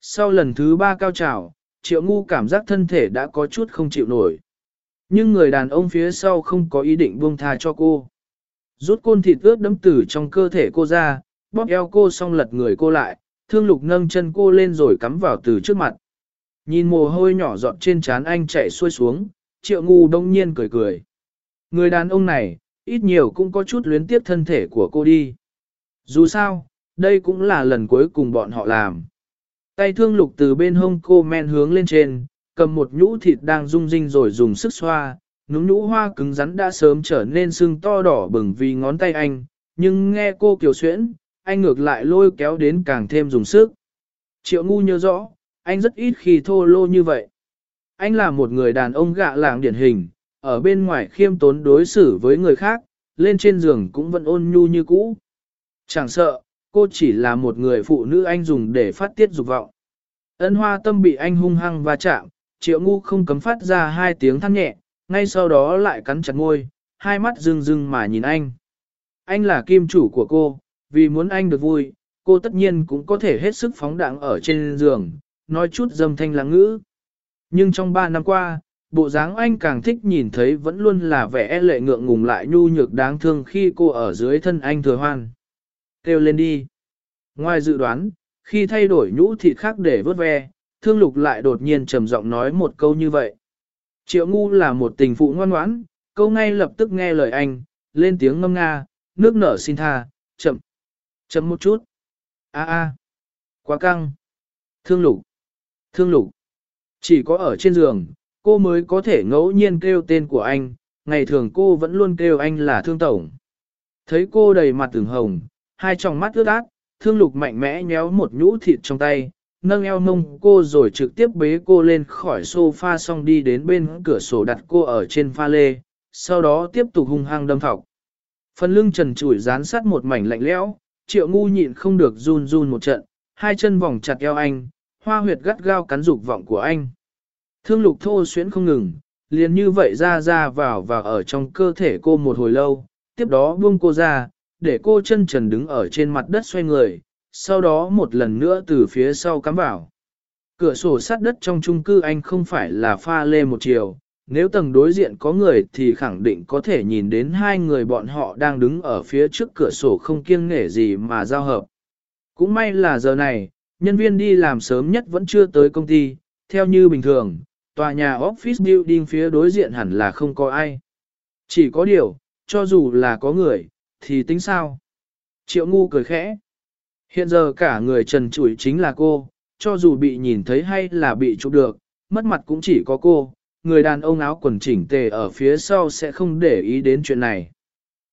Sau lần thứ ba cao trào, triệu ngu cảm giác thân thể đã có chút không chịu nổi. Nhưng người đàn ông phía sau không có ý định buông tha cho cô. Rút côn thịt ướt đấm tử trong cơ thể cô ra, bóp eo cô xong lật người cô lại, thương lục nâng chân cô lên rồi cắm vào từ trước mặt. Nhìn mồ hôi nhỏ giọt trên trán anh chạy xuôi xuống, triệu ngu đông nhiên cười cười. Người đàn ông này, ít nhiều cũng có chút luyến tiếp thân thể của cô đi. Dù sao, đây cũng là lần cuối cùng bọn họ làm. Tay thương lục từ bên hông cô men hướng lên trên, cầm một nhũ thịt đang rung rinh rồi dùng sức xoa, núm nhũ hoa cứng rắn đã sớm trở nên sưng to đỏ bừng vì ngón tay anh, nhưng nghe cô kiều xuyễn, anh ngược lại lôi kéo đến càng thêm dùng sức. Triệu ngu nhớ rõ, anh rất ít khi thô lô như vậy. Anh là một người đàn ông gạ làng điển hình, ở bên ngoài khiêm tốn đối xử với người khác, lên trên giường cũng vẫn ôn nhu như cũ. Chẳng sợ, cô chỉ là một người phụ nữ anh dùng để phát tiết dục vọng. Ân hoa tâm bị anh hung hăng va chạm, triệu ngu không cấm phát ra hai tiếng than nhẹ, ngay sau đó lại cắn chặt ngôi, hai mắt rưng rưng mà nhìn anh. Anh là kim chủ của cô, vì muốn anh được vui, cô tất nhiên cũng có thể hết sức phóng đẳng ở trên giường, nói chút dâm thanh lãng ngữ. Nhưng trong ba năm qua, bộ dáng anh càng thích nhìn thấy vẫn luôn là vẻ e lệ ngượng ngùng lại nhu nhược đáng thương khi cô ở dưới thân anh thừa hoan. Kêu lên đi. Ngoài dự đoán, khi thay đổi nhũ thịt khác để vớt ve, thương lục lại đột nhiên trầm giọng nói một câu như vậy. Triệu ngu là một tình phụ ngoan ngoãn, câu ngay lập tức nghe lời anh, lên tiếng ngâm nga, nước nở xin tha, chậm, chậm một chút. a a quá căng. Thương lục, thương lục. Chỉ có ở trên giường, cô mới có thể ngẫu nhiên kêu tên của anh, ngày thường cô vẫn luôn kêu anh là thương tổng. Thấy cô đầy mặt từng hồng, hai tròng mắt ướt át, thương lục mạnh mẽ nhéo một nhũ thịt trong tay, nâng eo mông cô rồi trực tiếp bế cô lên khỏi sofa xong đi đến bên cửa sổ đặt cô ở trên pha lê, sau đó tiếp tục hung hăng đâm thọc. Phần lưng trần trụi dán sát một mảnh lạnh lẽo, triệu ngu nhịn không được run run một trận, hai chân vòng chặt eo anh, hoa huyệt gắt gao cắn dục vọng của anh. Thương lục thô xuyến không ngừng, liền như vậy ra ra vào và ở trong cơ thể cô một hồi lâu, tiếp đó buông cô ra, để cô chân trần đứng ở trên mặt đất xoay người, sau đó một lần nữa từ phía sau cắm vào. Cửa sổ sát đất trong chung cư anh không phải là pha lê một chiều, nếu tầng đối diện có người thì khẳng định có thể nhìn đến hai người bọn họ đang đứng ở phía trước cửa sổ không kiêng nghể gì mà giao hợp. Cũng may là giờ này, nhân viên đi làm sớm nhất vẫn chưa tới công ty, theo như bình thường, tòa nhà office building phía đối diện hẳn là không có ai. Chỉ có điều, cho dù là có người, thì tính sao? Triệu ngu cười khẽ. Hiện giờ cả người trần trụi chính là cô, cho dù bị nhìn thấy hay là bị chụp được, mất mặt cũng chỉ có cô, người đàn ông áo quần chỉnh tề ở phía sau sẽ không để ý đến chuyện này.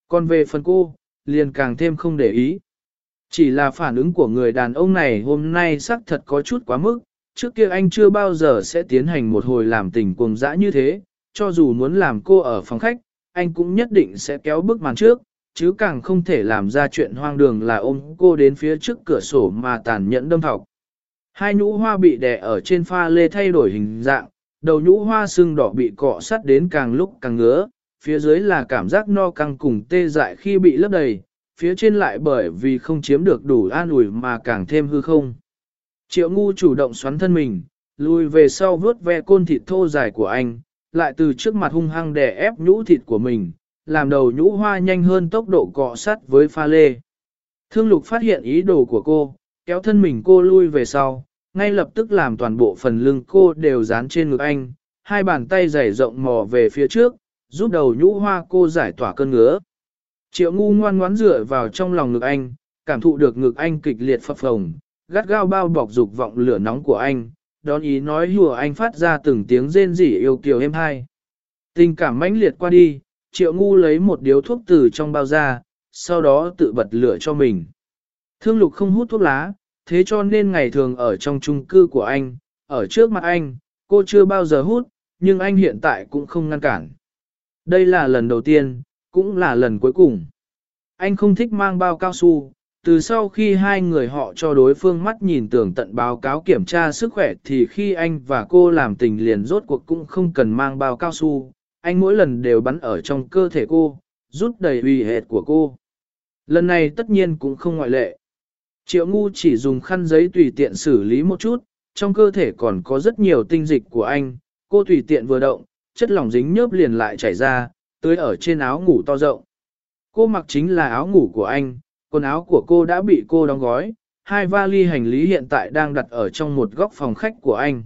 Còn về phần cô, liền càng thêm không để ý. Chỉ là phản ứng của người đàn ông này hôm nay xác thật có chút quá mức, trước kia anh chưa bao giờ sẽ tiến hành một hồi làm tình cuồng dã như thế, cho dù muốn làm cô ở phòng khách, anh cũng nhất định sẽ kéo bước màn trước, chứ càng không thể làm ra chuyện hoang đường là ôm cô đến phía trước cửa sổ mà tàn nhẫn đâm thọc. Hai nhũ hoa bị đè ở trên pha lê thay đổi hình dạng, đầu nhũ hoa sưng đỏ bị cọ sắt đến càng lúc càng ngứa, phía dưới là cảm giác no căng cùng tê dại khi bị lấp đầy, phía trên lại bởi vì không chiếm được đủ an ủi mà càng thêm hư không. Triệu ngu chủ động xoắn thân mình, lùi về sau vớt ve côn thịt thô dài của anh, lại từ trước mặt hung hăng đè ép nhũ thịt của mình, làm đầu nhũ hoa nhanh hơn tốc độ cọ sắt với pha lê. Thương lục phát hiện ý đồ của cô, kéo thân mình cô lui về sau, ngay lập tức làm toàn bộ phần lưng cô đều dán trên ngực anh, hai bàn tay dày rộng mò về phía trước, giúp đầu nhũ hoa cô giải tỏa cơn ngứa. Triệu ngu ngoan ngoãn dựa vào trong lòng ngực anh, cảm thụ được ngực anh kịch liệt phập phồng, gắt gao bao bọc dục vọng lửa nóng của anh, đón ý nói hùa anh phát ra từng tiếng rên rỉ yêu kiều êm hai. Tình cảm mãnh liệt qua đi, triệu ngu lấy một điếu thuốc từ trong bao ra, sau đó tự bật lửa cho mình. Thương lục không hút thuốc lá, thế cho nên ngày thường ở trong chung cư của anh, ở trước mặt anh, cô chưa bao giờ hút, nhưng anh hiện tại cũng không ngăn cản. Đây là lần đầu tiên, cũng là lần cuối cùng. Anh không thích mang bao cao su, từ sau khi hai người họ cho đối phương mắt nhìn tưởng tận báo cáo kiểm tra sức khỏe thì khi anh và cô làm tình liền rốt cuộc cũng không cần mang bao cao su, anh mỗi lần đều bắn ở trong cơ thể cô, rút đầy uy hệt của cô. Lần này tất nhiên cũng không ngoại lệ. Triệu ngu chỉ dùng khăn giấy tùy tiện xử lý một chút, trong cơ thể còn có rất nhiều tinh dịch của anh, cô tùy tiện vừa động, chất lỏng dính nhớp liền lại chảy ra, tưới ở trên áo ngủ to rộng. Cô mặc chính là áo ngủ của anh, quần áo của cô đã bị cô đóng gói, hai vali hành lý hiện tại đang đặt ở trong một góc phòng khách của anh.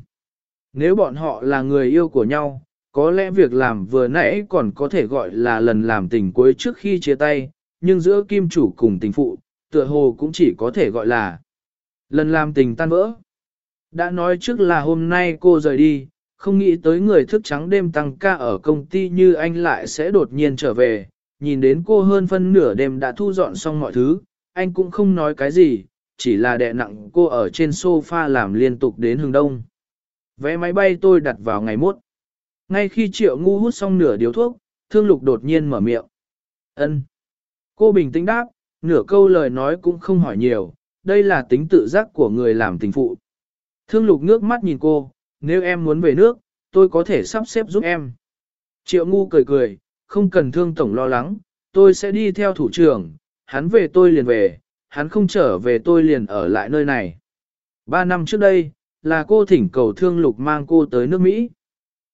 Nếu bọn họ là người yêu của nhau, có lẽ việc làm vừa nãy còn có thể gọi là lần làm tình cuối trước khi chia tay, nhưng giữa kim chủ cùng tình phụ, tựa hồ cũng chỉ có thể gọi là lần làm tình tan vỡ. Đã nói trước là hôm nay cô rời đi, không nghĩ tới người thức trắng đêm tăng ca ở công ty như anh lại sẽ đột nhiên trở về, nhìn đến cô hơn phân nửa đêm đã thu dọn xong mọi thứ, anh cũng không nói cái gì, chỉ là đè nặng cô ở trên sofa làm liên tục đến hướng đông. Vé máy bay tôi đặt vào ngày mốt. Ngay khi triệu ngu hút xong nửa điếu thuốc, thương lục đột nhiên mở miệng. ân Cô bình tĩnh đáp, nửa câu lời nói cũng không hỏi nhiều, đây là tính tự giác của người làm tình phụ. Thương lục nước mắt nhìn cô, nếu em muốn về nước, tôi có thể sắp xếp giúp em. Triệu ngu cười cười, không cần thương tổng lo lắng, tôi sẽ đi theo thủ trưởng, hắn về tôi liền về, hắn không trở về tôi liền ở lại nơi này. Ba năm trước đây, là cô thỉnh cầu thương lục mang cô tới nước Mỹ.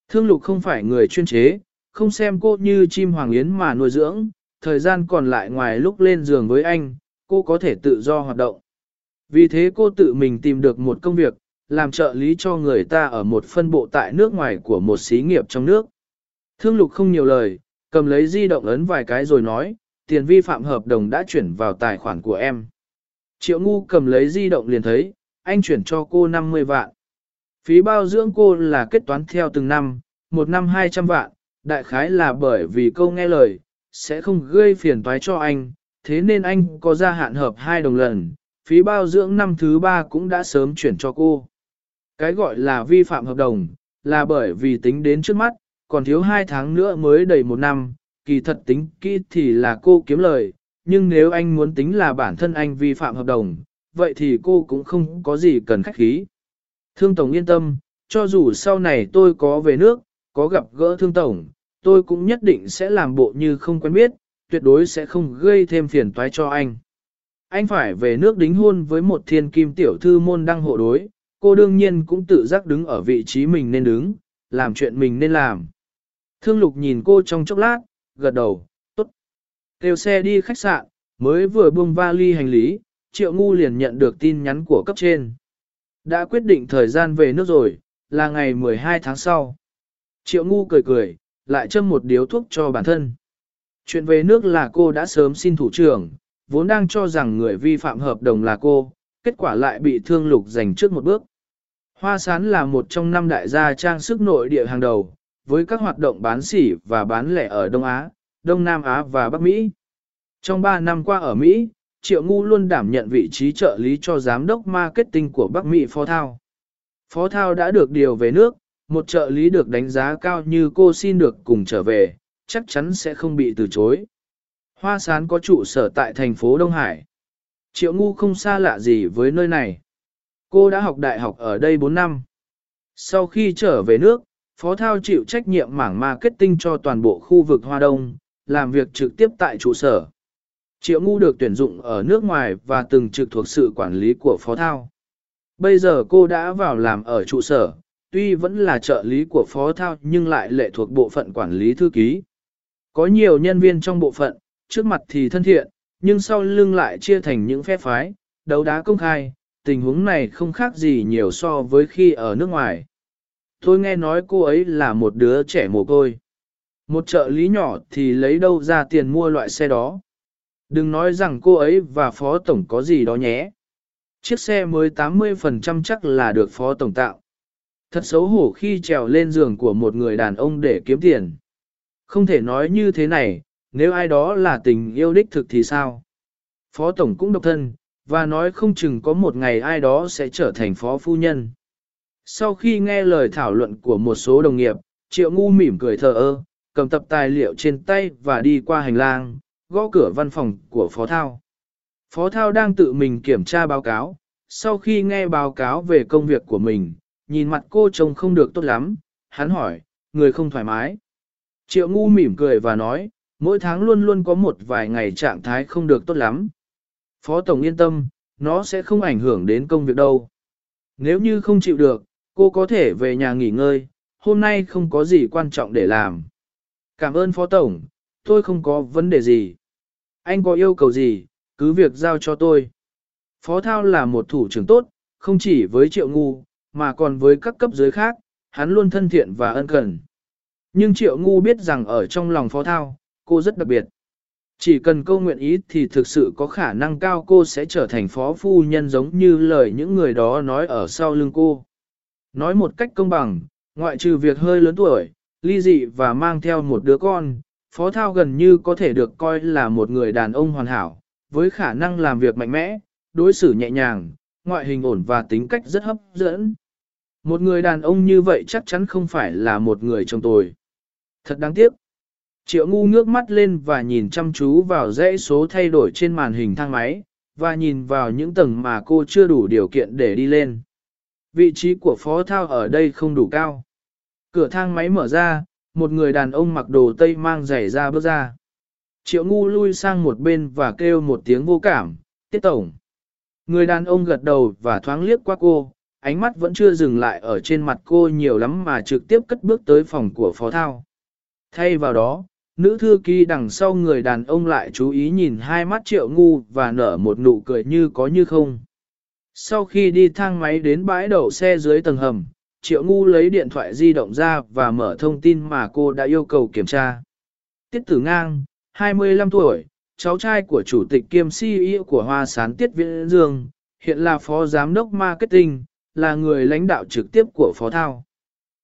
Thương lục không phải người chuyên chế, không xem cô như chim hoàng yến mà nuôi dưỡng, thời gian còn lại ngoài lúc lên giường với anh, cô có thể tự do hoạt động. Vì thế cô tự mình tìm được một công việc, làm trợ lý cho người ta ở một phân bộ tại nước ngoài của một xí nghiệp trong nước. Thương lục không nhiều lời, cầm lấy di động ấn vài cái rồi nói, tiền vi phạm hợp đồng đã chuyển vào tài khoản của em. Triệu ngu cầm lấy di động liền thấy, anh chuyển cho cô 50 vạn. Phí bao dưỡng cô là kết toán theo từng năm, một năm 200 vạn, đại khái là bởi vì câu nghe lời, sẽ không gây phiền toái cho anh, thế nên anh có gia hạn hợp hai đồng lần, phí bao dưỡng năm thứ ba cũng đã sớm chuyển cho cô. Cái gọi là vi phạm hợp đồng, là bởi vì tính đến trước mắt, còn thiếu hai tháng nữa mới đầy một năm, kỳ thật tính kỹ thì là cô kiếm lời, nhưng nếu anh muốn tính là bản thân anh vi phạm hợp đồng, vậy thì cô cũng không có gì cần khách khí. Thương Tổng yên tâm, cho dù sau này tôi có về nước, có gặp gỡ Thương Tổng, tôi cũng nhất định sẽ làm bộ như không quen biết, tuyệt đối sẽ không gây thêm phiền toái cho anh. Anh phải về nước đính hôn với một thiên kim tiểu thư môn đăng hộ đối, cô đương nhiên cũng tự giác đứng ở vị trí mình nên đứng, làm chuyện mình nên làm. Thương lục nhìn cô trong chốc lát, gật đầu, tốt. Kêu xe đi khách sạn, mới vừa buông vali hành lý, triệu ngu liền nhận được tin nhắn của cấp trên. Đã quyết định thời gian về nước rồi, là ngày 12 tháng sau. Triệu ngu cười cười, lại châm một điếu thuốc cho bản thân. Chuyện về nước là cô đã sớm xin thủ trưởng, vốn đang cho rằng người vi phạm hợp đồng là cô, kết quả lại bị thương lục giành trước một bước. Hoa sán là một trong năm đại gia trang sức nội địa hàng đầu, với các hoạt động bán sỉ và bán lẻ ở Đông Á, Đông Nam Á và Bắc Mỹ. Trong 3 năm qua ở Mỹ, Triệu Ngu luôn đảm nhận vị trí trợ lý cho giám đốc marketing của Bắc Mỹ Phó Thao. Phó Thao đã được điều về nước, một trợ lý được đánh giá cao như cô xin được cùng trở về, chắc chắn sẽ không bị từ chối. Hoa Sán có trụ sở tại thành phố Đông Hải. Triệu Ngu không xa lạ gì với nơi này. Cô đã học đại học ở đây 4 năm. Sau khi trở về nước, Phó Thao chịu trách nhiệm mảng marketing cho toàn bộ khu vực Hoa Đông, làm việc trực tiếp tại trụ sở. Triệu Ngu được tuyển dụng ở nước ngoài và từng trực thuộc sự quản lý của Phó Thao. Bây giờ cô đã vào làm ở trụ sở, tuy vẫn là trợ lý của Phó Thao nhưng lại lệ thuộc bộ phận quản lý thư ký. Có nhiều nhân viên trong bộ phận, trước mặt thì thân thiện, nhưng sau lưng lại chia thành những phe phái, đấu đá công khai, tình huống này không khác gì nhiều so với khi ở nước ngoài. Tôi nghe nói cô ấy là một đứa trẻ mồ côi. Một trợ lý nhỏ thì lấy đâu ra tiền mua loại xe đó. Đừng nói rằng cô ấy và phó tổng có gì đó nhé. Chiếc xe mới 80% chắc là được phó tổng tạo. Thật xấu hổ khi trèo lên giường của một người đàn ông để kiếm tiền. Không thể nói như thế này, nếu ai đó là tình yêu đích thực thì sao? Phó tổng cũng độc thân, và nói không chừng có một ngày ai đó sẽ trở thành phó phu nhân. Sau khi nghe lời thảo luận của một số đồng nghiệp, Triệu Ngu mỉm cười thờ ơ, cầm tập tài liệu trên tay và đi qua hành lang, gõ cửa văn phòng của Phó Thao. Phó Thao đang tự mình kiểm tra báo cáo, sau khi nghe báo cáo về công việc của mình, nhìn mặt cô trông không được tốt lắm, hắn hỏi, người không thoải mái. Triệu Ngu mỉm cười và nói, mỗi tháng luôn luôn có một vài ngày trạng thái không được tốt lắm. Phó Tổng yên tâm, nó sẽ không ảnh hưởng đến công việc đâu. Nếu như không chịu được, cô có thể về nhà nghỉ ngơi, hôm nay không có gì quan trọng để làm. Cảm ơn Phó Tổng, tôi không có vấn đề gì. Anh có yêu cầu gì, cứ việc giao cho tôi. Phó Thao là một thủ trưởng tốt, không chỉ với Triệu Ngu, mà còn với các cấp dưới khác, hắn luôn thân thiện và ân cần. Nhưng Triệu Ngu biết rằng ở trong lòng Phó Thao, cô rất đặc biệt. Chỉ cần cô nguyện ý thì thực sự có khả năng cao cô sẽ trở thành phó phu nhân giống như lời những người đó nói ở sau lưng cô. Nói một cách công bằng, ngoại trừ việc hơi lớn tuổi, ly dị và mang theo một đứa con, Phó Thao gần như có thể được coi là một người đàn ông hoàn hảo, với khả năng làm việc mạnh mẽ, đối xử nhẹ nhàng, ngoại hình ổn và tính cách rất hấp dẫn. Một người đàn ông như vậy chắc chắn không phải là một người chồng tồi. Thật đáng tiếc. Triệu ngu ngước mắt lên và nhìn chăm chú vào dãy số thay đổi trên màn hình thang máy, và nhìn vào những tầng mà cô chưa đủ điều kiện để đi lên. Vị trí của phó thao ở đây không đủ cao. Cửa thang máy mở ra, một người đàn ông mặc đồ tây mang giày ra bước ra. Triệu ngu lui sang một bên và kêu một tiếng vô cảm, tiết tổng. Người đàn ông gật đầu và thoáng liếc qua cô, ánh mắt vẫn chưa dừng lại ở trên mặt cô nhiều lắm mà trực tiếp cất bước tới phòng của phó thao. Thay vào đó, nữ thư ký đằng sau người đàn ông lại chú ý nhìn hai mắt triệu ngu và nở một nụ cười như có như không. Sau khi đi thang máy đến bãi đậu xe dưới tầng hầm, triệu ngu lấy điện thoại di động ra và mở thông tin mà cô đã yêu cầu kiểm tra. Tiết tử ngang, 25 tuổi, cháu trai của chủ tịch kiêm CEO của Hoa Sán Tiết Viễn Dương, hiện là phó giám đốc marketing, là người lãnh đạo trực tiếp của phó thao.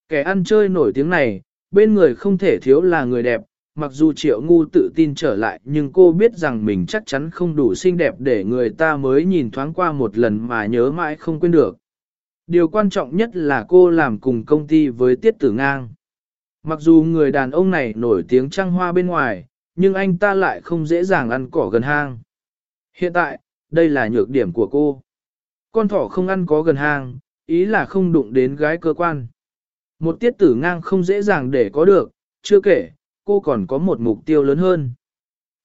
Kẻ ăn chơi nổi tiếng này, bên người không thể thiếu là người đẹp, mặc dù triệu ngu tự tin trở lại nhưng cô biết rằng mình chắc chắn không đủ xinh đẹp để người ta mới nhìn thoáng qua một lần mà nhớ mãi không quên được. Điều quan trọng nhất là cô làm cùng công ty với Tiết Tử Ngang. Mặc dù người đàn ông này nổi tiếng trăng hoa bên ngoài, nhưng anh ta lại không dễ dàng ăn cỏ gần hang. Hiện tại, đây là nhược điểm của cô. Con thỏ không ăn có gần hang, ý là không đụng đến gái cơ quan. Một tiết tử ngang không dễ dàng để có được, chưa kể, cô còn có một mục tiêu lớn hơn.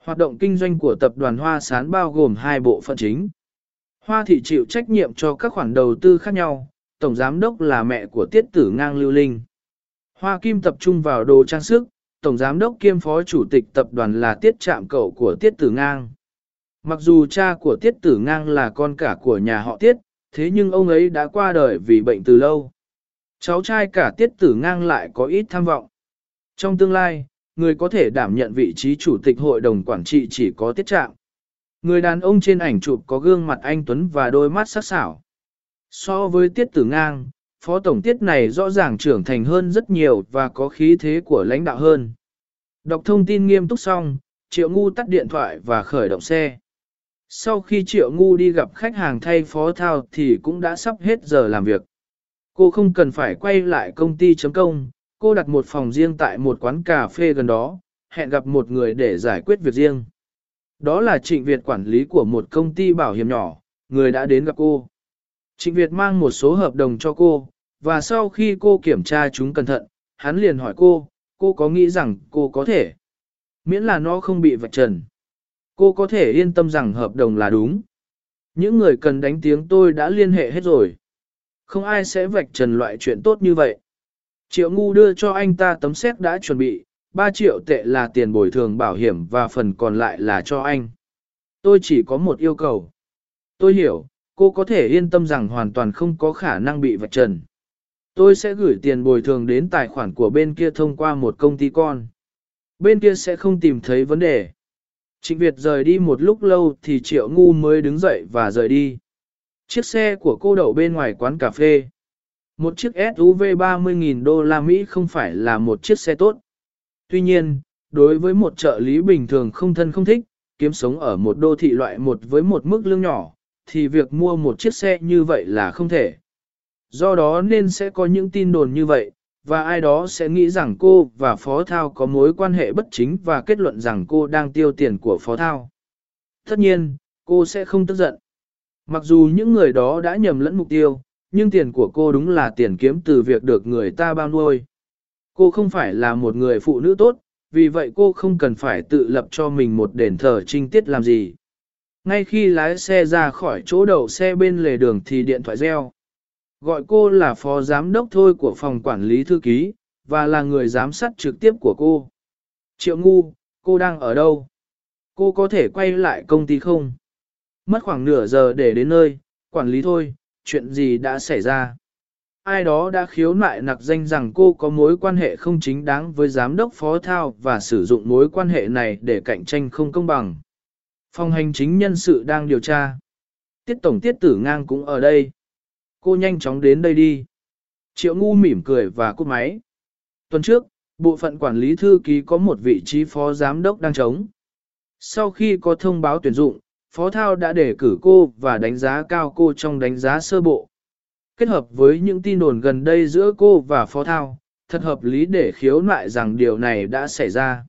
Hoạt động kinh doanh của tập đoàn Hoa Sán bao gồm hai bộ phận chính. Hoa thị chịu trách nhiệm cho các khoản đầu tư khác nhau, tổng giám đốc là mẹ của tiết tử ngang lưu linh. Hoa Kim tập trung vào đồ trang sức, tổng giám đốc kiêm phó chủ tịch tập đoàn là tiết trạm cậu của tiết tử ngang. Mặc dù cha của tiết tử ngang là con cả của nhà họ tiết, thế nhưng ông ấy đã qua đời vì bệnh từ lâu. Cháu trai cả tiết tử ngang lại có ít tham vọng. Trong tương lai, người có thể đảm nhận vị trí chủ tịch hội đồng quản trị chỉ có tiết trạng. Người đàn ông trên ảnh chụp có gương mặt anh Tuấn và đôi mắt sắc sảo. So với tiết tử ngang, phó tổng tiết này rõ ràng trưởng thành hơn rất nhiều và có khí thế của lãnh đạo hơn. Đọc thông tin nghiêm túc xong, Triệu Ngu tắt điện thoại và khởi động xe. Sau khi Triệu Ngu đi gặp khách hàng thay phó thao thì cũng đã sắp hết giờ làm việc. Cô không cần phải quay lại công ty chấm công, cô đặt một phòng riêng tại một quán cà phê gần đó, hẹn gặp một người để giải quyết việc riêng. Đó là Trịnh Việt quản lý của một công ty bảo hiểm nhỏ, người đã đến gặp cô. Trịnh Việt mang một số hợp đồng cho cô, và sau khi cô kiểm tra chúng cẩn thận, hắn liền hỏi cô, cô có nghĩ rằng cô có thể. Miễn là nó không bị vạch trần. Cô có thể yên tâm rằng hợp đồng là đúng. Những người cần đánh tiếng tôi đã liên hệ hết rồi. Không ai sẽ vạch trần loại chuyện tốt như vậy. Triệu ngu đưa cho anh ta tấm xét đã chuẩn bị, 3 triệu tệ là tiền bồi thường bảo hiểm và phần còn lại là cho anh. Tôi chỉ có một yêu cầu. Tôi hiểu, cô có thể yên tâm rằng hoàn toàn không có khả năng bị vạch trần. Tôi sẽ gửi tiền bồi thường đến tài khoản của bên kia thông qua một công ty con. Bên kia sẽ không tìm thấy vấn đề. Trịnh Việt rời đi một lúc lâu thì Triệu Ngu mới đứng dậy và rời đi. Chiếc xe của cô đậu bên ngoài quán cà phê. Một chiếc SUV 30.000 đô la Mỹ không phải là một chiếc xe tốt. Tuy nhiên, đối với một trợ lý bình thường không thân không thích, kiếm sống ở một đô thị loại một với một mức lương nhỏ, thì việc mua một chiếc xe như vậy là không thể. Do đó nên sẽ có những tin đồn như vậy, và ai đó sẽ nghĩ rằng cô và Phó Thao có mối quan hệ bất chính và kết luận rằng cô đang tiêu tiền của Phó Thao. Tất nhiên, cô sẽ không tức giận. Mặc dù những người đó đã nhầm lẫn mục tiêu, nhưng tiền của cô đúng là tiền kiếm từ việc được người ta bao nuôi. Cô không phải là một người phụ nữ tốt, vì vậy cô không cần phải tự lập cho mình một đền thờ trinh tiết làm gì. Ngay khi lái xe ra khỏi chỗ đậu xe bên lề đường thì điện thoại reo. Gọi cô là phó giám đốc thôi của phòng quản lý thư ký, và là người giám sát trực tiếp của cô. Triệu ngu, cô đang ở đâu? Cô có thể quay lại công ty không? Mất khoảng nửa giờ để đến nơi, quản lý thôi, chuyện gì đã xảy ra? Ai đó đã khiếu nại nặc danh rằng cô có mối quan hệ không chính đáng với giám đốc phó thao và sử dụng mối quan hệ này để cạnh tranh không công bằng. Phòng hành chính nhân sự đang điều tra. Tiết tổng tiết tử ngang cũng ở đây. Cô nhanh chóng đến đây đi. Triệu ngu mỉm cười và cúp máy. Tuần trước, bộ phận quản lý thư ký có một vị trí phó giám đốc đang trống. Sau khi có thông báo tuyển dụng, Phó Thao đã đề cử cô và đánh giá cao cô trong đánh giá sơ bộ. Kết hợp với những tin đồn gần đây giữa cô và Phó Thao, thật hợp lý để khiếu nại rằng điều này đã xảy ra.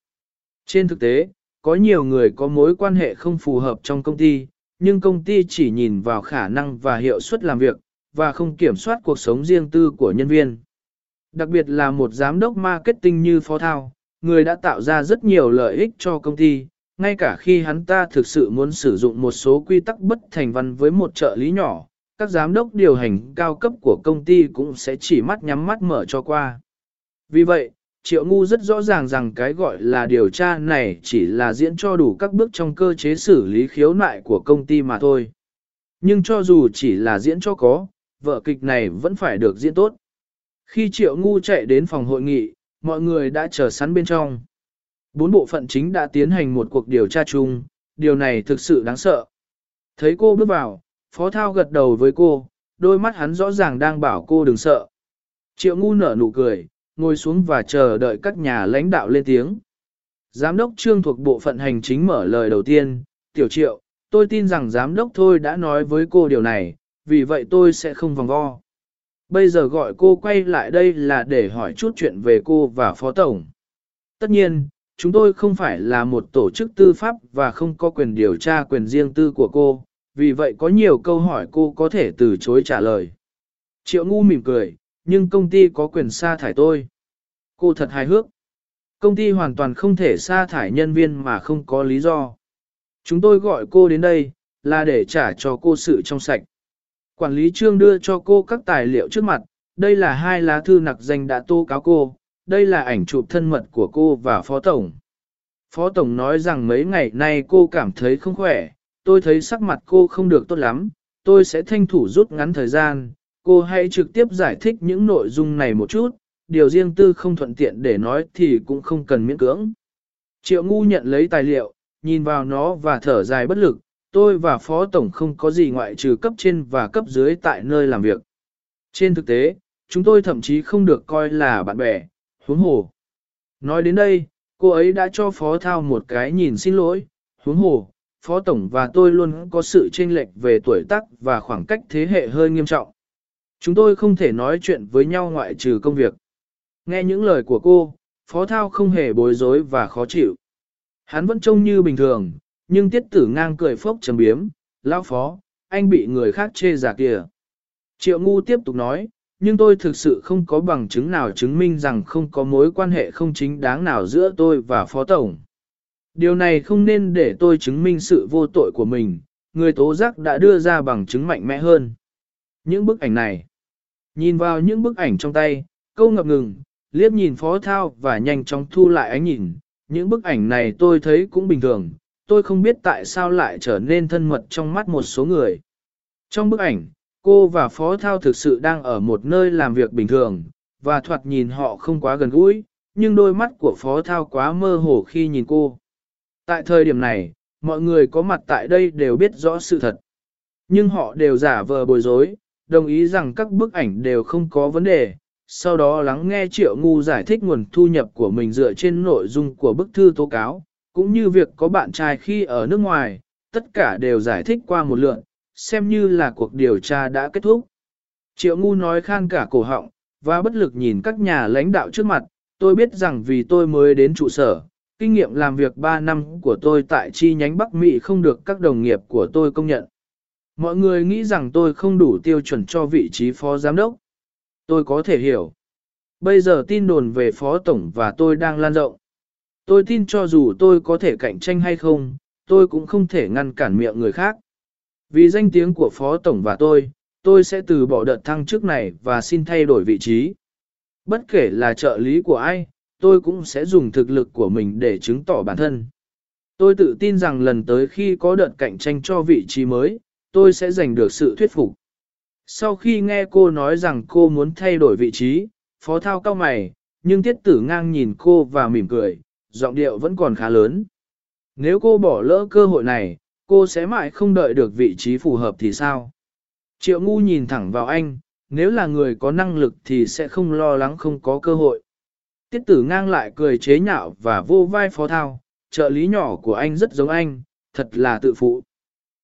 Trên thực tế, có nhiều người có mối quan hệ không phù hợp trong công ty, nhưng công ty chỉ nhìn vào khả năng và hiệu suất làm việc, và không kiểm soát cuộc sống riêng tư của nhân viên. Đặc biệt là một giám đốc marketing như Phó Thao, người đã tạo ra rất nhiều lợi ích cho công ty, ngay cả khi hắn ta thực sự muốn sử dụng một số quy tắc bất thành văn với một trợ lý nhỏ, các giám đốc điều hành cao cấp của công ty cũng sẽ chỉ mắt nhắm mắt mở cho qua. Vì vậy, Triệu Ngu rất rõ ràng rằng cái gọi là điều tra này chỉ là diễn cho đủ các bước trong cơ chế xử lý khiếu nại của công ty mà thôi. Nhưng cho dù chỉ là diễn cho có, vở kịch này vẫn phải được diễn tốt. Khi Triệu Ngu chạy đến phòng hội nghị, mọi người đã chờ sẵn bên trong. Bốn bộ phận chính đã tiến hành một cuộc điều tra chung, điều này thực sự đáng sợ. Thấy cô bước vào, Phó Thao gật đầu với cô, đôi mắt hắn rõ ràng đang bảo cô đừng sợ. Triệu ngu nở nụ cười, ngồi xuống và chờ đợi các nhà lãnh đạo lên tiếng. Giám đốc trương thuộc bộ phận hành chính mở lời đầu tiên, tiểu triệu, tôi tin rằng giám đốc thôi đã nói với cô điều này, vì vậy tôi sẽ không vòng vo. Bây giờ gọi cô quay lại đây là để hỏi chút chuyện về cô và phó tổng. Tất nhiên, chúng tôi không phải là một tổ chức tư pháp và không có quyền điều tra quyền riêng tư của cô, vì vậy có nhiều câu hỏi cô có thể từ chối trả lời. Triệu ngu mỉm cười, nhưng công ty có quyền sa thải tôi. Cô thật hài hước. Công ty hoàn toàn không thể sa thải nhân viên mà không có lý do. Chúng tôi gọi cô đến đây, là để trả cho cô sự trong sạch. Quản lý trương đưa cho cô các tài liệu trước mặt, đây là hai lá thư nặc danh đã tố cáo cô, đây là ảnh chụp thân mật của cô và Phó Tổng. Phó Tổng nói rằng mấy ngày nay cô cảm thấy không khỏe, tôi thấy sắc mặt cô không được tốt lắm, tôi sẽ thanh thủ rút ngắn thời gian, cô hãy trực tiếp giải thích những nội dung này một chút, điều riêng tư không thuận tiện để nói thì cũng không cần miễn cưỡng. Triệu ngu nhận lấy tài liệu, nhìn vào nó và thở dài bất lực, tôi và Phó Tổng không có gì ngoại trừ cấp trên và cấp dưới tại nơi làm việc. Trên thực tế, chúng tôi thậm chí không được coi là bạn bè, huống hồ. Nói đến đây, cô ấy đã cho Phó Thao một cái nhìn xin lỗi, huống hồ, Phó Tổng và tôi luôn có sự chênh lệch về tuổi tác và khoảng cách thế hệ hơi nghiêm trọng. Chúng tôi không thể nói chuyện với nhau ngoại trừ công việc. Nghe những lời của cô, Phó Thao không hề bối rối và khó chịu. Hắn vẫn trông như bình thường, nhưng tiết tử ngang cười phốc trầm biếm, lão phó, anh bị người khác chê giả kìa. Triệu ngu tiếp tục nói, nhưng tôi thực sự không có bằng chứng nào chứng minh rằng không có mối quan hệ không chính đáng nào giữa tôi và phó tổng. Điều này không nên để tôi chứng minh sự vô tội của mình, người tố giác đã đưa ra bằng chứng mạnh mẽ hơn. Những bức ảnh này, nhìn vào những bức ảnh trong tay, câu ngập ngừng, liếc nhìn phó thao và nhanh chóng thu lại ánh nhìn, những bức ảnh này tôi thấy cũng bình thường, tôi không biết tại sao lại trở nên thân mật trong mắt một số người. Trong bức ảnh, cô và Phó Thao thực sự đang ở một nơi làm việc bình thường, và thoạt nhìn họ không quá gần gũi, nhưng đôi mắt của Phó Thao quá mơ hồ khi nhìn cô. Tại thời điểm này, mọi người có mặt tại đây đều biết rõ sự thật. Nhưng họ đều giả vờ bối rối, đồng ý rằng các bức ảnh đều không có vấn đề, sau đó lắng nghe Triệu Ngu giải thích nguồn thu nhập của mình dựa trên nội dung của bức thư tố cáo, cũng như việc có bạn trai khi ở nước ngoài, tất cả đều giải thích qua một lượn, xem như là cuộc điều tra đã kết thúc. Triệu ngu nói khan cả cổ họng, và bất lực nhìn các nhà lãnh đạo trước mặt, tôi biết rằng vì tôi mới đến trụ sở, kinh nghiệm làm việc 3 năm của tôi tại chi nhánh Bắc Mỹ không được các đồng nghiệp của tôi công nhận. Mọi người nghĩ rằng tôi không đủ tiêu chuẩn cho vị trí phó giám đốc. Tôi có thể hiểu. Bây giờ tin đồn về phó tổng và tôi đang lan rộng. Tôi tin cho dù tôi có thể cạnh tranh hay không, tôi cũng không thể ngăn cản miệng người khác. Vì danh tiếng của phó tổng và tôi, tôi sẽ từ bỏ đợt thăng chức này và xin thay đổi vị trí. Bất kể là trợ lý của ai, tôi cũng sẽ dùng thực lực của mình để chứng tỏ bản thân. Tôi tự tin rằng lần tới khi có đợt cạnh tranh cho vị trí mới, tôi sẽ giành được sự thuyết phục. Sau khi nghe cô nói rằng cô muốn thay đổi vị trí, phó thao cao mày, nhưng tiết tử ngang nhìn cô và mỉm cười, giọng điệu vẫn còn khá lớn. Nếu cô bỏ lỡ cơ hội này, cô sẽ mãi không đợi được vị trí phù hợp thì sao? Triệu ngu nhìn thẳng vào anh, nếu là người có năng lực thì sẽ không lo lắng không có cơ hội. Tiết tử ngang lại cười chế nhạo và vô vai phó thao, trợ lý nhỏ của anh rất giống anh, thật là tự phụ.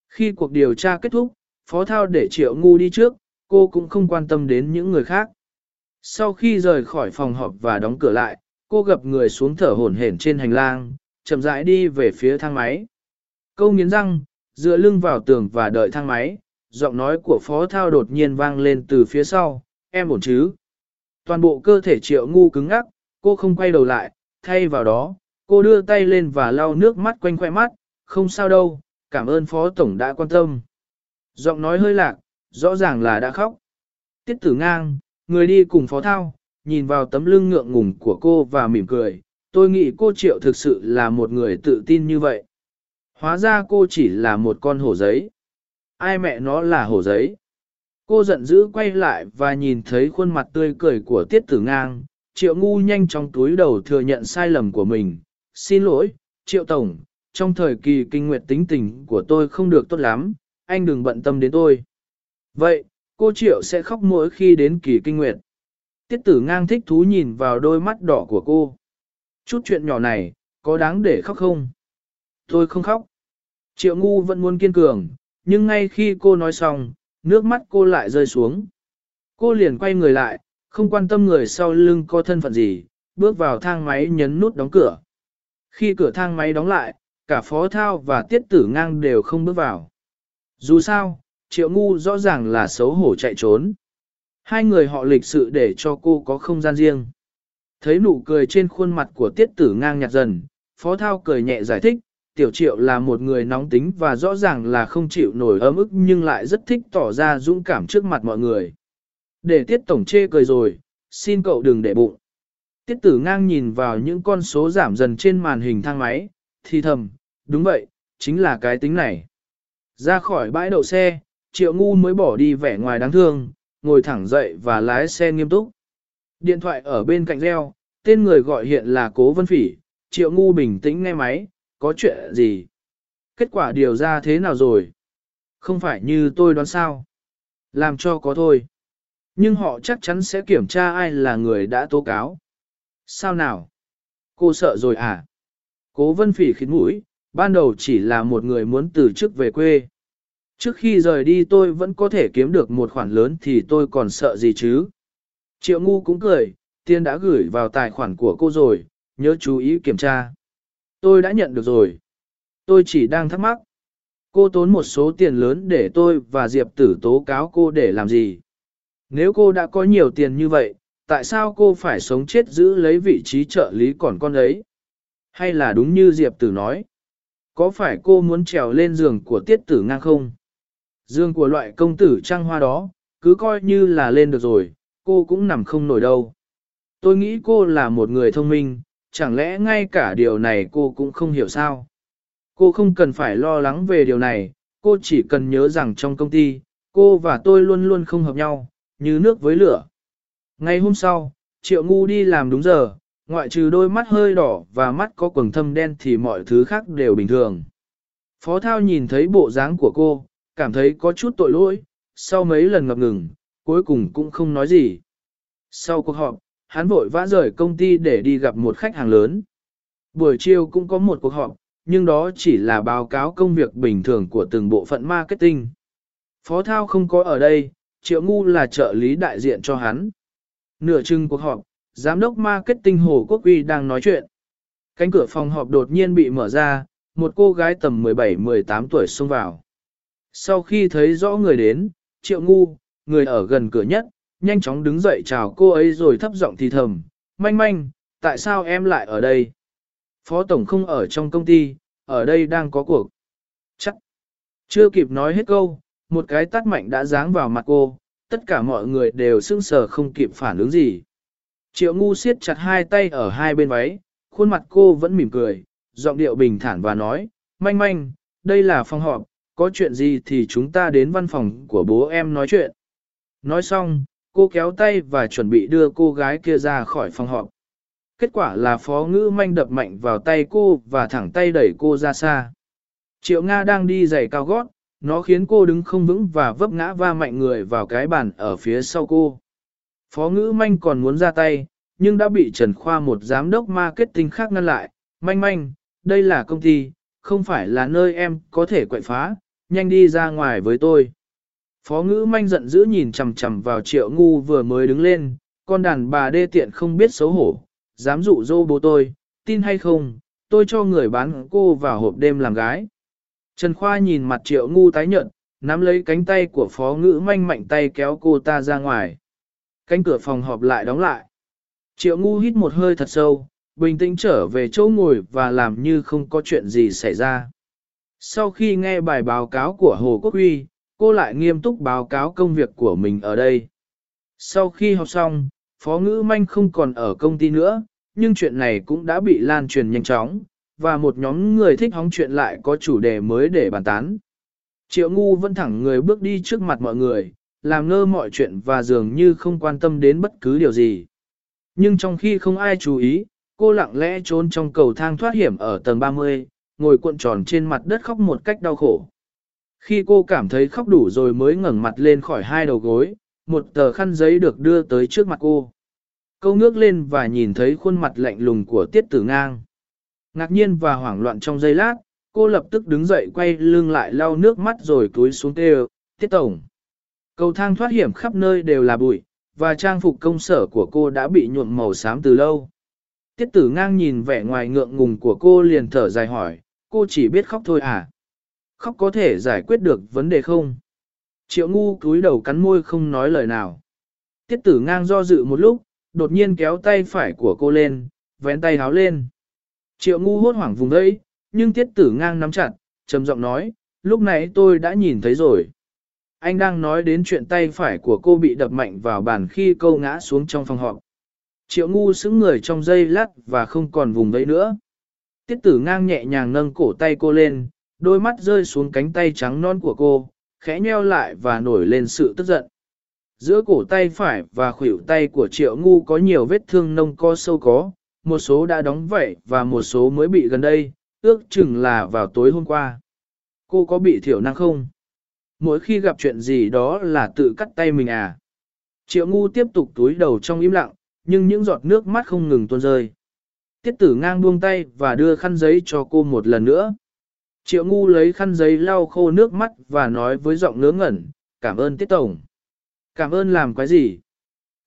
Khi cuộc điều tra kết thúc, phó thao để triệu ngu đi trước, cô cũng không quan tâm đến những người khác. Sau khi rời khỏi phòng họp và đóng cửa lại, cô gặp người xuống thở hổn hển trên hành lang, chậm rãi đi về phía thang máy. Câu nghiến răng, dựa lưng vào tường và đợi thang máy, giọng nói của phó thao đột nhiên vang lên từ phía sau, em ổn chứ? Toàn bộ cơ thể triệu ngu cứng ngắc, cô không quay đầu lại, thay vào đó, cô đưa tay lên và lau nước mắt quanh khoe mắt, không sao đâu, cảm ơn phó tổng đã quan tâm. Giọng nói hơi lạc, rõ ràng là đã khóc. Tiết tử ngang, người đi cùng phó thao, nhìn vào tấm lưng ngượng ngùng của cô và mỉm cười, tôi nghĩ cô triệu thực sự là một người tự tin như vậy. Hóa ra cô chỉ là một con hổ giấy. Ai mẹ nó là hổ giấy? Cô giận dữ quay lại và nhìn thấy khuôn mặt tươi cười của tiết tử ngang, triệu ngu nhanh trong túi đầu thừa nhận sai lầm của mình. Xin lỗi, triệu tổng, trong thời kỳ kinh nguyệt tính tình của tôi không được tốt lắm, anh đừng bận tâm đến tôi. Vậy, cô triệu sẽ khóc mỗi khi đến kỳ kinh nguyệt. Tiết tử ngang thích thú nhìn vào đôi mắt đỏ của cô. Chút chuyện nhỏ này, có đáng để khóc không? Tôi không khóc. Triệu ngu vẫn muốn kiên cường, nhưng ngay khi cô nói xong, nước mắt cô lại rơi xuống. Cô liền quay người lại, không quan tâm người sau lưng có thân phận gì, bước vào thang máy nhấn nút đóng cửa. Khi cửa thang máy đóng lại, cả phó thao và tiết tử ngang đều không bước vào. Dù sao, triệu ngu rõ ràng là xấu hổ chạy trốn. Hai người họ lịch sự để cho cô có không gian riêng. Thấy nụ cười trên khuôn mặt của tiết tử ngang nhạt dần, phó thao cười nhẹ giải thích, tiểu triệu là một người nóng tính và rõ ràng là không chịu nổi ấm ức nhưng lại rất thích tỏ ra dũng cảm trước mặt mọi người. Để tiết tổng chê cười rồi, xin cậu đừng để bụng. Tiết tử ngang nhìn vào những con số giảm dần trên màn hình thang máy, thì thầm, đúng vậy, chính là cái tính này. Ra khỏi bãi đậu xe, triệu ngu mới bỏ đi vẻ ngoài đáng thương, ngồi thẳng dậy và lái xe nghiêm túc. Điện thoại ở bên cạnh reo, tên người gọi hiện là Cố Vân Phỉ, triệu ngu bình tĩnh nghe máy, có chuyện gì? Kết quả điều ra thế nào rồi? Không phải như tôi đoán sao? Làm cho có thôi. Nhưng họ chắc chắn sẽ kiểm tra ai là người đã tố cáo. Sao nào? Cô sợ rồi à? Cố vân phỉ khít mũi, ban đầu chỉ là một người muốn từ chức về quê. Trước khi rời đi tôi vẫn có thể kiếm được một khoản lớn thì tôi còn sợ gì chứ? Triệu ngu cũng cười, tiền đã gửi vào tài khoản của cô rồi, nhớ chú ý kiểm tra. Tôi đã nhận được rồi. Tôi chỉ đang thắc mắc. Cô tốn một số tiền lớn để tôi và Diệp tử tố cáo cô để làm gì? Nếu cô đã có nhiều tiền như vậy, tại sao cô phải sống chết giữ lấy vị trí trợ lý còn con ấy? Hay là đúng như Diệp tử nói? Có phải cô muốn trèo lên giường của tiết tử ngang không? Giường của loại công tử trang hoa đó, cứ coi như là lên được rồi, cô cũng nằm không nổi đâu. Tôi nghĩ cô là một người thông minh, chẳng lẽ ngay cả điều này cô cũng không hiểu sao? Cô không cần phải lo lắng về điều này, cô chỉ cần nhớ rằng trong công ty, cô và tôi luôn luôn không hợp nhau, như nước với lửa. Ngày hôm sau, Triệu Ngu đi làm đúng giờ, ngoại trừ đôi mắt hơi đỏ và mắt có quầng thâm đen thì mọi thứ khác đều bình thường. Phó Thao nhìn thấy bộ dáng của cô, cảm thấy có chút tội lỗi, sau mấy lần ngập ngừng, cuối cùng cũng không nói gì. Sau cuộc họp, hắn vội vã rời công ty để đi gặp một khách hàng lớn. Buổi chiều cũng có một cuộc họp, nhưng đó chỉ là báo cáo công việc bình thường của từng bộ phận marketing. Phó Thao không có ở đây, Triệu Ngu là trợ lý đại diện cho hắn. Nửa chừng cuộc họp, giám đốc marketing Hồ Quốc Uy đang nói chuyện. Cánh cửa phòng họp đột nhiên bị mở ra, một cô gái tầm 17-18 tuổi xông vào. Sau khi thấy rõ người đến, Triệu Ngu, người ở gần cửa nhất, nhanh chóng đứng dậy chào cô ấy rồi thấp giọng thì thầm, manh manh, tại sao em lại ở đây? Phó Tổng không ở trong công ty, ở đây đang có cuộc. Chắc. Chưa kịp nói hết câu, một cái tát mạnh đã giáng vào mặt cô, tất cả mọi người đều sững sờ không kịp phản ứng gì. Triệu ngu siết chặt hai tay ở hai bên váy, khuôn mặt cô vẫn mỉm cười, giọng điệu bình thản và nói, manh manh, đây là phòng họp, có chuyện gì thì chúng ta đến văn phòng của bố em nói chuyện. Nói xong, cô kéo tay và chuẩn bị đưa cô gái kia ra khỏi phòng họp. Kết quả là phó ngữ manh đập mạnh vào tay cô và thẳng tay đẩy cô ra xa. Triệu Nga đang đi giày cao gót, nó khiến cô đứng không vững và vấp ngã va mạnh người vào cái bàn ở phía sau cô. Phó ngữ manh còn muốn ra tay, nhưng đã bị Trần Khoa một giám đốc marketing khác ngăn lại. Manh manh, đây là công ty, không phải là nơi em có thể quậy phá, nhanh đi ra ngoài với tôi. Phó ngữ manh giận dữ nhìn chằm chằm vào triệu ngu vừa mới đứng lên, con đàn bà đê tiện không biết xấu hổ, dám dụ dỗ bố tôi, tin hay không, tôi cho người bán cô vào hộp đêm làm gái. Trần Khoa nhìn mặt triệu ngu tái nhợt, nắm lấy cánh tay của phó ngữ manh mạnh tay kéo cô ta ra ngoài. Cánh cửa phòng họp lại đóng lại. Triệu ngu hít một hơi thật sâu, bình tĩnh trở về chỗ ngồi và làm như không có chuyện gì xảy ra. Sau khi nghe bài báo cáo của Hồ Quốc Huy, cô lại nghiêm túc báo cáo công việc của mình ở đây. Sau khi học xong, Phó Ngữ Manh không còn ở công ty nữa, nhưng chuyện này cũng đã bị lan truyền nhanh chóng, và một nhóm người thích hóng chuyện lại có chủ đề mới để bàn tán. Triệu Ngu vẫn thẳng người bước đi trước mặt mọi người, làm ngơ mọi chuyện và dường như không quan tâm đến bất cứ điều gì. Nhưng trong khi không ai chú ý, cô lặng lẽ trốn trong cầu thang thoát hiểm ở tầng 30, ngồi cuộn tròn trên mặt đất khóc một cách đau khổ. Khi cô cảm thấy khóc đủ rồi mới ngẩng mặt lên khỏi hai đầu gối, một tờ khăn giấy được đưa tới trước mặt cô. Câu ngước lên và nhìn thấy khuôn mặt lạnh lùng của tiết tử ngang. Ngạc nhiên và hoảng loạn trong giây lát, cô lập tức đứng dậy quay lưng lại lau nước mắt rồi cúi xuống kêu, tiết tổng. Cầu thang thoát hiểm khắp nơi đều là bụi, và trang phục công sở của cô đã bị nhuộm màu xám từ lâu. Tiết tử ngang nhìn vẻ ngoài ngượng ngùng của cô liền thở dài hỏi, cô chỉ biết khóc thôi à? Khóc có thể giải quyết được vấn đề không? Triệu ngu cúi đầu cắn môi không nói lời nào. Tiết tử ngang do dự một lúc, đột nhiên kéo tay phải của cô lên, vén tay háo lên. Triệu ngu hốt hoảng vùng đấy, nhưng tiết tử ngang nắm chặt, trầm giọng nói, lúc nãy tôi đã nhìn thấy rồi. Anh đang nói đến chuyện tay phải của cô bị đập mạnh vào bàn khi câu ngã xuống trong phòng họp. Triệu ngu xứng người trong dây lát và không còn vùng đấy nữa. Tiết tử ngang nhẹ nhàng nâng cổ tay cô lên, đôi mắt rơi xuống cánh tay trắng non của cô, khẽ nheo lại và nổi lên sự tức giận. Giữa cổ tay phải và khuỷu tay của triệu ngu có nhiều vết thương nông co sâu có, một số đã đóng vảy và một số mới bị gần đây, ước chừng là vào tối hôm qua. Cô có bị thiểu năng không? Mỗi khi gặp chuyện gì đó là tự cắt tay mình à? Triệu ngu tiếp tục túi đầu trong im lặng, nhưng những giọt nước mắt không ngừng tuôn rơi. Tiết tử ngang buông tay và đưa khăn giấy cho cô một lần nữa. Triệu ngu lấy khăn giấy lau khô nước mắt và nói với giọng ngớ ngẩn, cảm ơn tiết tổng. Cảm ơn làm cái gì?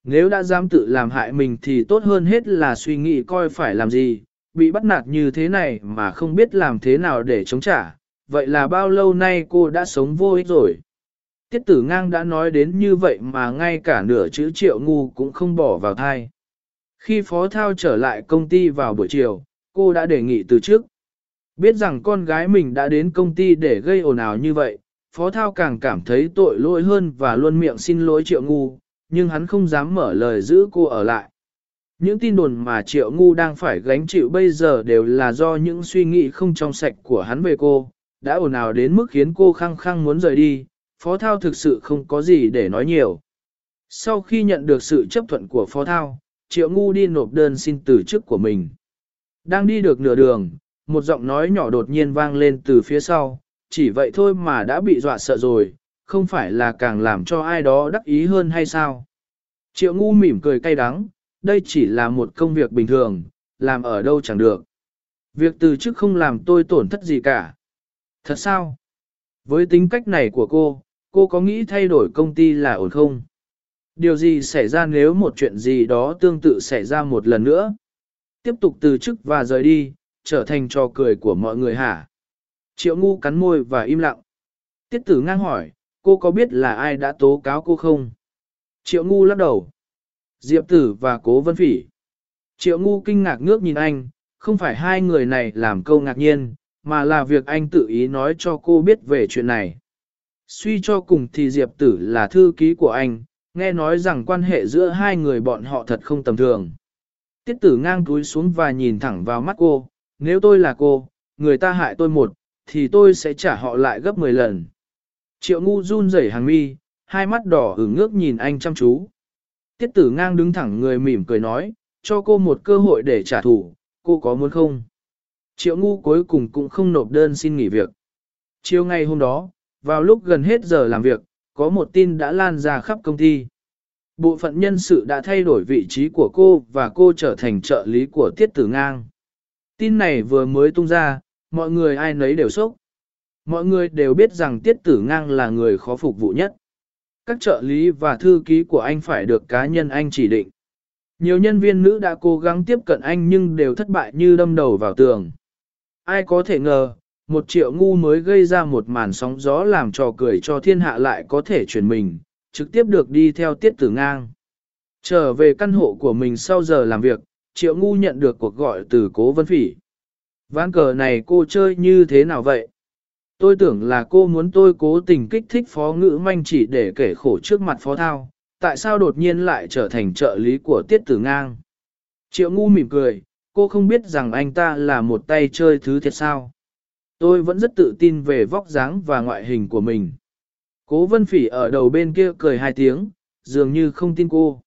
Nếu đã dám tự làm hại mình thì tốt hơn hết là suy nghĩ coi phải làm gì, bị bắt nạt như thế này mà không biết làm thế nào để chống trả. Vậy là bao lâu nay cô đã sống vô ích rồi? Tiết tử ngang đã nói đến như vậy mà ngay cả nửa chữ triệu ngu cũng không bỏ vào thai. Khi Phó Thao trở lại công ty vào buổi chiều, cô đã đề nghị từ trước. Biết rằng con gái mình đã đến công ty để gây ồn ào như vậy, Phó Thao càng cảm thấy tội lỗi hơn và luôn miệng xin lỗi Triệu Ngu, nhưng hắn không dám mở lời giữ cô ở lại. Những tin đồn mà Triệu Ngu đang phải gánh chịu bây giờ đều là do những suy nghĩ không trong sạch của hắn về cô, đã ồn ào đến mức khiến cô khăng khăng muốn rời đi, Phó Thao thực sự không có gì để nói nhiều. Sau khi nhận được sự chấp thuận của Phó Thao, Triệu Ngu đi nộp đơn xin từ chức của mình. Đang đi được nửa đường, một giọng nói nhỏ đột nhiên vang lên từ phía sau, chỉ vậy thôi mà đã bị dọa sợ rồi, không phải là càng làm cho ai đó đắc ý hơn hay sao. Triệu ngu mỉm cười cay đắng, đây chỉ là một công việc bình thường, làm ở đâu chẳng được. Việc từ chức không làm tôi tổn thất gì cả. Thật sao? Với tính cách này của cô, cô có nghĩ thay đổi công ty là ổn không? Điều gì xảy ra nếu một chuyện gì đó tương tự xảy ra một lần nữa? Tiếp tục từ chức và rời đi, trở thành trò cười của mọi người hả? Triệu ngu cắn môi và im lặng. Tiết tử ngang hỏi, cô có biết là ai đã tố cáo cô không? Triệu ngu lắc đầu. Diệp tử và cố vân phỉ. Triệu ngu kinh ngạc ngước nhìn anh, không phải hai người này làm câu ngạc nhiên, mà là việc anh tự ý nói cho cô biết về chuyện này. Suy cho cùng thì Diệp Tử là thư ký của anh, nghe nói rằng quan hệ giữa hai người bọn họ thật không tầm thường. Tiết tử ngang túi xuống và nhìn thẳng vào mắt cô, nếu tôi là cô, người ta hại tôi một, thì tôi sẽ trả họ lại gấp 10 lần. Triệu ngu run rẩy hàng mi, hai mắt đỏ ửng ngước nhìn anh chăm chú. Tiết tử ngang đứng thẳng người mỉm cười nói, cho cô một cơ hội để trả thù, cô có muốn không? Triệu ngu cuối cùng cũng không nộp đơn xin nghỉ việc. Chiều ngày hôm đó, vào lúc gần hết giờ làm việc, có một tin đã lan ra khắp công ty. Bộ phận nhân sự đã thay đổi vị trí của cô và cô trở thành trợ lý của Tiết Tử Ngang. Tin này vừa mới tung ra, mọi người ai nấy đều sốc. Mọi người đều biết rằng Tiết Tử Ngang là người khó phục vụ nhất. Các trợ lý và thư ký của anh phải được cá nhân anh chỉ định. Nhiều nhân viên nữ đã cố gắng tiếp cận anh nhưng đều thất bại như đâm đầu vào tường. Ai có thể ngờ, một triệu ngu mới gây ra một màn sóng gió làm trò cười cho thiên hạ lại có thể chuyển mình, trực tiếp được đi theo tiết tử ngang. Trở về căn hộ của mình sau giờ làm việc, triệu ngu nhận được cuộc gọi từ cố vân phỉ. Ván cờ này cô chơi như thế nào vậy? Tôi tưởng là cô muốn tôi cố tình kích thích phó ngữ manh chỉ để kể khổ trước mặt phó thao, tại sao đột nhiên lại trở thành trợ lý của tiết tử ngang? Triệu ngu mỉm cười, cô không biết rằng anh ta là một tay chơi thứ thiệt sao. Tôi vẫn rất tự tin về vóc dáng và ngoại hình của mình. Cố vân phỉ ở đầu bên kia cười hai tiếng, dường như không tin cô.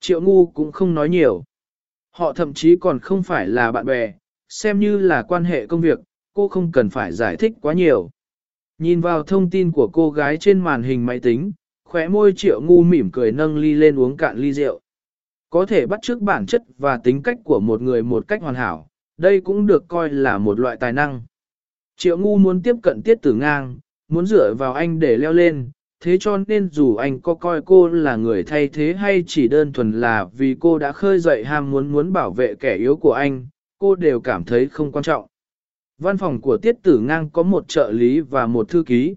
Triệu ngu cũng không nói nhiều. Họ thậm chí còn không phải là bạn bè, xem như là quan hệ công việc, cô không cần phải giải thích quá nhiều. Nhìn vào thông tin của cô gái trên màn hình máy tính, khóe môi triệu ngu mỉm cười nâng ly lên uống cạn ly rượu. Có thể bắt chước bản chất và tính cách của một người một cách hoàn hảo, đây cũng được coi là một loại tài năng. Triệu ngu muốn tiếp cận tiết tử ngang, muốn dựa vào anh để leo lên, thế cho nên dù anh có coi cô là người thay thế hay chỉ đơn thuần là vì cô đã khơi dậy ham muốn muốn bảo vệ kẻ yếu của anh, cô đều cảm thấy không quan trọng. Văn phòng của tiết tử ngang có một trợ lý và một thư ký.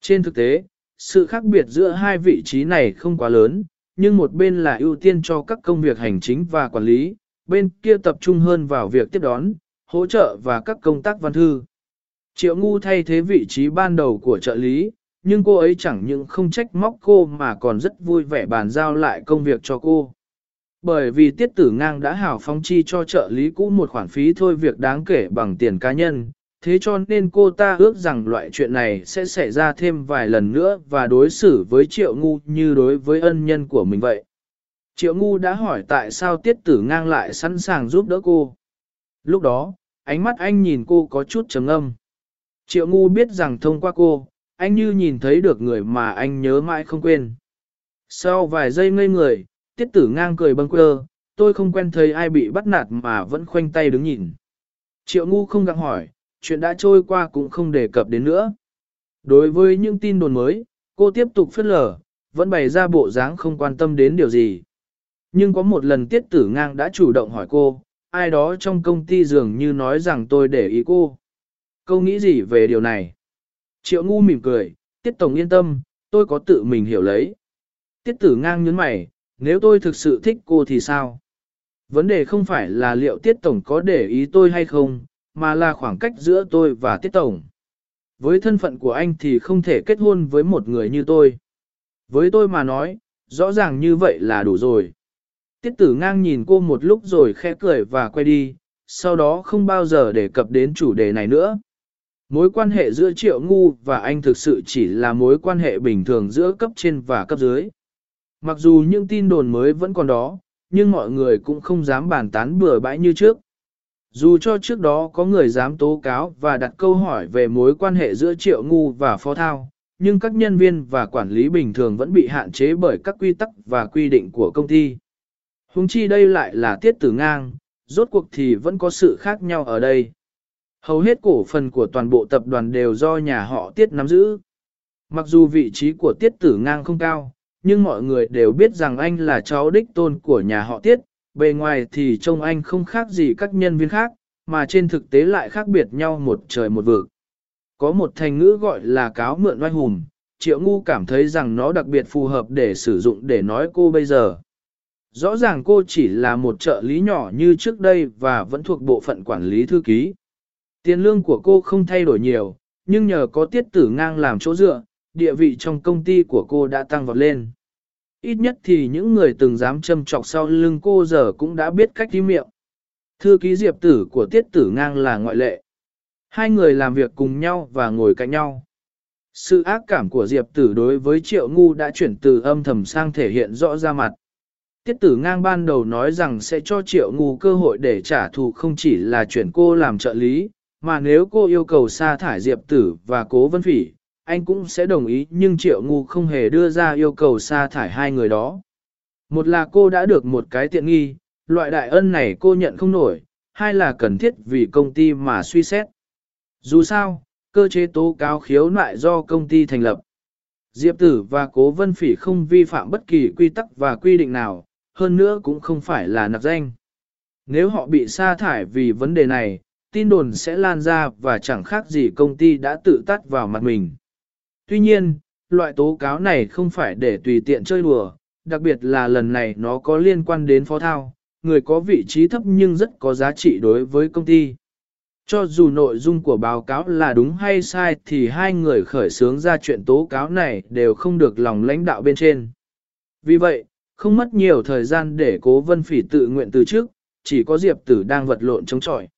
Trên thực tế, sự khác biệt giữa hai vị trí này không quá lớn, nhưng một bên là ưu tiên cho các công việc hành chính và quản lý, bên kia tập trung hơn vào việc tiếp đón, hỗ trợ và các công tác văn thư. Triệu ngu thay thế vị trí ban đầu của trợ lý, nhưng cô ấy chẳng những không trách móc cô mà còn rất vui vẻ bàn giao lại công việc cho cô. Bởi vì tiết tử ngang đã hảo phong chi cho trợ lý cũ một khoản phí thôi việc đáng kể bằng tiền cá nhân, thế cho nên cô ta ước rằng loại chuyện này sẽ xảy ra thêm vài lần nữa và đối xử với triệu ngu như đối với ân nhân của mình vậy. Triệu ngu đã hỏi tại sao tiết tử ngang lại sẵn sàng giúp đỡ cô. Lúc đó, ánh mắt anh nhìn cô có chút trầm âm. Triệu ngu biết rằng thông qua cô, anh như nhìn thấy được người mà anh nhớ mãi không quên. Sau vài giây ngây người, tiết tử ngang cười bâng quơ, tôi không quen thấy ai bị bắt nạt mà vẫn khoanh tay đứng nhìn. Triệu ngu không gặng hỏi, chuyện đã trôi qua cũng không đề cập đến nữa. Đối với những tin đồn mới, cô tiếp tục phất lờ, vẫn bày ra bộ dáng không quan tâm đến điều gì. Nhưng có một lần tiết tử ngang đã chủ động hỏi cô, ai đó trong công ty dường như nói rằng tôi để ý cô. Câu nghĩ gì về điều này? Triệu ngu mỉm cười, tiết tổng yên tâm, tôi có tự mình hiểu lấy. Tiết tử ngang nhấn mày, nếu tôi thực sự thích cô thì sao? Vấn đề không phải là liệu tiết tổng có để ý tôi hay không, mà là khoảng cách giữa tôi và tiết tổng. Với thân phận của anh thì không thể kết hôn với một người như tôi. Với tôi mà nói, rõ ràng như vậy là đủ rồi. Tiết tử ngang nhìn cô một lúc rồi khẽ cười và quay đi, sau đó không bao giờ đề cập đến chủ đề này nữa. Mối quan hệ giữa Triệu Ngu và anh thực sự chỉ là mối quan hệ bình thường giữa cấp trên và cấp dưới. Mặc dù những tin đồn mới vẫn còn đó, nhưng mọi người cũng không dám bàn tán bừa bãi như trước. Dù cho trước đó có người dám tố cáo và đặt câu hỏi về mối quan hệ giữa Triệu Ngu và Phó Thao, nhưng các nhân viên và quản lý bình thường vẫn bị hạn chế bởi các quy tắc và quy định của công ty. Hùng chi đây lại là tiết tử ngang, rốt cuộc thì vẫn có sự khác nhau ở đây. Hầu hết cổ phần của toàn bộ tập đoàn đều do nhà họ tiết nắm giữ. Mặc dù vị trí của tiết tử ngang không cao, nhưng mọi người đều biết rằng anh là cháu đích tôn của nhà họ tiết, bề ngoài thì trông anh không khác gì các nhân viên khác, mà trên thực tế lại khác biệt nhau một trời một vực. Có một thành ngữ gọi là cáo mượn oai hùng, triệu ngu cảm thấy rằng nó đặc biệt phù hợp để sử dụng để nói cô bây giờ. Rõ ràng cô chỉ là một trợ lý nhỏ như trước đây và vẫn thuộc bộ phận quản lý thư ký. Tiền lương của cô không thay đổi nhiều, nhưng nhờ có tiết tử ngang làm chỗ dựa, địa vị trong công ty của cô đã tăng vọt lên. Ít nhất thì những người từng dám châm chọc sau lưng cô giờ cũng đã biết cách đi miệng. Thư ký diệp tử của tiết tử ngang là ngoại lệ. Hai người làm việc cùng nhau và ngồi cạnh nhau. Sự ác cảm của diệp tử đối với triệu ngu đã chuyển từ âm thầm sang thể hiện rõ ra mặt. Tiết tử ngang ban đầu nói rằng sẽ cho triệu ngu cơ hội để trả thù không chỉ là chuyển cô làm trợ lý, mà nếu cô yêu cầu sa thải diệp tử và cố vân phỉ, anh cũng sẽ đồng ý nhưng triệu ngu không hề đưa ra yêu cầu sa thải hai người đó. Một là cô đã được một cái tiện nghi, loại đại ân này cô nhận không nổi, hai là cần thiết vì công ty mà suy xét. Dù sao, cơ chế tố cáo khiếu nại do công ty thành lập. Diệp tử và cố vân phỉ không vi phạm bất kỳ quy tắc và quy định nào, hơn nữa cũng không phải là nạp danh. Nếu họ bị sa thải vì vấn đề này, tin đồn sẽ lan ra và chẳng khác gì công ty đã tự tắt vào mặt mình. Tuy nhiên, loại tố cáo này không phải để tùy tiện chơi đùa, đặc biệt là lần này nó có liên quan đến phó thao, người có vị trí thấp nhưng rất có giá trị đối với công ty. Cho dù nội dung của báo cáo là đúng hay sai thì hai người khởi xướng ra chuyện tố cáo này đều không được lòng lãnh đạo bên trên. Vì vậy, không mất nhiều thời gian để cố vân phỉ tự nguyện từ trước, chỉ có Diệp Tử đang vật lộn chống chọi.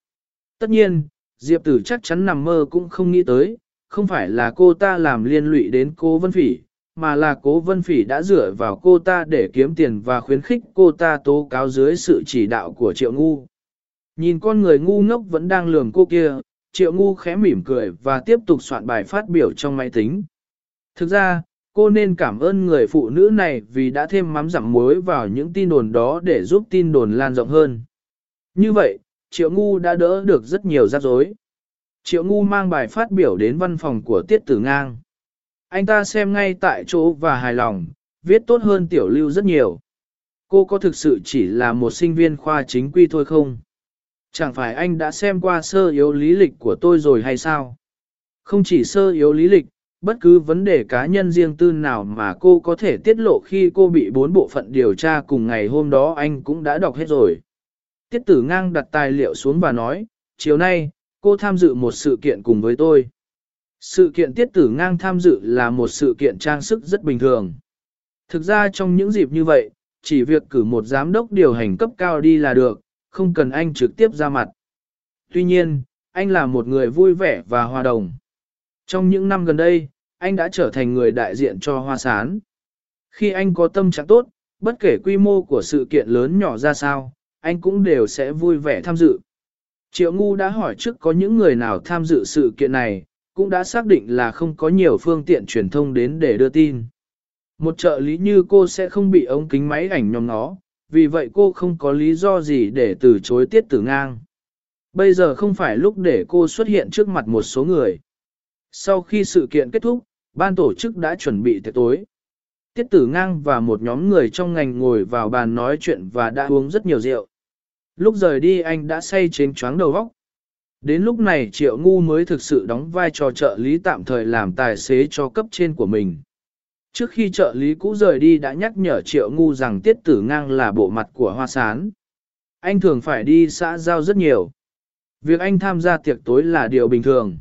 Tất nhiên, Diệp Tử chắc chắn nằm mơ cũng không nghĩ tới, không phải là cô ta làm liên lụy đến cố vân phỉ, mà là cố vân phỉ đã dựa vào cô ta để kiếm tiền và khuyến khích cô ta tố cáo dưới sự chỉ đạo của triệu ngu. Nhìn con người ngu ngốc vẫn đang lường cô kia, triệu ngu khẽ mỉm cười và tiếp tục soạn bài phát biểu trong máy tính. Thực ra, cô nên cảm ơn người phụ nữ này vì đã thêm mắm dặm muối vào những tin đồn đó để giúp tin đồn lan rộng hơn. Như vậy, triệu ngu đã đỡ được rất nhiều rắc rối. Triệu ngu mang bài phát biểu đến văn phòng của Tiết Tử Ngang. Anh ta xem ngay tại chỗ và hài lòng, viết tốt hơn tiểu lưu rất nhiều. Cô có thực sự chỉ là một sinh viên khoa chính quy thôi không? Chẳng phải anh đã xem qua sơ yếu lý lịch của tôi rồi hay sao? Không chỉ sơ yếu lý lịch, bất cứ vấn đề cá nhân riêng tư nào mà cô có thể tiết lộ khi cô bị bốn bộ phận điều tra cùng ngày hôm đó anh cũng đã đọc hết rồi. Tiết tử ngang đặt tài liệu xuống và nói, chiều nay, cô tham dự một sự kiện cùng với tôi. Sự kiện tiết tử ngang tham dự là một sự kiện trang sức rất bình thường. Thực ra trong những dịp như vậy, chỉ việc cử một giám đốc điều hành cấp cao đi là được, không cần anh trực tiếp ra mặt. Tuy nhiên, anh là một người vui vẻ và hòa đồng. Trong những năm gần đây, anh đã trở thành người đại diện cho hoa sán. Khi anh có tâm trạng tốt, bất kể quy mô của sự kiện lớn nhỏ ra sao, anh cũng đều sẽ vui vẻ tham dự. Triệu Ngu đã hỏi trước có những người nào tham dự sự kiện này, cũng đã xác định là không có nhiều phương tiện truyền thông đến để đưa tin. Một trợ lý như cô sẽ không bị ống kính máy ảnh nhóm nó, vì vậy cô không có lý do gì để từ chối tiết tử ngang. Bây giờ không phải lúc để cô xuất hiện trước mặt một số người. Sau khi sự kiện kết thúc, ban tổ chức đã chuẩn bị tiệc tối. Tiết tử ngang và một nhóm người trong ngành ngồi vào bàn nói chuyện và đã uống rất nhiều rượu. Lúc rời đi anh đã say chến choáng đầu vóc. Đến lúc này Triệu Ngu mới thực sự đóng vai trò trợ lý tạm thời làm tài xế cho cấp trên của mình. Trước khi trợ lý cũ rời đi đã nhắc nhở Triệu Ngu rằng tiết tử ngang là bộ mặt của hoa sán. Anh thường phải đi xã giao rất nhiều. Việc anh tham gia tiệc tối là điều bình thường.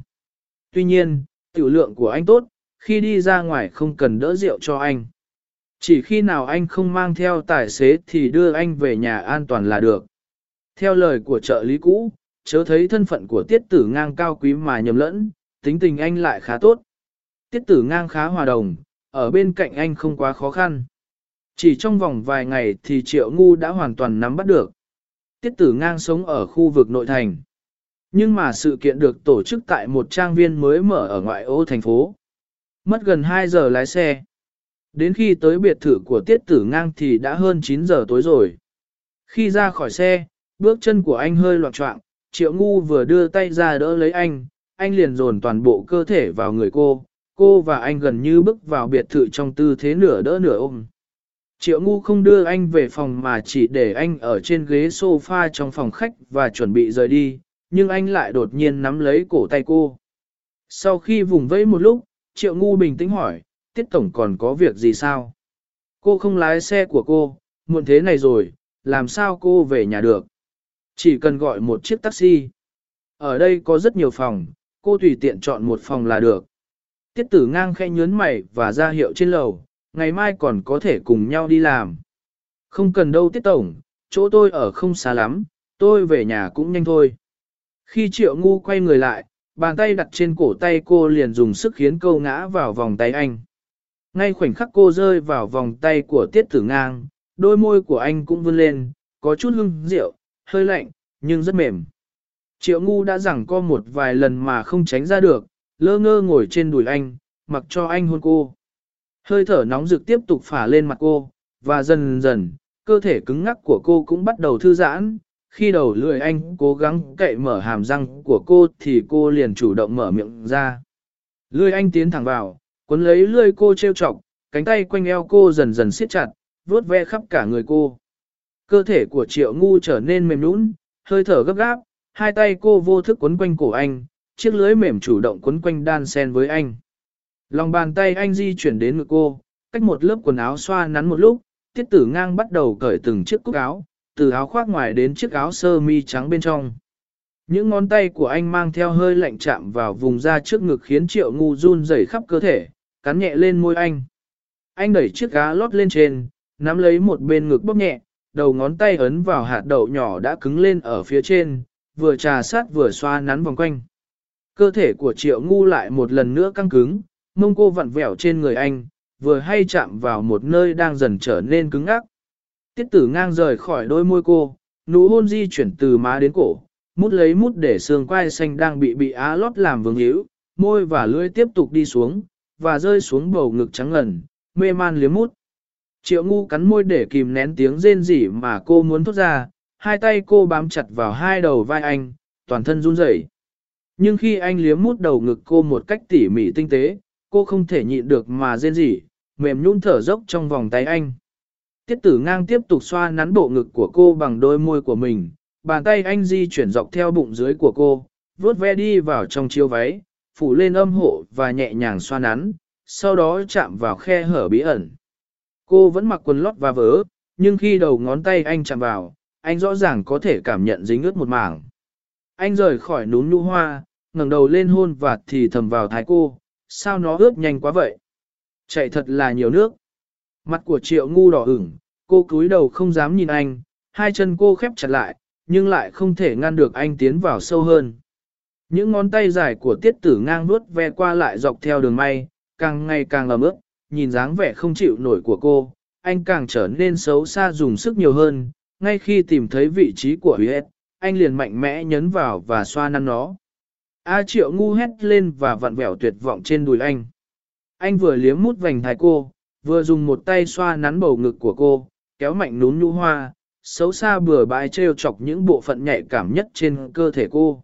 Tuy nhiên, tiểu lượng của anh tốt, khi đi ra ngoài không cần đỡ rượu cho anh. Chỉ khi nào anh không mang theo tài xế thì đưa anh về nhà an toàn là được. Theo lời của trợ lý cũ, chớ thấy thân phận của tiết tử ngang cao quý mà nhầm lẫn, tính tình anh lại khá tốt. Tiết tử ngang khá hòa đồng, ở bên cạnh anh không quá khó khăn. Chỉ trong vòng vài ngày thì triệu ngu đã hoàn toàn nắm bắt được. Tiết tử ngang sống ở khu vực nội thành. Nhưng mà sự kiện được tổ chức tại một trang viên mới mở ở ngoại ô thành phố. Mất gần 2 giờ lái xe. Đến khi tới biệt thự của tiết tử ngang thì đã hơn 9 giờ tối rồi. Khi ra khỏi xe, bước chân của anh hơi loạn trọng, triệu ngu vừa đưa tay ra đỡ lấy anh, anh liền dồn toàn bộ cơ thể vào người cô, cô và anh gần như bước vào biệt thự trong tư thế nửa đỡ nửa ôm. Triệu ngu không đưa anh về phòng mà chỉ để anh ở trên ghế sofa trong phòng khách và chuẩn bị rời đi, nhưng anh lại đột nhiên nắm lấy cổ tay cô. Sau khi vùng vẫy một lúc, Triệu ngu bình tĩnh hỏi, Tiết Tổng còn có việc gì sao? Cô không lái xe của cô, muộn thế này rồi, làm sao cô về nhà được? Chỉ cần gọi một chiếc taxi. Ở đây có rất nhiều phòng, cô tùy tiện chọn một phòng là được. Tiết tử ngang khẽ nhớn mày và ra hiệu trên lầu, ngày mai còn có thể cùng nhau đi làm. Không cần đâu tiết tổng, chỗ tôi ở không xa lắm, tôi về nhà cũng nhanh thôi. Khi triệu ngu quay người lại, bàn tay đặt trên cổ tay cô liền dùng sức khiến câu ngã vào vòng tay anh. Ngay khoảnh khắc cô rơi vào vòng tay của tiết tử ngang, đôi môi của anh cũng vươn lên, có chút hương rượu, hơi lạnh, nhưng rất mềm. Triệu ngu đã rằng co một vài lần mà không tránh ra được, lơ ngơ ngồi trên đùi anh, mặc cho anh hôn cô. Hơi thở nóng rực tiếp tục phả lên mặt cô, và dần dần, cơ thể cứng ngắc của cô cũng bắt đầu thư giãn. Khi đầu lưỡi anh cố gắng cậy mở hàm răng của cô thì cô liền chủ động mở miệng ra. Lưỡi anh tiến thẳng vào, cuốn lấy lưỡi cô treo chọc, cánh tay quanh eo cô dần dần siết chặt, vuốt ve khắp cả người cô. Cơ thể của triệu ngu trở nên mềm nũng, hơi thở gấp gáp, hai tay cô vô thức quấn quanh cổ anh, chiếc lưới mềm chủ động quấn quanh đan sen với anh. Lòng bàn tay anh di chuyển đến ngực cô, cách một lớp quần áo xoa nắn một lúc, tiết tử ngang bắt đầu cởi từng chiếc cúc áo, từ áo khoác ngoài đến chiếc áo sơ mi trắng bên trong. Những ngón tay của anh mang theo hơi lạnh chạm vào vùng da trước ngực khiến triệu ngu run rẩy khắp cơ thể, cắn nhẹ lên môi anh. Anh đẩy chiếc gá lót lên trên, nắm lấy một bên ngực bóp nhẹ, đầu ngón tay ấn vào hạt đậu nhỏ đã cứng lên ở phía trên, vừa trà sát vừa xoa nắn vòng quanh. Cơ thể của triệu ngu lại một lần nữa căng cứng, mông cô vặn vẹo trên người anh, vừa hay chạm vào một nơi đang dần trở nên cứng ngắc. Tiết tử ngang rời khỏi đôi môi cô, nụ hôn di chuyển từ má đến cổ, mút lấy mút để xương quai xanh đang bị bị á lót làm vương hữu, môi và lưỡi tiếp tục đi xuống, và rơi xuống bầu ngực trắng ngần, mê man liếm mút. Triệu ngu cắn môi để kìm nén tiếng rên rỉ mà cô muốn thốt ra, hai tay cô bám chặt vào hai đầu vai anh, toàn thân run rẩy. Nhưng khi anh liếm mút đầu ngực cô một cách tỉ mỉ tinh tế, cô không thể nhịn được mà rên rỉ, mềm nhún thở dốc trong vòng tay anh. Tiết tử ngang tiếp tục xoa nắn bộ ngực của cô bằng đôi môi của mình, bàn tay anh di chuyển dọc theo bụng dưới của cô, vuốt ve đi vào trong chiếu váy, phủ lên âm hộ và nhẹ nhàng xoa nắn, sau đó chạm vào khe hở bí ẩn. Cô vẫn mặc quần lót và vớ, nhưng khi đầu ngón tay anh chạm vào, anh rõ ràng có thể cảm nhận dính ướt một mảng. Anh rời khỏi núm nhu hoa, ngẩng đầu lên hôn và thì thầm vào thái cô, sao nó ướt nhanh quá vậy? Chạy thật là nhiều nước. Mặt của triệu ngu đỏ ửng, cô cúi đầu không dám nhìn anh, hai chân cô khép chặt lại, nhưng lại không thể ngăn được anh tiến vào sâu hơn. Những ngón tay dài của tiết tử ngang vuốt ve qua lại dọc theo đường may, càng ngày càng ấm ướt, nhìn dáng vẻ không chịu nổi của cô, anh càng trở nên xấu xa dùng sức nhiều hơn, ngay khi tìm thấy vị trí của huyết, anh liền mạnh mẽ nhấn vào và xoa năn nó. A triệu ngu hét lên và vặn vẹo tuyệt vọng trên đùi anh. Anh vừa liếm mút vành thái cô, vừa dùng một tay xoa nắn bầu ngực của cô, kéo mạnh núm nhũ hoa, xấu xa bừa bãi trêu chọc những bộ phận nhạy cảm nhất trên cơ thể cô.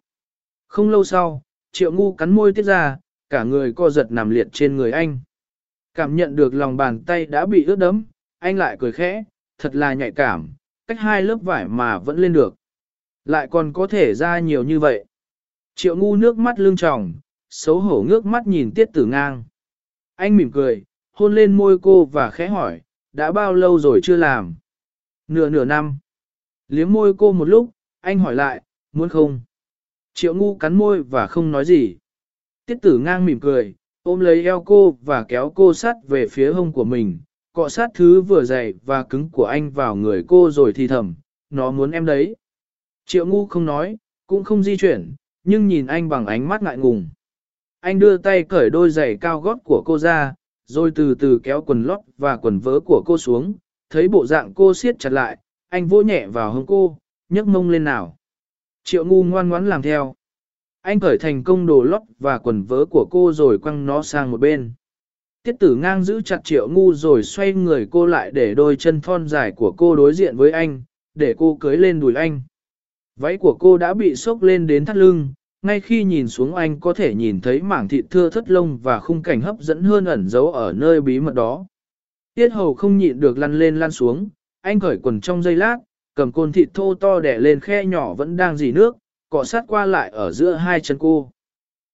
Không lâu sau, triệu ngu cắn môi tiết ra, cả người co giật nằm liệt trên người anh. Cảm nhận được lòng bàn tay đã bị ướt đẫm, anh lại cười khẽ, thật là nhạy cảm, cách hai lớp vải mà vẫn lên được. Lại còn có thể ra nhiều như vậy. Triệu ngu nước mắt lưng tròng, xấu hổ ngước mắt nhìn tiết tử ngang. Anh mỉm cười, hôn lên môi cô và khẽ hỏi, đã bao lâu rồi chưa làm? Nửa nửa năm. Liếm môi cô một lúc, anh hỏi lại, muốn không? Triệu ngu cắn môi và không nói gì. Tiết tử ngang mỉm cười, ôm lấy eo cô và kéo cô sát về phía hông của mình, cọ sát thứ vừa dày và cứng của anh vào người cô rồi thì thầm, nó muốn em đấy. Triệu ngu không nói, cũng không di chuyển, nhưng nhìn anh bằng ánh mắt ngại ngùng. Anh đưa tay cởi đôi giày cao gót của cô ra, rồi từ từ kéo quần lót và quần vớ của cô xuống, thấy bộ dạng cô siết chặt lại, anh vỗ nhẹ vào hông cô, nhấc mông lên nào. Triệu ngu ngoan ngoãn làm theo. Anh cởi thành công đồ lót và quần vớ của cô rồi quăng nó sang một bên. Tiết tử ngang giữ chặt triệu ngu rồi xoay người cô lại để đôi chân thon dài của cô đối diện với anh, để cô cưới lên đùi anh. Váy của cô đã bị sốc lên đến thắt lưng, ngay khi nhìn xuống anh có thể nhìn thấy mảng thịt thưa thất lông và khung cảnh hấp dẫn hơn ẩn giấu ở nơi bí mật đó. Tiết hầu không nhịn được lăn lên lăn xuống, anh cởi quần trong giây lát, cầm côn thịt thô to đẻ lên khe nhỏ vẫn đang dì nước, cọ sát qua lại ở giữa hai chân cô.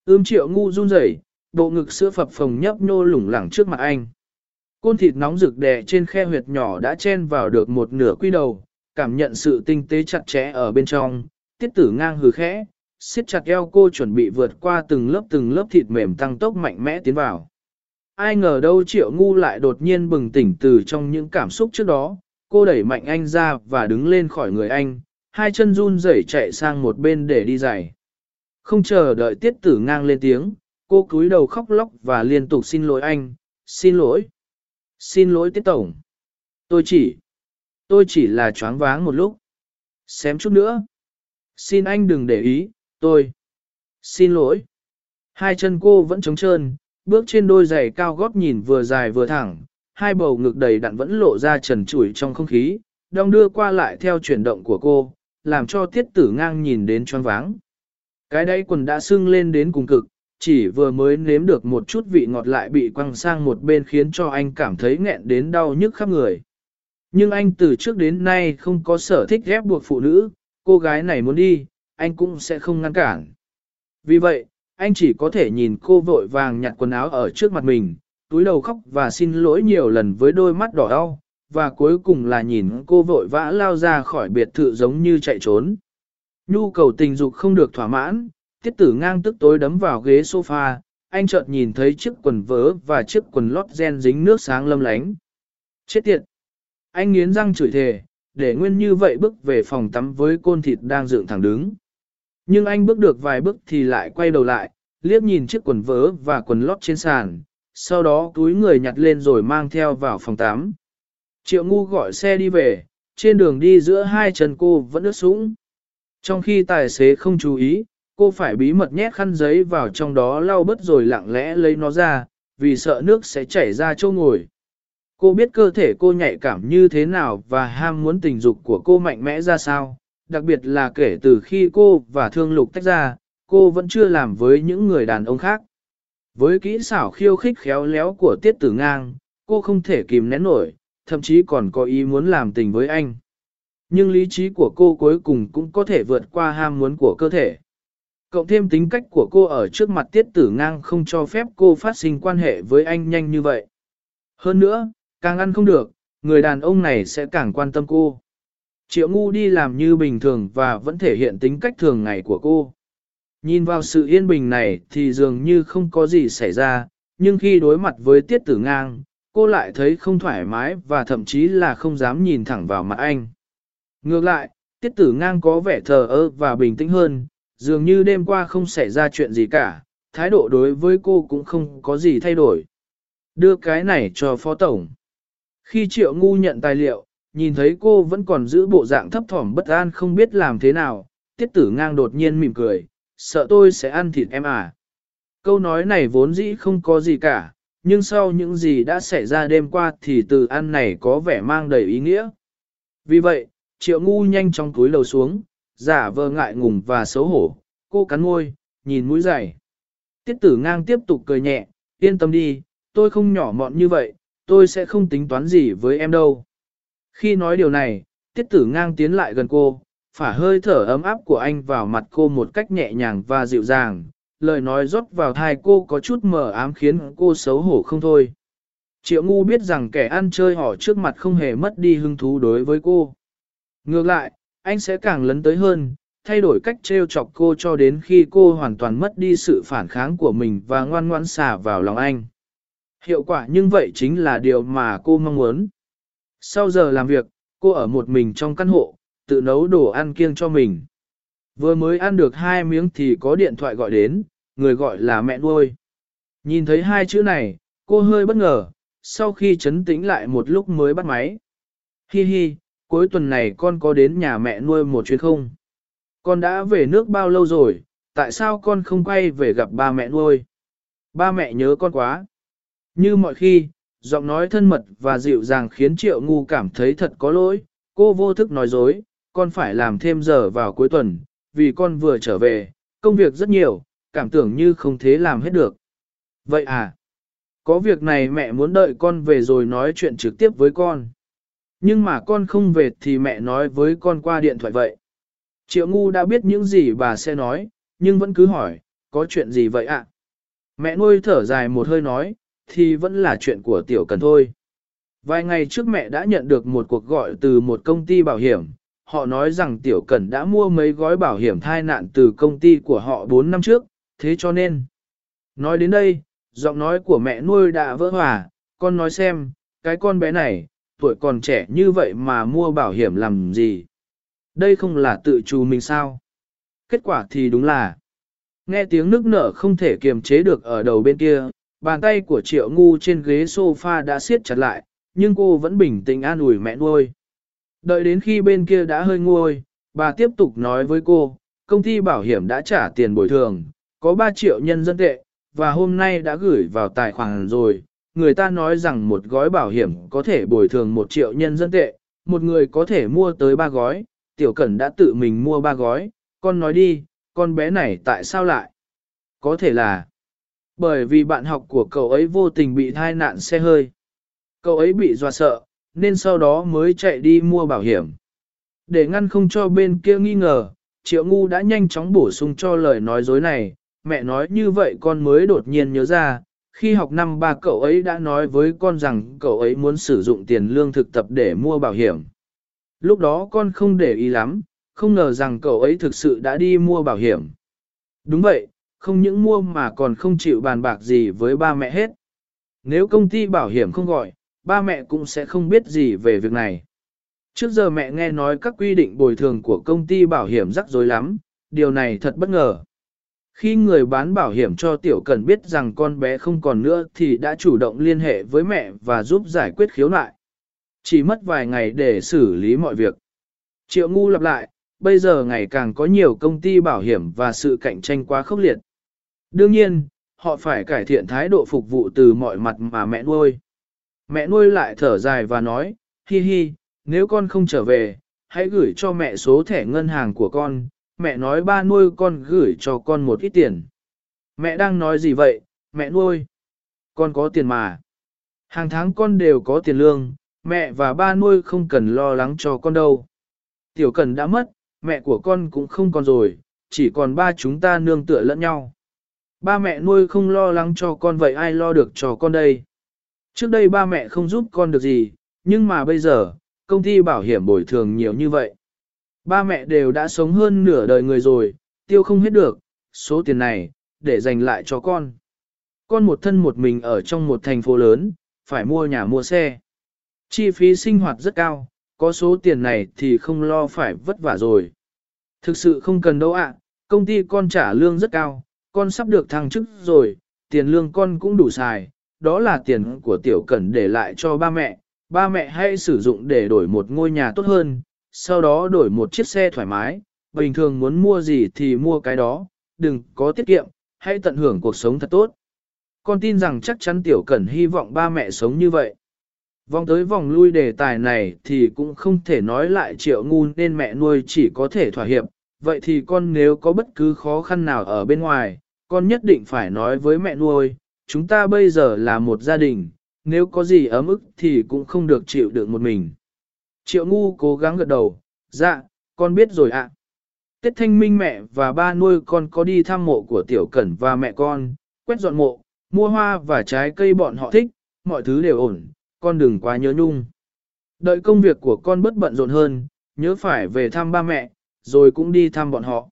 Ưm triệu ngu run rẩy, bộ ngực sữa phập phồng nhấp nhô lủng lẳng trước mặt anh. Côn thịt nóng rực đè trên khe huyệt nhỏ đã chen vào được một nửa quy đầu, cảm nhận sự tinh tế chặt chẽ ở bên trong, tiết tử ngang hừ khẽ, siết chặt eo cô chuẩn bị vượt qua từng lớp từng lớp thịt mềm tăng tốc mạnh mẽ tiến vào. Ai ngờ đâu triệu ngu lại đột nhiên bừng tỉnh từ trong những cảm xúc trước đó, cô đẩy mạnh anh ra và đứng lên khỏi người anh, hai chân run rẩy chạy sang một bên để đi giày. Không chờ đợi tiết tử ngang lên tiếng, cô cúi đầu khóc lóc và liên tục xin lỗi anh, xin lỗi, xin lỗi tiết tổng. Tôi chỉ, tôi chỉ là choáng váng một lúc. Xém chút nữa. Xin anh đừng để ý, tôi. Xin lỗi. Hai chân cô vẫn trống trơn, bước trên đôi giày cao gót nhìn vừa dài vừa thẳng, hai bầu ngực đầy đặn vẫn lộ ra trần trụi trong không khí, đong đưa qua lại theo chuyển động của cô, làm cho tiết tử ngang nhìn đến choáng váng. Cái đáy quần đã sưng lên đến cùng cực, chỉ vừa mới nếm được một chút vị ngọt lại bị quăng sang một bên khiến cho anh cảm thấy nghẹn đến đau nhức khắp người. Nhưng anh từ trước đến nay không có sở thích ghép buộc phụ nữ, cô gái này muốn đi, anh cũng sẽ không ngăn cản. Vì vậy, anh chỉ có thể nhìn cô vội vàng nhặt quần áo ở trước mặt mình, túi đầu khóc và xin lỗi nhiều lần với đôi mắt đỏ đau, và cuối cùng là nhìn cô vội vã lao ra khỏi biệt thự giống như chạy trốn. Nhu cầu tình dục không được thỏa mãn, tiết tử ngang tức tối đấm vào ghế sofa, anh chợt nhìn thấy chiếc quần vớ và chiếc quần lót gen dính nước sáng lâm lánh. Chết tiệt! Anh nghiến răng chửi thề, để nguyên như vậy bước về phòng tắm với côn thịt đang dựng thẳng đứng. Nhưng anh bước được vài bước thì lại quay đầu lại, liếc nhìn chiếc quần vớ và quần lót trên sàn, sau đó túi người nhặt lên rồi mang theo vào phòng tắm. Triệu ngu gọi xe đi về, trên đường đi giữa hai chân cô vẫn ướt sũng. Trong khi tài xế không chú ý, cô phải bí mật nhét khăn giấy vào trong đó lau bớt rồi lặng lẽ lấy nó ra, vì sợ nước sẽ chảy ra chỗ ngồi. Cô biết cơ thể cô nhạy cảm như thế nào và ham muốn tình dục của cô mạnh mẽ ra sao, đặc biệt là kể từ khi cô và thương lục tách ra, cô vẫn chưa làm với những người đàn ông khác. Với kỹ xảo khiêu khích khéo léo của tiết tử ngang, cô không thể kìm nén nổi, thậm chí còn có ý muốn làm tình với anh. Nhưng lý trí của cô cuối cùng cũng có thể vượt qua ham muốn của cơ thể. Cộng thêm tính cách của cô ở trước mặt tiết tử ngang không cho phép cô phát sinh quan hệ với anh nhanh như vậy. Hơn nữa, càng ăn không được, người đàn ông này sẽ càng quan tâm cô. Triệu ngu đi làm như bình thường và vẫn thể hiện tính cách thường ngày của cô. Nhìn vào sự yên bình này thì dường như không có gì xảy ra, nhưng khi đối mặt với tiết tử ngang, cô lại thấy không thoải mái và thậm chí là không dám nhìn thẳng vào mặt anh. Ngược lại, tiết tử ngang có vẻ thờ ơ và bình tĩnh hơn, dường như đêm qua không xảy ra chuyện gì cả, thái độ đối với cô cũng không có gì thay đổi. Đưa cái này cho phó tổng. Khi triệu ngu nhận tài liệu, nhìn thấy cô vẫn còn giữ bộ dạng thấp thỏm bất an không biết làm thế nào, tiết tử ngang đột nhiên mỉm cười, sợ tôi sẽ ăn thịt em à. Câu nói này vốn dĩ không có gì cả, nhưng sau những gì đã xảy ra đêm qua thì từ ăn này có vẻ mang đầy ý nghĩa. Vì vậy, triệu ngu nhanh trong túi lầu xuống, giả vờ ngại ngùng và xấu hổ, cô cắn môi, nhìn mũi dày. Tiết tử ngang tiếp tục cười nhẹ, yên tâm đi, tôi không nhỏ mọn như vậy, tôi sẽ không tính toán gì với em đâu. Khi nói điều này, tiết tử ngang tiến lại gần cô, phả hơi thở ấm áp của anh vào mặt cô một cách nhẹ nhàng và dịu dàng, lời nói rót vào thai cô có chút mờ ám khiến cô xấu hổ không thôi. Triệu ngu biết rằng kẻ ăn chơi họ trước mặt không hề mất đi hứng thú đối với cô. Ngược lại, anh sẽ càng lấn tới hơn, thay đổi cách trêu chọc cô cho đến khi cô hoàn toàn mất đi sự phản kháng của mình và ngoan ngoãn xả vào lòng anh. Hiệu quả nhưng vậy chính là điều mà cô mong muốn. Sau giờ làm việc, cô ở một mình trong căn hộ, tự nấu đồ ăn kiêng cho mình. Vừa mới ăn được hai miếng thì có điện thoại gọi đến, người gọi là mẹ nuôi. Nhìn thấy hai chữ này, cô hơi bất ngờ, sau khi chấn tĩnh lại một lúc mới bắt máy. Hi hi, cuối tuần này con có đến nhà mẹ nuôi một chuyến không? Con đã về nước bao lâu rồi, tại sao con không quay về gặp ba mẹ nuôi? Ba mẹ nhớ con quá. Như mọi khi, giọng nói thân mật và dịu dàng khiến triệu ngu cảm thấy thật có lỗi, cô vô thức nói dối, con phải làm thêm giờ vào cuối tuần, vì con vừa trở về, công việc rất nhiều, cảm tưởng như không thế làm hết được. Vậy à? Có việc này mẹ muốn đợi con về rồi nói chuyện trực tiếp với con. Nhưng mà con không về thì mẹ nói với con qua điện thoại vậy. Triệu ngu đã biết những gì bà sẽ nói, nhưng vẫn cứ hỏi, có chuyện gì vậy ạ? Mẹ nuôi thở dài một hơi nói, thì vẫn là chuyện của tiểu cần thôi. Vài ngày trước mẹ đã nhận được một cuộc gọi từ một công ty bảo hiểm, họ nói rằng Tiểu Cẩn đã mua mấy gói bảo hiểm thai nạn từ công ty của họ 4 năm trước, thế cho nên. Nói đến đây, giọng nói của mẹ nuôi đã vỡ hòa, con nói xem, cái con bé này, tuổi còn trẻ như vậy mà mua bảo hiểm làm gì? Đây không là tự trù mình sao? Kết quả thì đúng là, nghe tiếng nước nở không thể kiềm chế được ở đầu bên kia, bàn tay của triệu ngu trên ghế sofa đã siết chặt lại, nhưng cô vẫn bình tĩnh an ủi mẹ nuôi. Đợi đến khi bên kia đã hơi nguôi, bà tiếp tục nói với cô, công ty bảo hiểm đã trả tiền bồi thường, có 3 triệu nhân dân tệ, và hôm nay đã gửi vào tài khoản rồi. Người ta nói rằng một gói bảo hiểm có thể bồi thường 1 triệu nhân dân tệ, một người có thể mua tới 3 gói, tiểu cẩn đã tự mình mua 3 gói, con nói đi, con bé này tại sao lại? Có thể là bởi vì bạn học của cậu ấy vô tình bị thai nạn xe hơi. Cậu ấy bị dọa sợ, nên sau đó mới chạy đi mua bảo hiểm. Để ngăn không cho bên kia nghi ngờ, Triệu Ngu đã nhanh chóng bổ sung cho lời nói dối này, mẹ nói như vậy con mới đột nhiên nhớ ra, khi học năm ba cậu ấy đã nói với con rằng cậu ấy muốn sử dụng tiền lương thực tập để mua bảo hiểm. Lúc đó con không để ý lắm, không ngờ rằng cậu ấy thực sự đã đi mua bảo hiểm. Đúng vậy, không những mua mà còn không chịu bàn bạc gì với ba mẹ hết. Nếu công ty bảo hiểm không gọi, ba mẹ cũng sẽ không biết gì về việc này. Trước giờ mẹ nghe nói các quy định bồi thường của công ty bảo hiểm rắc rối lắm, điều này thật bất ngờ. Khi người bán bảo hiểm cho Tiểu Cần biết rằng con bé không còn nữa thì đã chủ động liên hệ với mẹ và giúp giải quyết khiếu nại. Chỉ mất vài ngày để xử lý mọi việc. Triệu ngu lặp lại, bây giờ ngày càng có nhiều công ty bảo hiểm và sự cạnh tranh quá khốc liệt. Đương nhiên, họ phải cải thiện thái độ phục vụ từ mọi mặt mà mẹ nuôi. Mẹ nuôi lại thở dài và nói, hi hi, nếu con không trở về, hãy gửi cho mẹ số thẻ ngân hàng của con, mẹ nói ba nuôi con gửi cho con một ít tiền. Mẹ đang nói gì vậy, mẹ nuôi? Con có tiền mà. Hàng tháng con đều có tiền lương, mẹ và ba nuôi không cần lo lắng cho con đâu. Tiểu cần đã mất, mẹ của con cũng không còn rồi, chỉ còn ba chúng ta nương tựa lẫn nhau. Ba mẹ nuôi không lo lắng cho con vậy ai lo được cho con đây? Trước đây ba mẹ không giúp con được gì, nhưng mà bây giờ, công ty bảo hiểm bồi thường nhiều như vậy. Ba mẹ đều đã sống hơn nửa đời người rồi, tiêu không hết được, số tiền này, để dành lại cho con. Con một thân một mình ở trong một thành phố lớn, phải mua nhà mua xe. Chi phí sinh hoạt rất cao, có số tiền này thì không lo phải vất vả rồi. Thực sự không cần đâu ạ, công ty con trả lương rất cao, con sắp được thăng chức rồi, tiền lương con cũng đủ xài, đó là tiền của tiểu cẩn để lại cho ba mẹ, ba mẹ hãy sử dụng để đổi một ngôi nhà tốt hơn, sau đó đổi một chiếc xe thoải mái, bình thường muốn mua gì thì mua cái đó, đừng có tiết kiệm, hãy tận hưởng cuộc sống thật tốt. Con tin rằng chắc chắn tiểu cẩn hy vọng ba mẹ sống như vậy. Vòng tới vòng lui đề tài này thì cũng không thể nói lại triệu ngu nên mẹ nuôi chỉ có thể thỏa hiệp, vậy thì con nếu có bất cứ khó khăn nào ở bên ngoài, con nhất định phải nói với mẹ nuôi, chúng ta bây giờ là một gia đình, nếu có gì ấm ức thì cũng không được chịu được một mình. Triệu ngu cố gắng gật đầu, dạ, con biết rồi ạ. Tết thanh minh mẹ và ba nuôi con có đi thăm mộ của tiểu cẩn và mẹ con, quét dọn mộ, mua hoa và trái cây bọn họ thích, mọi thứ đều ổn, con đừng quá nhớ nhung. Đợi công việc của con bất bận rộn hơn, nhớ phải về thăm ba mẹ, rồi cũng đi thăm bọn họ.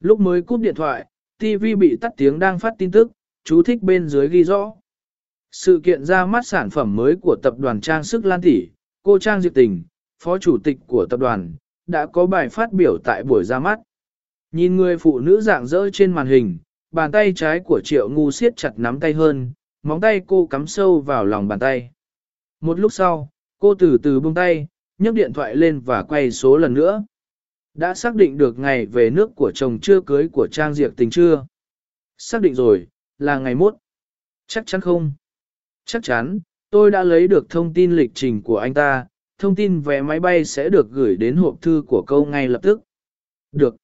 Lúc mới cúp điện thoại, TV bị tắt tiếng đang phát tin tức, chú thích bên dưới ghi rõ. Sự kiện ra mắt sản phẩm mới của tập đoàn Trang sức Lan Tỷ, cô Trang Diệp Tình, phó chủ tịch của tập đoàn, đã có bài phát biểu tại buổi ra mắt. Nhìn người phụ nữ dạng dỡ trên màn hình, bàn tay trái của triệu ngu siết chặt nắm tay hơn, móng tay cô cắm sâu vào lòng bàn tay. Một lúc sau, cô từ từ buông tay, nhấc điện thoại lên và quay số lần nữa. Đã xác định được ngày về nước của chồng chưa cưới của Trang Diệp Tình chưa? Xác định rồi, là ngày mốt. Chắc chắn không? Chắc chắn, tôi đã lấy được thông tin lịch trình của anh ta, thông tin vé máy bay sẽ được gửi đến hộp thư của câu ngay lập tức. Được.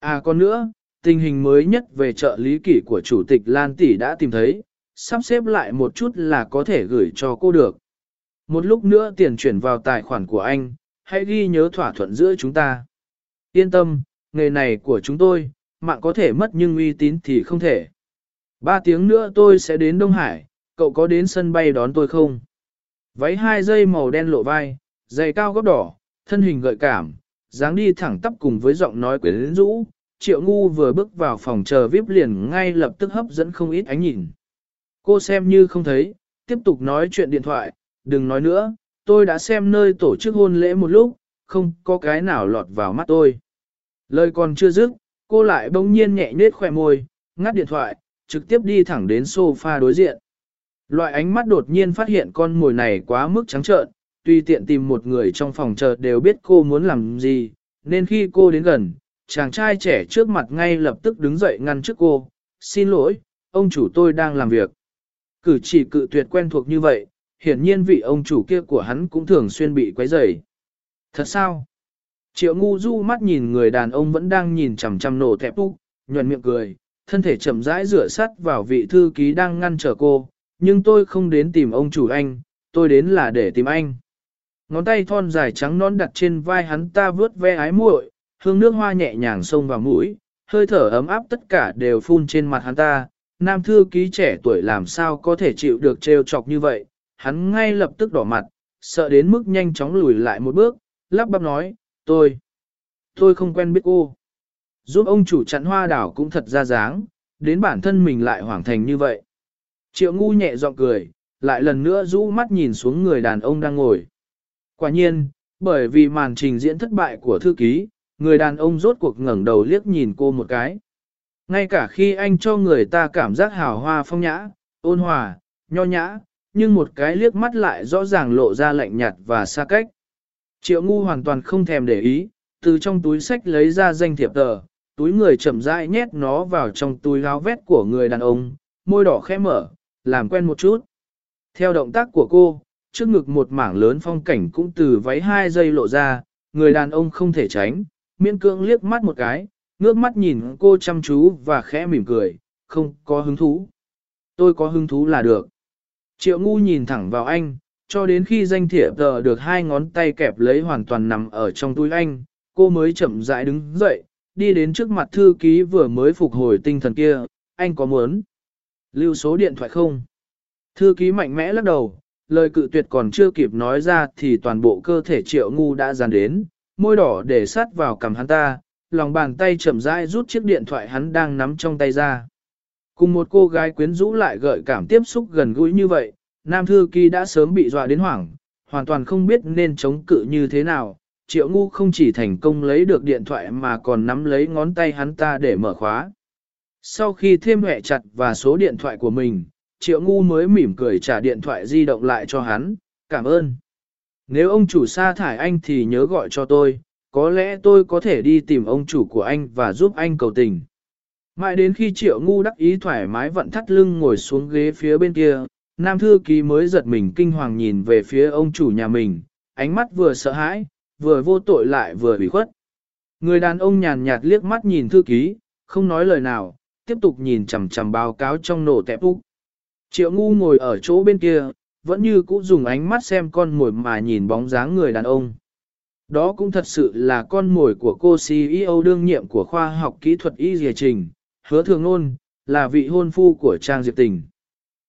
À còn nữa, tình hình mới nhất về trợ lý kỷ của Chủ tịch Lan Tỷ đã tìm thấy, sắp xếp lại một chút là có thể gửi cho cô được. Một lúc nữa tiền chuyển vào tài khoản của anh, hãy ghi nhớ thỏa thuận giữa chúng ta. Yên tâm, nghề này của chúng tôi, mạng có thể mất nhưng uy tín thì không thể. Ba tiếng nữa tôi sẽ đến Đông Hải, cậu có đến sân bay đón tôi không? Váy hai dây màu đen lộ vai, giày cao gót đỏ, thân hình gợi cảm, dáng đi thẳng tắp cùng với giọng nói quyến rũ, triệu ngu vừa bước vào phòng chờ VIP liền ngay lập tức hấp dẫn không ít ánh nhìn. Cô xem như không thấy, tiếp tục nói chuyện điện thoại, đừng nói nữa, tôi đã xem nơi tổ chức hôn lễ một lúc, không có cái nào lọt vào mắt tôi. Lời còn chưa dứt, cô lại bỗng nhiên nhẹ nết khỏe môi, ngắt điện thoại, trực tiếp đi thẳng đến sofa đối diện. Loại ánh mắt đột nhiên phát hiện con mồi này quá mức trắng trợn, tuy tiện tìm một người trong phòng chờ đều biết cô muốn làm gì, nên khi cô đến gần, chàng trai trẻ trước mặt ngay lập tức đứng dậy ngăn trước cô, xin lỗi, ông chủ tôi đang làm việc. Cử chỉ cự tuyệt quen thuộc như vậy, hiển nhiên vị ông chủ kia của hắn cũng thường xuyên bị quấy rầy. Thật sao? Triệu ngu du mắt nhìn người đàn ông vẫn đang nhìn chằm chằm nổ thẹp úc, nhuận miệng cười, thân thể chậm rãi rửa sắt vào vị thư ký đang ngăn trở cô, nhưng tôi không đến tìm ông chủ anh, tôi đến là để tìm anh. Ngón tay thon dài trắng nón đặt trên vai hắn ta vướt ve ái muội, hương nước hoa nhẹ nhàng xông vào mũi, hơi thở ấm áp tất cả đều phun trên mặt hắn ta. Nam thư ký trẻ tuổi làm sao có thể chịu được trêu chọc như vậy, hắn ngay lập tức đỏ mặt, sợ đến mức nhanh chóng lùi lại một bước, lắp bắp nói, tôi, tôi không quen biết cô. Giúp ông chủ chặn hoa đảo cũng thật ra dáng, đến bản thân mình lại hoảng thành như vậy. Triệu ngu nhẹ giọng cười, lại lần nữa rũ mắt nhìn xuống người đàn ông đang ngồi. Quả nhiên, bởi vì màn trình diễn thất bại của thư ký, người đàn ông rốt cuộc ngẩng đầu liếc nhìn cô một cái. Ngay cả khi anh cho người ta cảm giác hào hoa phong nhã, ôn hòa, nho nhã, nhưng một cái liếc mắt lại rõ ràng lộ ra lạnh nhạt và xa cách. Triệu ngu hoàn toàn không thèm để ý, từ trong túi sách lấy ra danh thiệp tờ, túi người chậm rãi nhét nó vào trong túi áo vét của người đàn ông, môi đỏ khẽ mở, làm quen một chút. Theo động tác của cô, trước ngực một mảng lớn phong cảnh cũng từ váy hai giây lộ ra, người đàn ông không thể tránh, miễn cưỡng liếc mắt một cái, ngước mắt nhìn cô chăm chú và khẽ mỉm cười, không có hứng thú. Tôi có hứng thú là được. Triệu ngu nhìn thẳng vào anh, cho đến khi danh thiệp tờ được hai ngón tay kẹp lấy hoàn toàn nằm ở trong túi anh, cô mới chậm rãi đứng dậy, đi đến trước mặt thư ký vừa mới phục hồi tinh thần kia, anh có muốn lưu số điện thoại không? Thư ký mạnh mẽ lắc đầu, lời cự tuyệt còn chưa kịp nói ra thì toàn bộ cơ thể triệu ngu đã dàn đến, môi đỏ để sát vào cằm hắn ta, lòng bàn tay chậm rãi rút chiếc điện thoại hắn đang nắm trong tay ra. Cùng một cô gái quyến rũ lại gợi cảm tiếp xúc gần gũi như vậy, nam thư ký đã sớm bị dọa đến hoảng, hoàn toàn không biết nên chống cự như thế nào. Triệu ngu không chỉ thành công lấy được điện thoại mà còn nắm lấy ngón tay hắn ta để mở khóa. Sau khi thêm hẹ chặt và số điện thoại của mình, triệu ngu mới mỉm cười trả điện thoại di động lại cho hắn, cảm ơn. Nếu ông chủ sa thải anh thì nhớ gọi cho tôi, có lẽ tôi có thể đi tìm ông chủ của anh và giúp anh cầu tình. Mãi đến khi triệu ngu đắc ý thoải mái vận thắt lưng ngồi xuống ghế phía bên kia, nam thư ký mới giật mình kinh hoàng nhìn về phía ông chủ nhà mình, ánh mắt vừa sợ hãi, vừa vô tội lại vừa bị khuất. Người đàn ông nhàn nhạt liếc mắt nhìn thư ký, không nói lời nào, tiếp tục nhìn chằm chằm báo cáo trong nổ tẹp úc. Triệu ngu ngồi ở chỗ bên kia, vẫn như cũ dùng ánh mắt xem con mồi mà nhìn bóng dáng người đàn ông. Đó cũng thật sự là con mồi của cô CEO đương nhiệm của khoa học kỹ thuật y dìa trình, hứa thường nôn, là vị hôn phu của Trang Diệp Tình.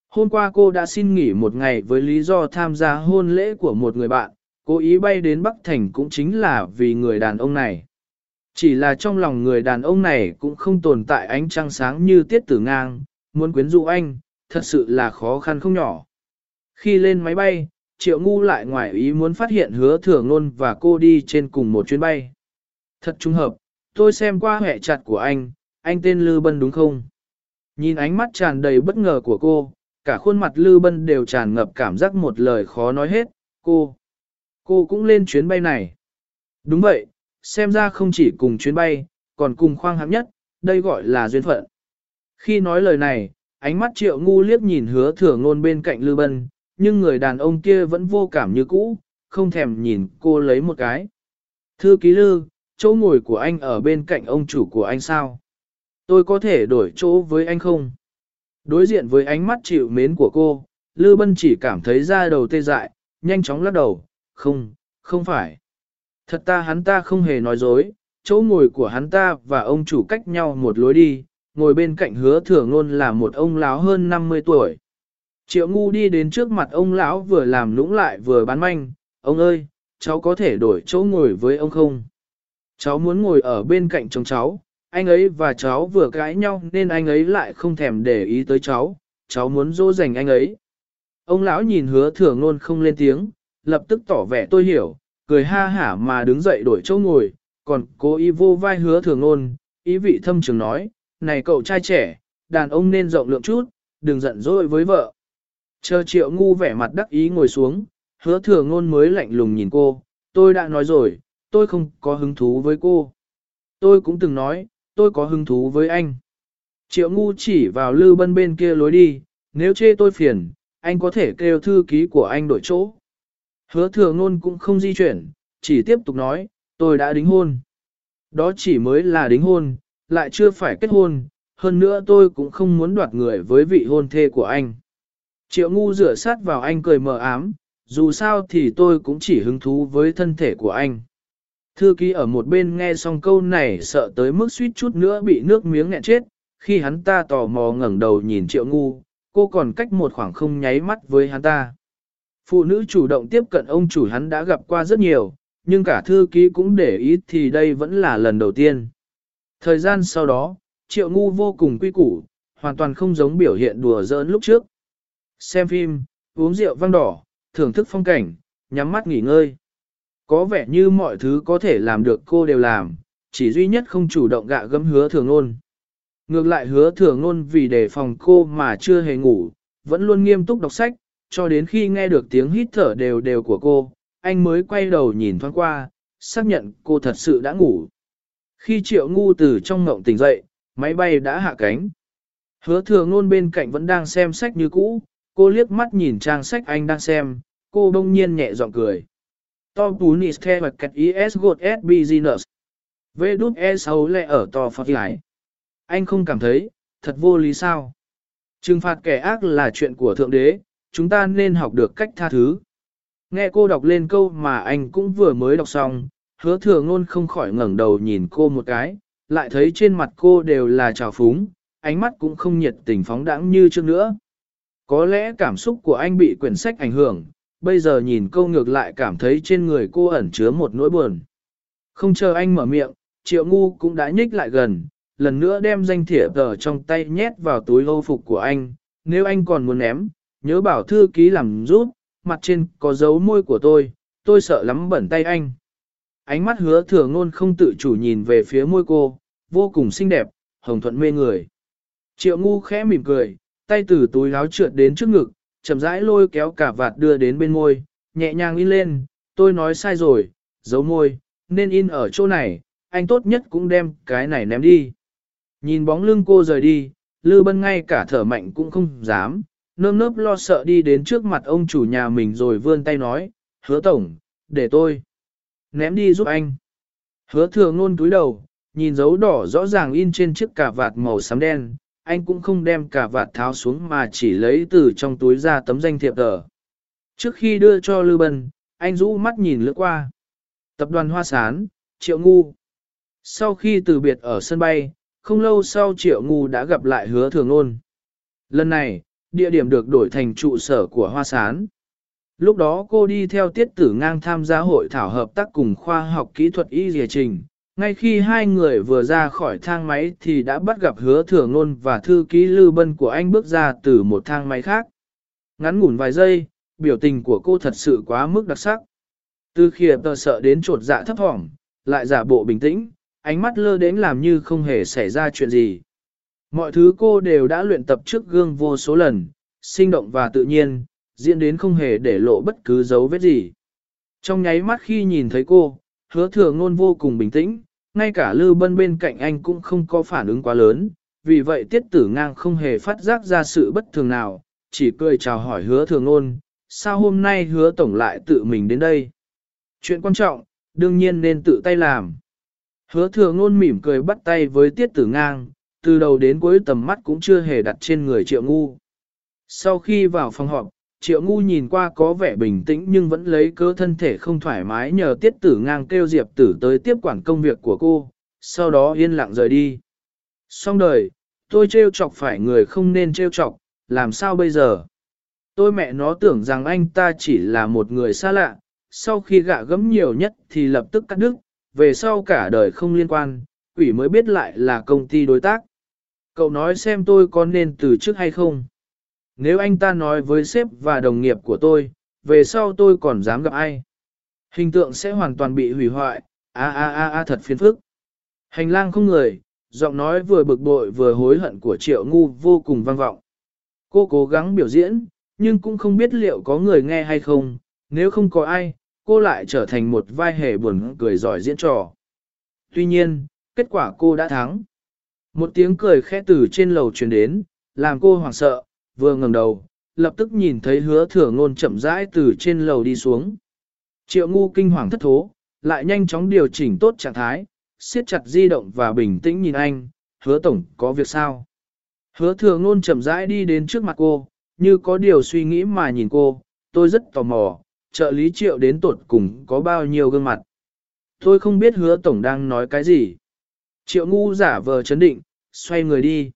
Hôm qua cô đã xin nghỉ một ngày với lý do tham gia hôn lễ của một người bạn, Cố ý bay đến Bắc Thành cũng chính là vì người đàn ông này. Chỉ là trong lòng người đàn ông này cũng không tồn tại ánh trăng sáng như tiết tử ngang, muốn quyến rũ anh, thật sự là khó khăn không nhỏ. Khi lên máy bay, Triệu Ngu lại ngoài ý muốn phát hiện hứa thừa ngôn và cô đi trên cùng một chuyến bay. Thật trùng hợp, tôi xem qua hệ chặt của anh, anh tên Lư Bân đúng không? Nhìn ánh mắt tràn đầy bất ngờ của cô, cả khuôn mặt Lư Bân đều tràn ngập cảm giác một lời khó nói hết, cô. Cô cũng lên chuyến bay này. Đúng vậy, xem ra không chỉ cùng chuyến bay, còn cùng khoang hạng nhất, đây gọi là duyên phận. Khi nói lời này, ánh mắt triệu ngu liếc nhìn hứa thừa ngôn bên cạnh Lư Bân, nhưng người đàn ông kia vẫn vô cảm như cũ, không thèm nhìn cô lấy một cái. Thư ký Lư, chỗ ngồi của anh ở bên cạnh ông chủ của anh sao? Tôi có thể đổi chỗ với anh không? Đối diện với ánh mắt chịu mến của cô, Lư Bân chỉ cảm thấy da đầu tê dại, nhanh chóng lắc đầu, không, không phải. Thật ta hắn ta không hề nói dối, chỗ ngồi của hắn ta và ông chủ cách nhau một lối đi, ngồi bên cạnh hứa thừa ngôn là một ông lão hơn 50 tuổi. Triệu ngu đi đến trước mặt ông lão vừa làm lũng lại vừa bán manh, ông ơi, cháu có thể đổi chỗ ngồi với ông không? Cháu muốn ngồi ở bên cạnh chồng cháu, anh ấy và cháu vừa cãi nhau nên anh ấy lại không thèm để ý tới cháu, cháu muốn dỗ dành anh ấy. Ông lão nhìn hứa thừa ngôn không lên tiếng, lập tức tỏ vẻ tôi hiểu, cười ha hả mà đứng dậy đổi chỗ ngồi, còn cố ý vô vai hứa thường ngôn, ý vị thâm trường nói, này cậu trai trẻ, đàn ông nên rộng lượng chút, đừng giận dỗi với vợ. Chờ triệu ngu vẻ mặt đắc ý ngồi xuống, hứa thừa ngôn mới lạnh lùng nhìn cô, tôi đã nói rồi, tôi không có hứng thú với cô. Tôi cũng từng nói, tôi có hứng thú với anh. Triệu ngu chỉ vào lư bân bên kia lối đi, nếu chê tôi phiền, anh có thể kêu thư ký của anh đổi chỗ. Hứa thừa ngôn cũng không di chuyển, chỉ tiếp tục nói, tôi đã đính hôn. Đó chỉ mới là đính hôn, lại chưa phải kết hôn, hơn nữa tôi cũng không muốn đoạt người với vị hôn thê của anh. Triệu ngu rửa sát vào anh cười mờ ám, dù sao thì tôi cũng chỉ hứng thú với thân thể của anh. Thư ký ở một bên nghe xong câu này sợ tới mức suýt chút nữa bị nước miếng nghẹn chết, khi hắn ta tò mò ngẩng đầu nhìn triệu ngu, cô còn cách một khoảng không nháy mắt với hắn ta. Phụ nữ chủ động tiếp cận ông chủ hắn đã gặp qua rất nhiều, nhưng cả thư ký cũng để ý thì đây vẫn là lần đầu tiên. Thời gian sau đó, triệu ngu vô cùng quy củ, hoàn toàn không giống biểu hiện đùa giỡn lúc trước. Xem phim, uống rượu vang đỏ, thưởng thức phong cảnh, nhắm mắt nghỉ ngơi. Có vẻ như mọi thứ có thể làm được cô đều làm, chỉ duy nhất không chủ động gạ gấm hứa thường ngôn. Ngược lại hứa thường ngôn vì đề phòng cô mà chưa hề ngủ, vẫn luôn nghiêm túc đọc sách, cho đến khi nghe được tiếng hít thở đều đều của cô, anh mới quay đầu nhìn thoáng qua, xác nhận cô thật sự đã ngủ. Khi triệu ngu từ trong ngộng tỉnh dậy, máy bay đã hạ cánh. Hứa thừa ngôn bên cạnh vẫn đang xem sách như cũ, cô liếc mắt nhìn trang sách anh đang xem, cô bỗng nhiên nhẹ giọng cười. To Tunis theo và cách ES Good S Business. Vê đút e xấu lệ ở to phật lại. Anh không cảm thấy, thật vô lý sao. Trừng phạt kẻ ác là chuyện của Thượng Đế, chúng ta nên học được cách tha thứ. Nghe cô đọc lên câu mà anh cũng vừa mới đọc xong, hứa thừa ngôn không khỏi ngẩng đầu nhìn cô một cái, lại thấy trên mặt cô đều là trào phúng, ánh mắt cũng không nhiệt tình phóng đãng như trước nữa. Có lẽ cảm xúc của anh bị quyển sách ảnh hưởng, bây giờ nhìn câu ngược lại cảm thấy trên người cô ẩn chứa một nỗi buồn. Không chờ anh mở miệng, triệu ngu cũng đã nhích lại gần, lần nữa đem danh thiệp tờ trong tay nhét vào túi hô phục của anh, nếu anh còn muốn ném, nhớ bảo thư ký làm giúp, mặt trên có dấu môi của tôi, tôi sợ lắm bẩn tay anh. Ánh mắt hứa thừa ngôn không tự chủ nhìn về phía môi cô, vô cùng xinh đẹp, hồng thuận mê người. Triệu ngu khẽ mỉm cười, tay từ túi láo trượt đến trước ngực, chậm rãi lôi kéo cả vạt đưa đến bên môi, nhẹ nhàng in lên, tôi nói sai rồi, dấu môi, nên in ở chỗ này, anh tốt nhất cũng đem cái này ném đi. Nhìn bóng lưng cô rời đi, Lư Bân ngay cả thở mạnh cũng không dám, nơm nớp lo sợ đi đến trước mặt ông chủ nhà mình rồi vươn tay nói, hứa tổng, để tôi ném đi giúp anh. Hứa thừa ngôn túi đầu, nhìn dấu đỏ rõ ràng in trên chiếc cà vạt màu xám đen, anh cũng không đem cà vạt tháo xuống mà chỉ lấy từ trong túi ra tấm danh thiệp tờ. Trước khi đưa cho Lư Bân, anh rũ mắt nhìn lướt qua. Tập đoàn Hoa Sán, Triệu Ngu. Sau khi từ biệt ở sân bay, không lâu sau Triệu Ngu đã gặp lại hứa thường ôn. Lần này, địa điểm được đổi thành trụ sở của Hoa Sán. Lúc đó cô đi theo tiết tử ngang tham gia hội thảo hợp tác cùng khoa học kỹ thuật y dìa trình. Ngay khi hai người vừa ra khỏi thang máy thì đã bắt gặp hứa thừa ngôn và thư ký lưu bân của anh bước ra từ một thang máy khác. Ngắn ngủn vài giây, biểu tình của cô thật sự quá mức đặc sắc. Từ khi tờ sợ đến trột dạ thấp thỏm, lại giả bộ bình tĩnh, ánh mắt lơ đến làm như không hề xảy ra chuyện gì. Mọi thứ cô đều đã luyện tập trước gương vô số lần, sinh động và tự nhiên, diễn đến không hề để lộ bất cứ dấu vết gì. Trong nháy mắt khi nhìn thấy cô, hứa thừa ngôn vô cùng bình tĩnh, ngay cả Lư Bân bên cạnh anh cũng không có phản ứng quá lớn, vì vậy tiết tử ngang không hề phát giác ra sự bất thường nào, chỉ cười chào hỏi hứa thừa ngôn, sao hôm nay hứa tổng lại tự mình đến đây. Chuyện quan trọng, đương nhiên nên tự tay làm. Hứa thừa ngôn mỉm cười bắt tay với tiết tử ngang, từ đầu đến cuối tầm mắt cũng chưa hề đặt trên người triệu ngu. Sau khi vào phòng họp, triệu ngu nhìn qua có vẻ bình tĩnh nhưng vẫn lấy cơ thân thể không thoải mái nhờ tiết tử ngang kêu diệp tử tới tiếp quản công việc của cô, sau đó yên lặng rời đi. Xong đời, tôi trêu chọc phải người không nên trêu chọc, làm sao bây giờ? Tôi mẹ nó tưởng rằng anh ta chỉ là một người xa lạ, sau khi gạ gấm nhiều nhất thì lập tức cắt đứt, về sau cả đời không liên quan, quỷ mới biết lại là công ty đối tác. Cậu nói xem tôi có nên từ chức hay không? Nếu anh ta nói với sếp và đồng nghiệp của tôi, về sau tôi còn dám gặp ai? Hình tượng sẽ hoàn toàn bị hủy hoại, a a a a thật phiền phức. Hành lang không người, giọng nói vừa bực bội vừa hối hận của triệu ngu vô cùng vang vọng. Cô cố gắng biểu diễn, nhưng cũng không biết liệu có người nghe hay không, nếu không có ai, cô lại trở thành một vai hề buồn cười giỏi diễn trò. Tuy nhiên, kết quả cô đã thắng. Một tiếng cười khẽ từ trên lầu truyền đến, làm cô hoảng sợ, vừa ngẩng đầu, lập tức nhìn thấy hứa thừa ngôn chậm rãi từ trên lầu đi xuống. Triệu ngu kinh hoàng thất thố, lại nhanh chóng điều chỉnh tốt trạng thái, siết chặt di động và bình tĩnh nhìn anh, hứa tổng có việc sao? Hứa thừa ngôn chậm rãi đi đến trước mặt cô, như có điều suy nghĩ mà nhìn cô, tôi rất tò mò, trợ lý triệu đến tột cùng có bao nhiêu gương mặt. Tôi không biết hứa tổng đang nói cái gì. Triệu ngu giả vờ chấn định, xoay người đi.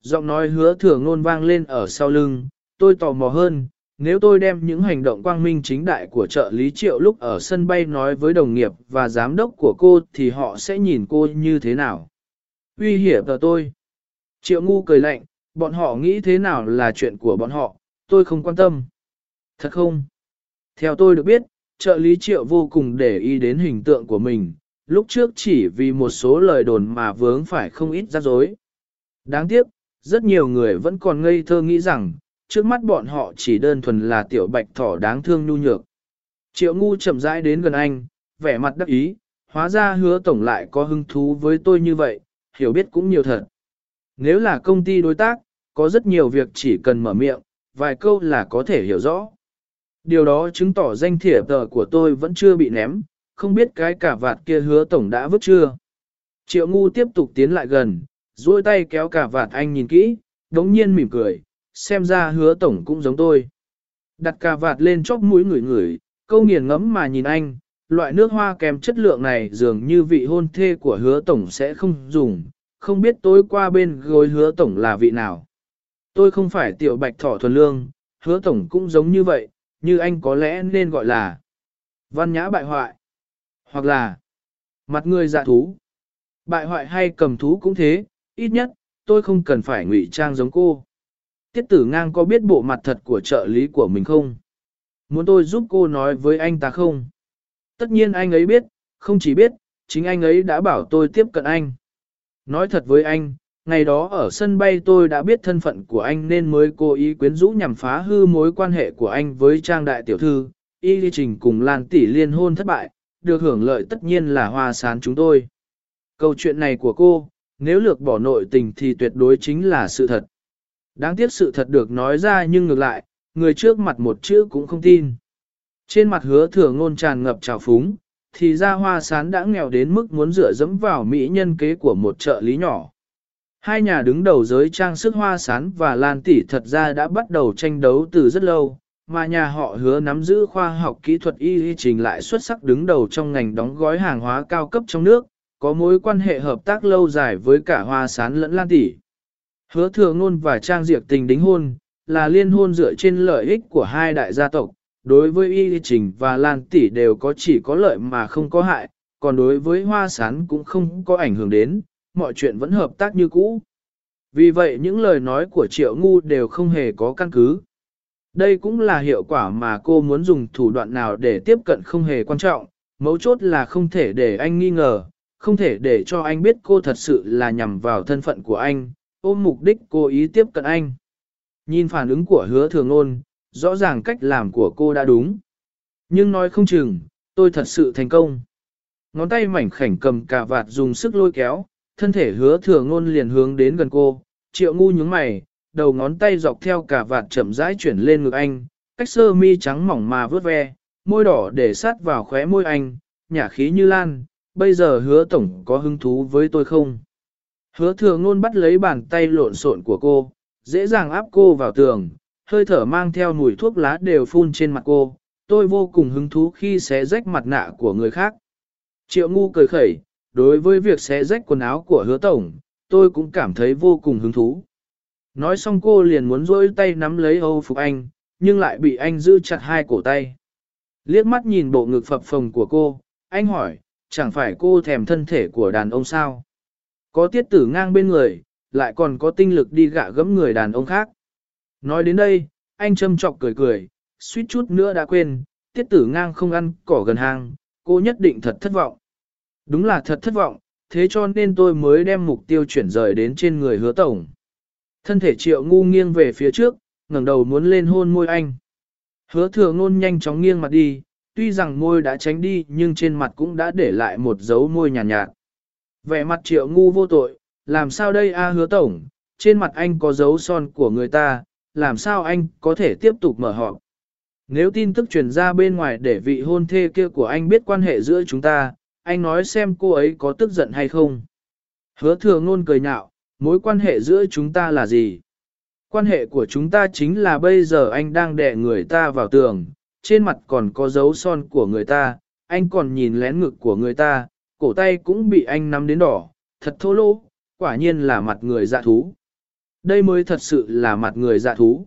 Giọng nói hứa thừa ngôn vang lên ở sau lưng, tôi tò mò hơn, nếu tôi đem những hành động quang minh chính đại của trợ lý triệu lúc ở sân bay nói với đồng nghiệp và giám đốc của cô thì họ sẽ nhìn cô như thế nào? Uy hiểm ở tôi. Triệu ngu cười lạnh, bọn họ nghĩ thế nào là chuyện của bọn họ, tôi không quan tâm. Thật không? Theo tôi được biết, trợ lý triệu vô cùng để ý đến hình tượng của mình, lúc trước chỉ vì một số lời đồn mà vướng phải không ít rắc rối. Đáng tiếc, rất nhiều người vẫn còn ngây thơ nghĩ rằng, trước mắt bọn họ chỉ đơn thuần là tiểu bạch thỏ đáng thương nhu nhược. Triệu ngu chậm rãi đến gần anh, vẻ mặt đắc ý, hóa ra hứa tổng lại có hứng thú với tôi như vậy, hiểu biết cũng nhiều thật. Nếu là công ty đối tác, có rất nhiều việc chỉ cần mở miệng, vài câu là có thể hiểu rõ. Điều đó chứng tỏ danh thiệp tờ của tôi vẫn chưa bị ném, không biết cái cả vạt kia hứa tổng đã vứt chưa. Triệu ngu tiếp tục tiến lại gần, duỗi tay kéo cả vạt anh nhìn kỹ, đống nhiên mỉm cười, xem ra hứa tổng cũng giống tôi. Đặt cà vạt lên chóc mũi người người, câu nghiền ngẫm mà nhìn anh, loại nước hoa kèm chất lượng này dường như vị hôn thê của hứa tổng sẽ không dùng, không biết tối qua bên gối hứa tổng là vị nào. Tôi không phải tiểu bạch thỏ thuần lương, hứa tổng cũng giống như vậy, như anh có lẽ nên gọi là văn nhã bại hoại, hoặc là mặt người dạ thú. Bại hoại hay cầm thú cũng thế, ít nhất, tôi không cần phải ngụy trang giống cô. Tiết tử ngang có biết bộ mặt thật của trợ lý của mình không? Muốn tôi giúp cô nói với anh ta không? Tất nhiên anh ấy biết, không chỉ biết, chính anh ấy đã bảo tôi tiếp cận anh. Nói thật với anh, ngày đó ở sân bay tôi đã biết thân phận của anh nên mới cố ý quyến rũ nhằm phá hư mối quan hệ của anh với trang đại tiểu thư, y ly trình cùng Lan tỷ liên hôn thất bại, được hưởng lợi tất nhiên là hoa sán chúng tôi. Câu chuyện này của cô, nếu lược bỏ nội tình thì tuyệt đối chính là sự thật. Đáng tiếc sự thật được nói ra nhưng ngược lại, người trước mặt một chữ cũng không tin. Trên mặt hứa thừa ngôn tràn ngập trào phúng, thì ra hoa sán đã nghèo đến mức muốn dựa dẫm vào mỹ nhân kế của một trợ lý nhỏ. Hai nhà đứng đầu giới trang sức hoa sán và lan tỷ thật ra đã bắt đầu tranh đấu từ rất lâu, mà nhà họ hứa nắm giữ khoa học kỹ thuật y y trình lại xuất sắc đứng đầu trong ngành đóng gói hàng hóa cao cấp trong nước, có mối quan hệ hợp tác lâu dài với cả hoa sán lẫn lan tỷ. Hứa thừa ngôn và trang diệt tình đính hôn, là liên hôn dựa trên lợi ích của hai đại gia tộc, đối với y trình và lan tỷ đều có chỉ có lợi mà không có hại, còn đối với hoa sán cũng không có ảnh hưởng đến, mọi chuyện vẫn hợp tác như cũ. Vì vậy những lời nói của triệu ngu đều không hề có căn cứ. Đây cũng là hiệu quả mà cô muốn dùng thủ đoạn nào để tiếp cận không hề quan trọng, mấu chốt là không thể để anh nghi ngờ, không thể để cho anh biết cô thật sự là nhằm vào thân phận của anh, ôm mục đích cô ý tiếp cận anh. Nhìn phản ứng của hứa thường ôn, rõ ràng cách làm của cô đã đúng. Nhưng nói không chừng, tôi thật sự thành công. Ngón tay mảnh khảnh cầm cà vạt dùng sức lôi kéo, thân thể hứa thừa ngôn liền hướng đến gần cô, triệu ngu nhướng mày, đầu ngón tay dọc theo cả vạt chậm rãi chuyển lên ngực anh, cách sơ mi trắng mỏng mà vớt ve, môi đỏ để sát vào khóe môi anh, nhả khí như lan, bây giờ hứa tổng có hứng thú với tôi không? Hứa thừa ngôn bắt lấy bàn tay lộn xộn của cô, dễ dàng áp cô vào tường, hơi thở mang theo mùi thuốc lá đều phun trên mặt cô, tôi vô cùng hứng thú khi xé rách mặt nạ của người khác. Triệu ngu cười khẩy, đối với việc xé rách quần áo của hứa tổng, tôi cũng cảm thấy vô cùng hứng thú. Nói xong cô liền muốn rỗi tay nắm lấy Âu Phục Anh, nhưng lại bị anh giữ chặt hai cổ tay. Liếc mắt nhìn bộ ngực phập phồng của cô, anh hỏi, chẳng phải cô thèm thân thể của đàn ông sao. Có tiết tử ngang bên người, lại còn có tinh lực đi gạ gẫm người đàn ông khác. Nói đến đây, anh châm chọc cười cười, suýt chút nữa đã quên, tiết tử ngang không ăn cỏ gần hang, cô nhất định thật thất vọng. Đúng là thật thất vọng, thế cho nên tôi mới đem mục tiêu chuyển rời đến trên người hứa tổng. Thân thể triệu ngu nghiêng về phía trước, ngẩng đầu muốn lên hôn môi anh. Hứa thừa ngôn nhanh chóng nghiêng mặt đi, tuy rằng môi đã tránh đi nhưng trên mặt cũng đã để lại một dấu môi nhàn nhạt, nhạt. Vẻ mặt triệu ngu vô tội, làm sao đây a hứa tổng, trên mặt anh có dấu son của người ta, làm sao anh có thể tiếp tục mở họp. Nếu tin tức truyền ra bên ngoài để vị hôn thê kia của anh biết quan hệ giữa chúng ta, anh nói xem cô ấy có tức giận hay không. Hứa thừa ngôn cười nhạo, mối quan hệ giữa chúng ta là gì? Quan hệ của chúng ta chính là bây giờ anh đang đè người ta vào tường, trên mặt còn có dấu son của người ta, anh còn nhìn lén ngực của người ta, cổ tay cũng bị anh nắm đến đỏ, thật thô lỗ, quả nhiên là mặt người dạ thú. Đây mới thật sự là mặt người dạ thú.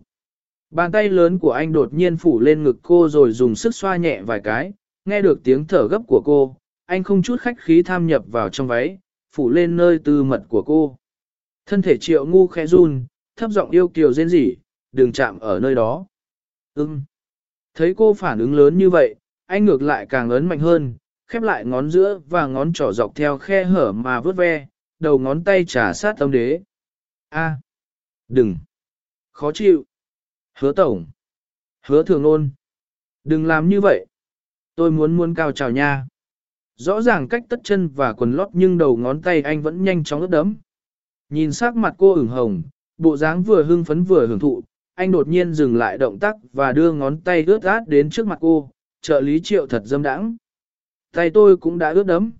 Bàn tay lớn của anh đột nhiên phủ lên ngực cô rồi dùng sức xoa nhẹ vài cái, nghe được tiếng thở gấp của cô, anh không chút khách khí tham nhập vào trong váy, phủ lên nơi tư mật của cô. Thân thể triệu ngu khẽ run, thấp giọng yêu kiều rên rỉ, đừng chạm ở nơi đó. Ừm. Thấy cô phản ứng lớn như vậy, anh ngược lại càng ấn mạnh hơn, khép lại ngón giữa và ngón trỏ dọc theo khe hở mà vớt ve, đầu ngón tay trả sát tâm đế. A. Đừng. Khó chịu. Hứa tổng. Hứa thường ôn. Đừng làm như vậy. Tôi muốn muốn cao trào nha. Rõ ràng cách tất chân và quần lót nhưng đầu ngón tay anh vẫn nhanh chóng ướt đấm. Nhìn sắc mặt cô ửng hồng, bộ dáng vừa hưng phấn vừa hưởng thụ, anh đột nhiên dừng lại động tác và đưa ngón tay ướt át đến trước mặt cô, trợ lý triệu thật dâm đãng. Tay tôi cũng đã ướt đấm.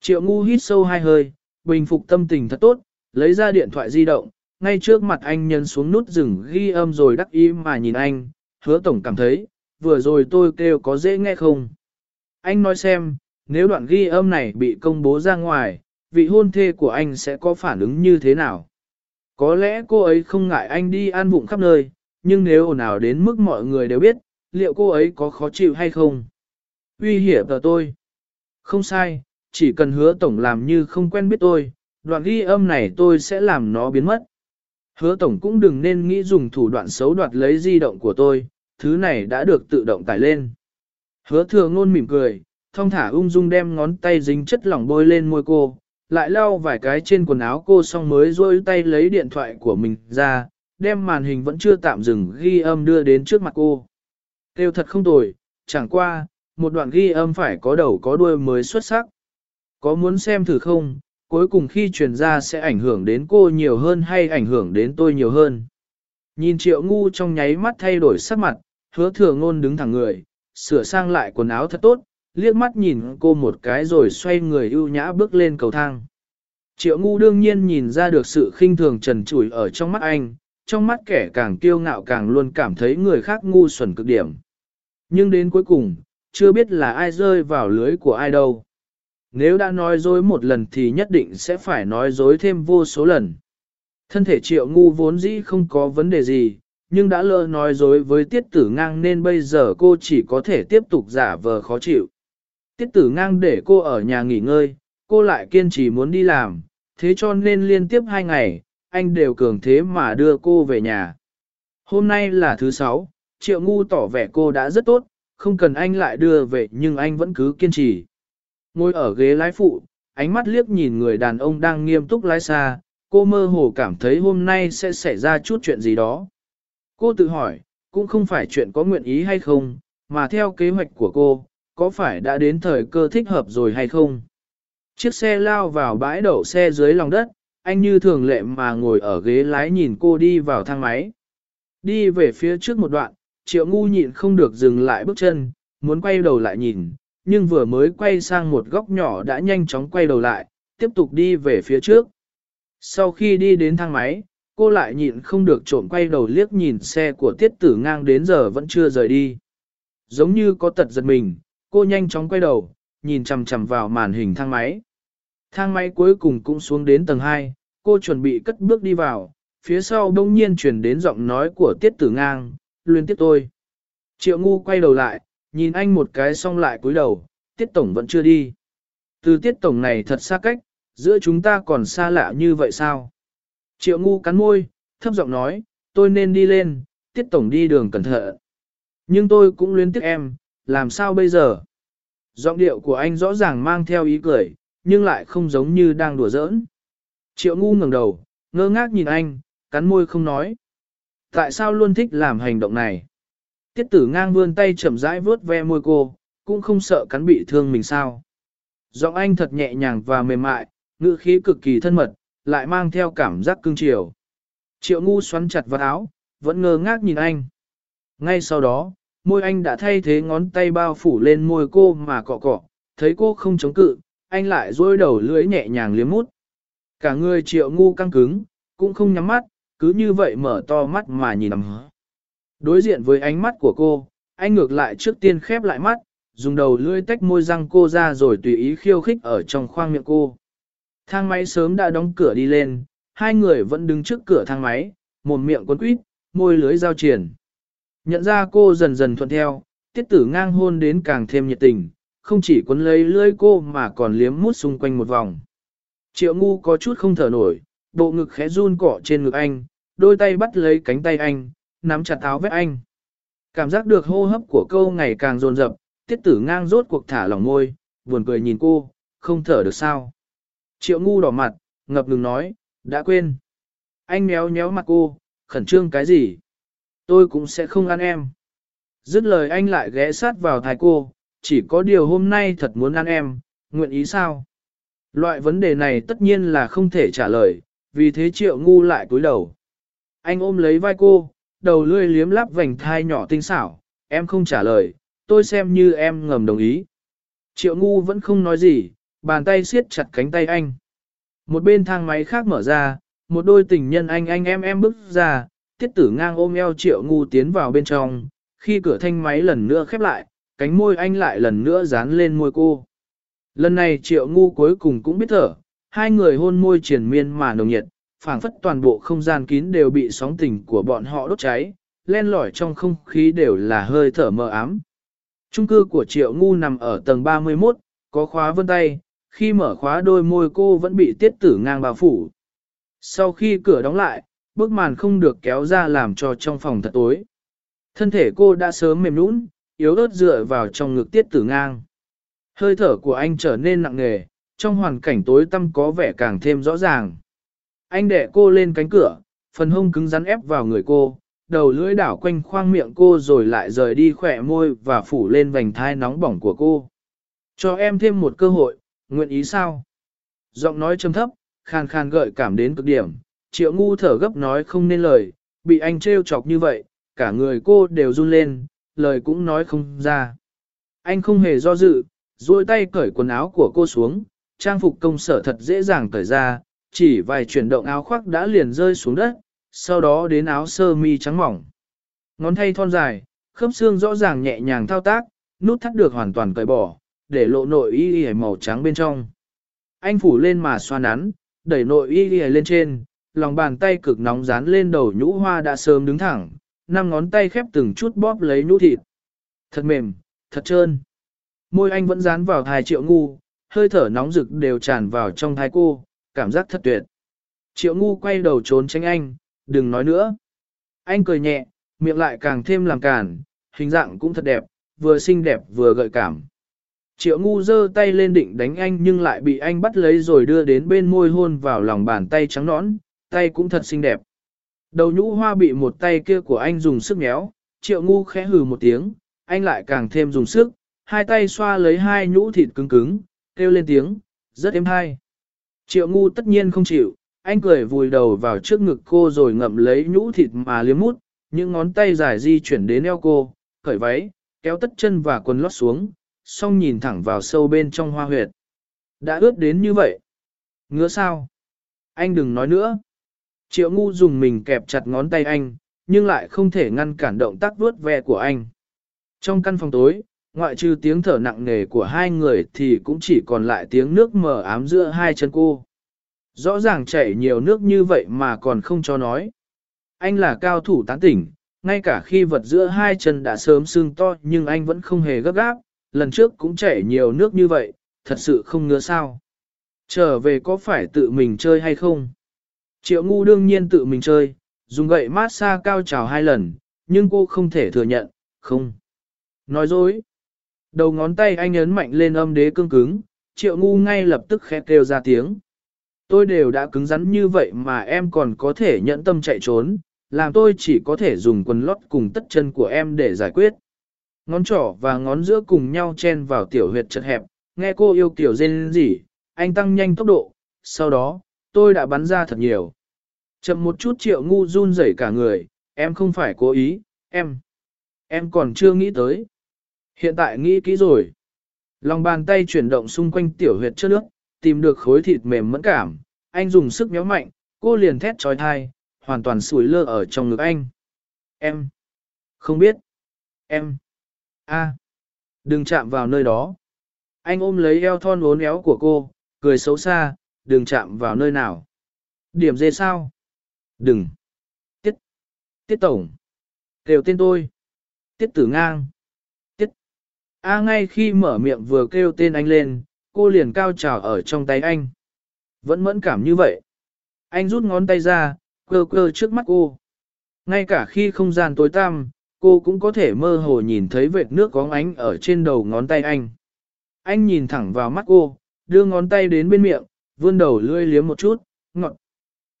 Triệu ngu hít sâu hai hơi, bình phục tâm tình thật tốt, lấy ra điện thoại di động, ngay trước mặt anh nhấn xuống nút dừng ghi âm rồi đắc ý mà nhìn anh, hứa tổng cảm thấy, vừa rồi tôi kêu có dễ nghe không. Anh nói xem, nếu đoạn ghi âm này bị công bố ra ngoài, vị hôn thê của anh sẽ có phản ứng như thế nào? Có lẽ cô ấy không ngại anh đi ăn vụng khắp nơi, nhưng nếu ồn ào đến mức mọi người đều biết, liệu cô ấy có khó chịu hay không? Uy hiểm tờ tôi. Không sai, chỉ cần hứa tổng làm như không quen biết tôi, đoạn ghi âm này tôi sẽ làm nó biến mất. Hứa tổng cũng đừng nên nghĩ dùng thủ đoạn xấu đoạt lấy di động của tôi, thứ này đã được tự động tải lên. Hứa thừa ngôn mỉm cười, thong thả ung dung đem ngón tay dính chất lỏng bôi lên môi cô, lại lau vài cái trên quần áo cô xong mới rôi tay lấy điện thoại của mình ra, đem màn hình vẫn chưa tạm dừng ghi âm đưa đến trước mặt cô. Kêu thật không tồi, chẳng qua, một đoạn ghi âm phải có đầu có đuôi mới xuất sắc. Có muốn xem thử không, cuối cùng khi truyền ra sẽ ảnh hưởng đến cô nhiều hơn hay ảnh hưởng đến tôi nhiều hơn. Nhìn triệu ngu trong nháy mắt thay đổi sắc mặt, hứa thừa ngôn đứng thẳng người, sửa sang lại quần áo thật tốt, liếc mắt nhìn cô một cái rồi xoay người ưu nhã bước lên cầu thang. Triệu ngu đương nhiên nhìn ra được sự khinh thường trần trụi ở trong mắt anh, trong mắt kẻ càng kiêu ngạo càng luôn cảm thấy người khác ngu xuẩn cực điểm. Nhưng đến cuối cùng, chưa biết là ai rơi vào lưới của ai đâu. Nếu đã nói dối một lần thì nhất định sẽ phải nói dối thêm vô số lần. Thân thể triệu ngu vốn dĩ không có vấn đề gì, nhưng đã lỡ nói dối với tiết tử ngang nên bây giờ cô chỉ có thể tiếp tục giả vờ khó chịu. Tiết tử ngang để cô ở nhà nghỉ ngơi, cô lại kiên trì muốn đi làm, thế cho nên liên tiếp hai ngày, anh đều cường thế mà đưa cô về nhà. Hôm nay là thứ sáu, triệu ngu tỏ vẻ cô đã rất tốt, không cần anh lại đưa về nhưng anh vẫn cứ kiên trì. Ngồi ở ghế lái phụ, ánh mắt liếc nhìn người đàn ông đang nghiêm túc lái xa, cô mơ hồ cảm thấy hôm nay sẽ xảy ra chút chuyện gì đó. Cô tự hỏi, cũng không phải chuyện có nguyện ý hay không, mà theo kế hoạch của cô, có phải đã đến thời cơ thích hợp rồi hay không? Chiếc xe lao vào bãi đậu xe dưới lòng đất, anh như thường lệ mà ngồi ở ghế lái nhìn cô đi vào thang máy. Đi về phía trước một đoạn, triệu ngu nhịn không được dừng lại bước chân, muốn quay đầu lại nhìn, nhưng vừa mới quay sang một góc nhỏ đã nhanh chóng quay đầu lại, tiếp tục đi về phía trước. Sau khi đi đến thang máy, cô lại nhịn không được trộm quay đầu liếc nhìn xe của tiết tử ngang đến giờ vẫn chưa rời đi. Giống như có tật giật mình, cô nhanh chóng quay đầu, nhìn chằm chằm vào màn hình thang máy. Thang máy cuối cùng cũng xuống đến tầng 2, cô chuẩn bị cất bước đi vào, phía sau đông nhiên chuyển đến giọng nói của tiết tử ngang, luyên tiếp tôi. Triệu ngu quay đầu lại, nhìn anh một cái xong lại cúi đầu, tiết tổng vẫn chưa đi. Từ tiết tổng này thật xa cách, giữa chúng ta còn xa lạ như vậy sao? Triệu ngu cắn môi, thấp giọng nói, tôi nên đi lên, tiết tổng đi đường cẩn thận. Nhưng tôi cũng luyến tiếc em, làm sao bây giờ? Giọng điệu của anh rõ ràng mang theo ý cười, nhưng lại không giống như đang đùa giỡn. Triệu ngu ngẩng đầu, ngơ ngác nhìn anh, cắn môi không nói. Tại sao luôn thích làm hành động này? Tiết tử ngang vươn tay chậm rãi vớt ve môi cô, cũng không sợ cắn bị thương mình sao. Giọng anh thật nhẹ nhàng và mềm mại, ngữ khí cực kỳ thân mật, lại mang theo cảm giác cưng chiều. Triệu ngu xoắn chặt vào áo, vẫn ngơ ngác nhìn anh. Ngay sau đó, môi anh đã thay thế ngón tay bao phủ lên môi cô mà cọ cọ, thấy cô không chống cự, anh lại dôi đầu lưỡi nhẹ nhàng liếm mút. Cả người triệu ngu căng cứng, cũng không nhắm mắt, cứ như vậy mở to mắt mà nhìn nằm Đối diện với ánh mắt của cô, anh ngược lại trước tiên khép lại mắt, dùng đầu lưỡi tách môi răng cô ra rồi tùy ý khiêu khích ở trong khoang miệng cô. Thang máy sớm đã đóng cửa đi lên, hai người vẫn đứng trước cửa thang máy, mồm miệng quấn quýt, môi lưới giao triển. Nhận ra cô dần dần thuận theo, tiết tử ngang hôn đến càng thêm nhiệt tình, không chỉ quấn lấy lưỡi cô mà còn liếm mút xung quanh một vòng. Triệu ngu có chút không thở nổi, bộ ngực khẽ run cọ trên ngực anh, đôi tay bắt lấy cánh tay anh, nắm chặt áo vét anh. Cảm giác được hô hấp của cô ngày càng dồn dập, tiết tử ngang rốt cuộc thả lỏng môi, buồn cười nhìn cô, không thở được sao. Triệu ngu đỏ mặt, ngập ngừng nói, đã quên. Anh méo méo mặt cô, khẩn trương cái gì? Tôi cũng sẽ không ăn em. Dứt lời anh lại ghé sát vào thái cô, chỉ có điều hôm nay thật muốn ăn em, nguyện ý sao? Loại vấn đề này tất nhiên là không thể trả lời, vì thế triệu ngu lại cúi đầu. Anh ôm lấy vai cô, đầu lươi liếm lắp vành thai nhỏ tinh xảo, em không trả lời, tôi xem như em ngầm đồng ý. Triệu ngu vẫn không nói gì, bàn tay siết chặt cánh tay anh. Một bên thang máy khác mở ra, một đôi tình nhân anh anh em em bước ra, tiết tử ngang ôm eo triệu ngu tiến vào bên trong, khi cửa thanh máy lần nữa khép lại, cánh môi anh lại lần nữa dán lên môi cô. Lần này triệu ngu cuối cùng cũng biết thở, hai người hôn môi triền miên mà nồng nhiệt, phảng phất toàn bộ không gian kín đều bị sóng tình của bọn họ đốt cháy, len lỏi trong không khí đều là hơi thở mờ ám. Trung cư của triệu ngu nằm ở tầng 31, có khóa vân tay, khi mở khóa đôi môi cô vẫn bị tiết tử ngang bao phủ. Sau khi cửa đóng lại, bức màn không được kéo ra làm cho trong phòng thật tối. Thân thể cô đã sớm mềm nũng, yếu ớt dựa vào trong ngực tiết tử ngang. Hơi thở của anh trở nên nặng nề, trong hoàn cảnh tối tăm có vẻ càng thêm rõ ràng. Anh đẻ cô lên cánh cửa, phần hông cứng rắn ép vào người cô, đầu lưỡi đảo quanh khoang miệng cô rồi lại rời đi khỏe môi và phủ lên vành thai nóng bỏng của cô. Cho em thêm một cơ hội, nguyện ý sao? Giọng nói trầm thấp, khàn khàn gợi cảm đến cực điểm, triệu ngu thở gấp nói không nên lời, bị anh trêu chọc như vậy, cả người cô đều run lên, lời cũng nói không ra. Anh không hề do dự, duỗi tay cởi quần áo của cô xuống, trang phục công sở thật dễ dàng cởi ra, chỉ vài chuyển động áo khoác đã liền rơi xuống đất, sau đó đến áo sơ mi trắng mỏng. Ngón tay thon dài, khớp xương rõ ràng nhẹ nhàng thao tác, nút thắt được hoàn toàn cởi bỏ, để lộ nội y y màu trắng bên trong. Anh phủ lên mà xoa nắn, đẩy nội y y lên trên, lòng bàn tay cực nóng dán lên đầu nhũ hoa đã sớm đứng thẳng, năm ngón tay khép từng chút bóp lấy nhũ thịt. Thật mềm, thật trơn. Môi anh vẫn dán vào thai triệu ngu, hơi thở nóng rực đều tràn vào trong thai cô, cảm giác thật tuyệt. Triệu ngu quay đầu trốn tránh anh, đừng nói nữa. Anh cười nhẹ, miệng lại càng thêm làm cản, hình dạng cũng thật đẹp, vừa xinh đẹp vừa gợi cảm. Triệu ngu giơ tay lên định đánh anh nhưng lại bị anh bắt lấy rồi đưa đến bên môi hôn vào lòng bàn tay trắng nõn, tay cũng thật xinh đẹp. Đầu nhũ hoa bị một tay kia của anh dùng sức méo, triệu ngu khẽ hừ một tiếng, anh lại càng thêm dùng sức, hai tay xoa lấy hai nhũ thịt cứng cứng, kêu lên tiếng, rất êm hay. Triệu ngu tất nhiên không chịu, anh cười vùi đầu vào trước ngực cô rồi ngậm lấy nhũ thịt mà liếm mút, những ngón tay dài di chuyển đến eo cô, cởi váy, kéo tất chân và quần lót xuống, xong nhìn thẳng vào sâu bên trong hoa huyệt. Đã ướt đến như vậy. Ngứa sao? Anh đừng nói nữa. Triệu ngu dùng mình kẹp chặt ngón tay anh, nhưng lại không thể ngăn cản động tác vuốt ve của anh. Trong căn phòng tối, ngoại trừ tiếng thở nặng nề của hai người thì cũng chỉ còn lại tiếng nước mờ ám giữa hai chân cô. Rõ ràng chảy nhiều nước như vậy mà còn không cho nói. Anh là cao thủ tán tỉnh, ngay cả khi vật giữa hai chân đã sớm sưng to nhưng anh vẫn không hề gấp gáp, lần trước cũng chảy nhiều nước như vậy, thật sự không ngứa sao. Trở về có phải tự mình chơi hay không? Triệu ngu đương nhiên tự mình chơi, dùng gậy mát xa cao trào hai lần, nhưng cô không thể thừa nhận, không. Nói dối. Đầu ngón tay anh ấn mạnh lên âm đế cương cứng, triệu ngu ngay lập tức khẽ kêu ra tiếng. Tôi đều đã cứng rắn như vậy mà em còn có thể nhẫn tâm chạy trốn, làm tôi chỉ có thể dùng quần lót cùng tất chân của em để giải quyết. Ngón trỏ và ngón giữa cùng nhau chen vào tiểu huyệt chật hẹp, nghe cô yêu kiểu rên rỉ, anh tăng nhanh tốc độ, sau đó, tôi đã bắn ra thật nhiều. Chậm một chút triệu ngu run rẩy cả người, em không phải cố ý, em, em còn chưa nghĩ tới. Hiện tại nghĩ kỹ rồi. Lòng bàn tay chuyển động xung quanh tiểu huyệt trước nước, tìm được khối thịt mềm mẫn cảm, anh dùng sức méo mạnh, cô liền thét trói thai, hoàn toàn sủi lơ ở trong ngực anh. Em, không biết, em, a, đừng chạm vào nơi đó. Anh ôm lấy eo thon uốn éo của cô, cười xấu xa, đừng chạm vào nơi nào. Điểm dê sao? Đừng. Tiết. Tiết tổng. Kêu tên tôi. Tiết tử ngang. Tiết. A ngay khi mở miệng vừa kêu tên anh lên, cô liền cao trào ở trong tay anh. Vẫn mẫn cảm như vậy. Anh rút ngón tay ra, quơ quơ trước mắt cô. Ngay cả khi không gian tối tăm, cô cũng có thể mơ hồ nhìn thấy vệt nước có ánh ở trên đầu ngón tay anh. Anh nhìn thẳng vào mắt cô, đưa ngón tay đến bên miệng, vươn đầu lươi liếm một chút, ngọt.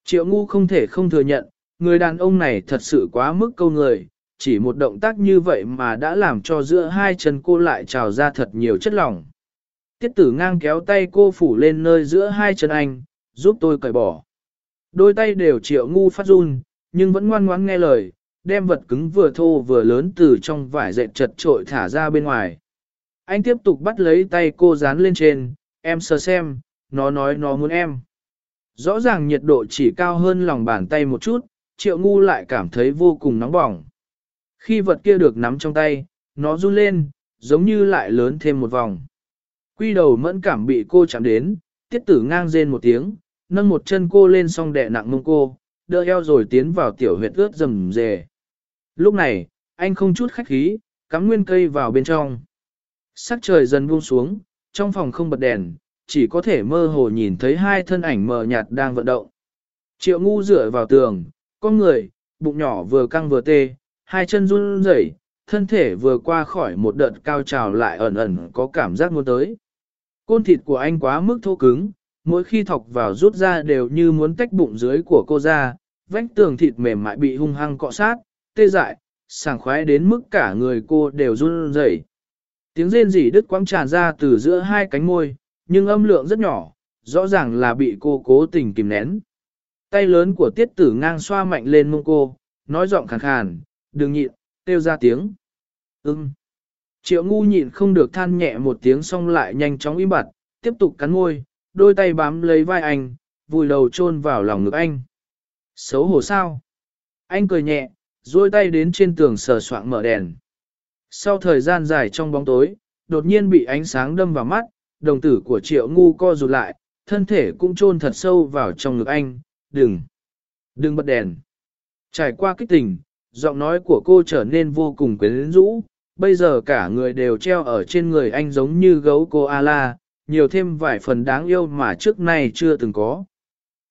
Triệu ngu không thể không thừa nhận, người đàn ông này thật sự quá mức câu người, chỉ một động tác như vậy mà đã làm cho giữa hai chân cô lại trào ra thật nhiều chất lỏng. Tiết tử ngang kéo tay cô phủ lên nơi giữa hai chân anh, giúp tôi cởi bỏ. Đôi tay đều triệu ngu phát run, nhưng vẫn ngoan ngoãn nghe lời, đem vật cứng vừa thô vừa lớn từ trong vải dệt chật trội thả ra bên ngoài. Anh tiếp tục bắt lấy tay cô dán lên trên, em sờ xem, nó nói nó muốn em. Rõ ràng nhiệt độ chỉ cao hơn lòng bàn tay một chút, triệu ngu lại cảm thấy vô cùng nóng bỏng. Khi vật kia được nắm trong tay, nó run lên, giống như lại lớn thêm một vòng. Quy đầu mẫn cảm bị cô chạm đến, tiết tử ngang rên một tiếng, nâng một chân cô lên song đè nặng mông cô, đỡ eo rồi tiến vào tiểu huyệt ướt rầm rề. Lúc này, anh không chút khách khí, cắm nguyên cây vào bên trong. Sắc trời dần buông xuống, trong phòng không bật đèn, chỉ có thể mơ hồ nhìn thấy hai thân ảnh mờ nhạt đang vận động. Triệu ngu dựa vào tường, con người, bụng nhỏ vừa căng vừa tê, hai chân run rẩy, thân thể vừa qua khỏi một đợt cao trào lại ẩn ẩn có cảm giác muốn tới. Côn thịt của anh quá mức thô cứng, mỗi khi thọc vào rút ra đều như muốn tách bụng dưới của cô ra, vách tường thịt mềm mại bị hung hăng cọ sát, tê dại, sảng khoái đến mức cả người cô đều run rẩy. Tiếng rên rỉ đứt quãng tràn ra từ giữa hai cánh môi, nhưng âm lượng rất nhỏ, rõ ràng là bị cô cố tình kìm nén. Tay lớn của tiết tử ngang xoa mạnh lên mông cô, nói giọng khàn khàn, đừng nhịn, kêu ra tiếng. Ừm. Triệu ngu nhịn không được than nhẹ một tiếng xong lại nhanh chóng im bặt, tiếp tục cắn môi, đôi tay bám lấy vai anh, vùi đầu chôn vào lòng ngực anh. Xấu hổ sao? Anh cười nhẹ, duỗi tay đến trên tường sờ soạng mở đèn. Sau thời gian dài trong bóng tối, đột nhiên bị ánh sáng đâm vào mắt, đồng tử của triệu ngu co rụt lại, thân thể cũng chôn thật sâu vào trong ngực anh, đừng, đừng bật đèn. Trải qua kích tình, giọng nói của cô trở nên vô cùng quyến rũ, bây giờ cả người đều treo ở trên người anh giống như gấu cô A-la, nhiều thêm vài phần đáng yêu mà trước nay chưa từng có.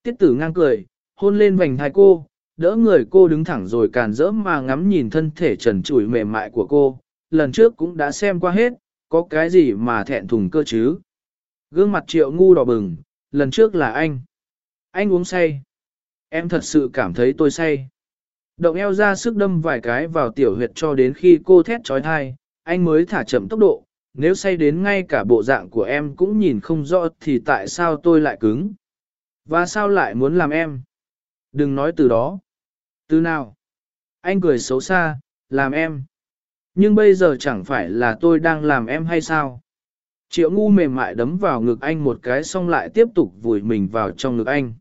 Tiết tử ngang cười, hôn lên vành hai cô, đỡ người cô đứng thẳng rồi càn rỡ mà ngắm nhìn thân thể trần trụi mềm mại của cô, lần trước cũng đã xem qua hết, có cái gì mà thẹn thùng cơ chứ. Gương mặt triệu ngu đỏ bừng, lần trước là anh. Anh uống say. Em thật sự cảm thấy tôi say. Động eo ra sức đâm vài cái vào tiểu huyệt cho đến khi cô thét trói thai, anh mới thả chậm tốc độ. Nếu say đến ngay cả bộ dạng của em cũng nhìn không rõ thì tại sao tôi lại cứng? Và sao lại muốn làm em? Đừng nói từ đó. Từ nào? Anh cười xấu xa, làm em. Nhưng bây giờ chẳng phải là tôi đang làm em hay sao? Triệu ngu mềm mại đấm vào ngực anh một cái xong lại tiếp tục vùi mình vào trong ngực anh.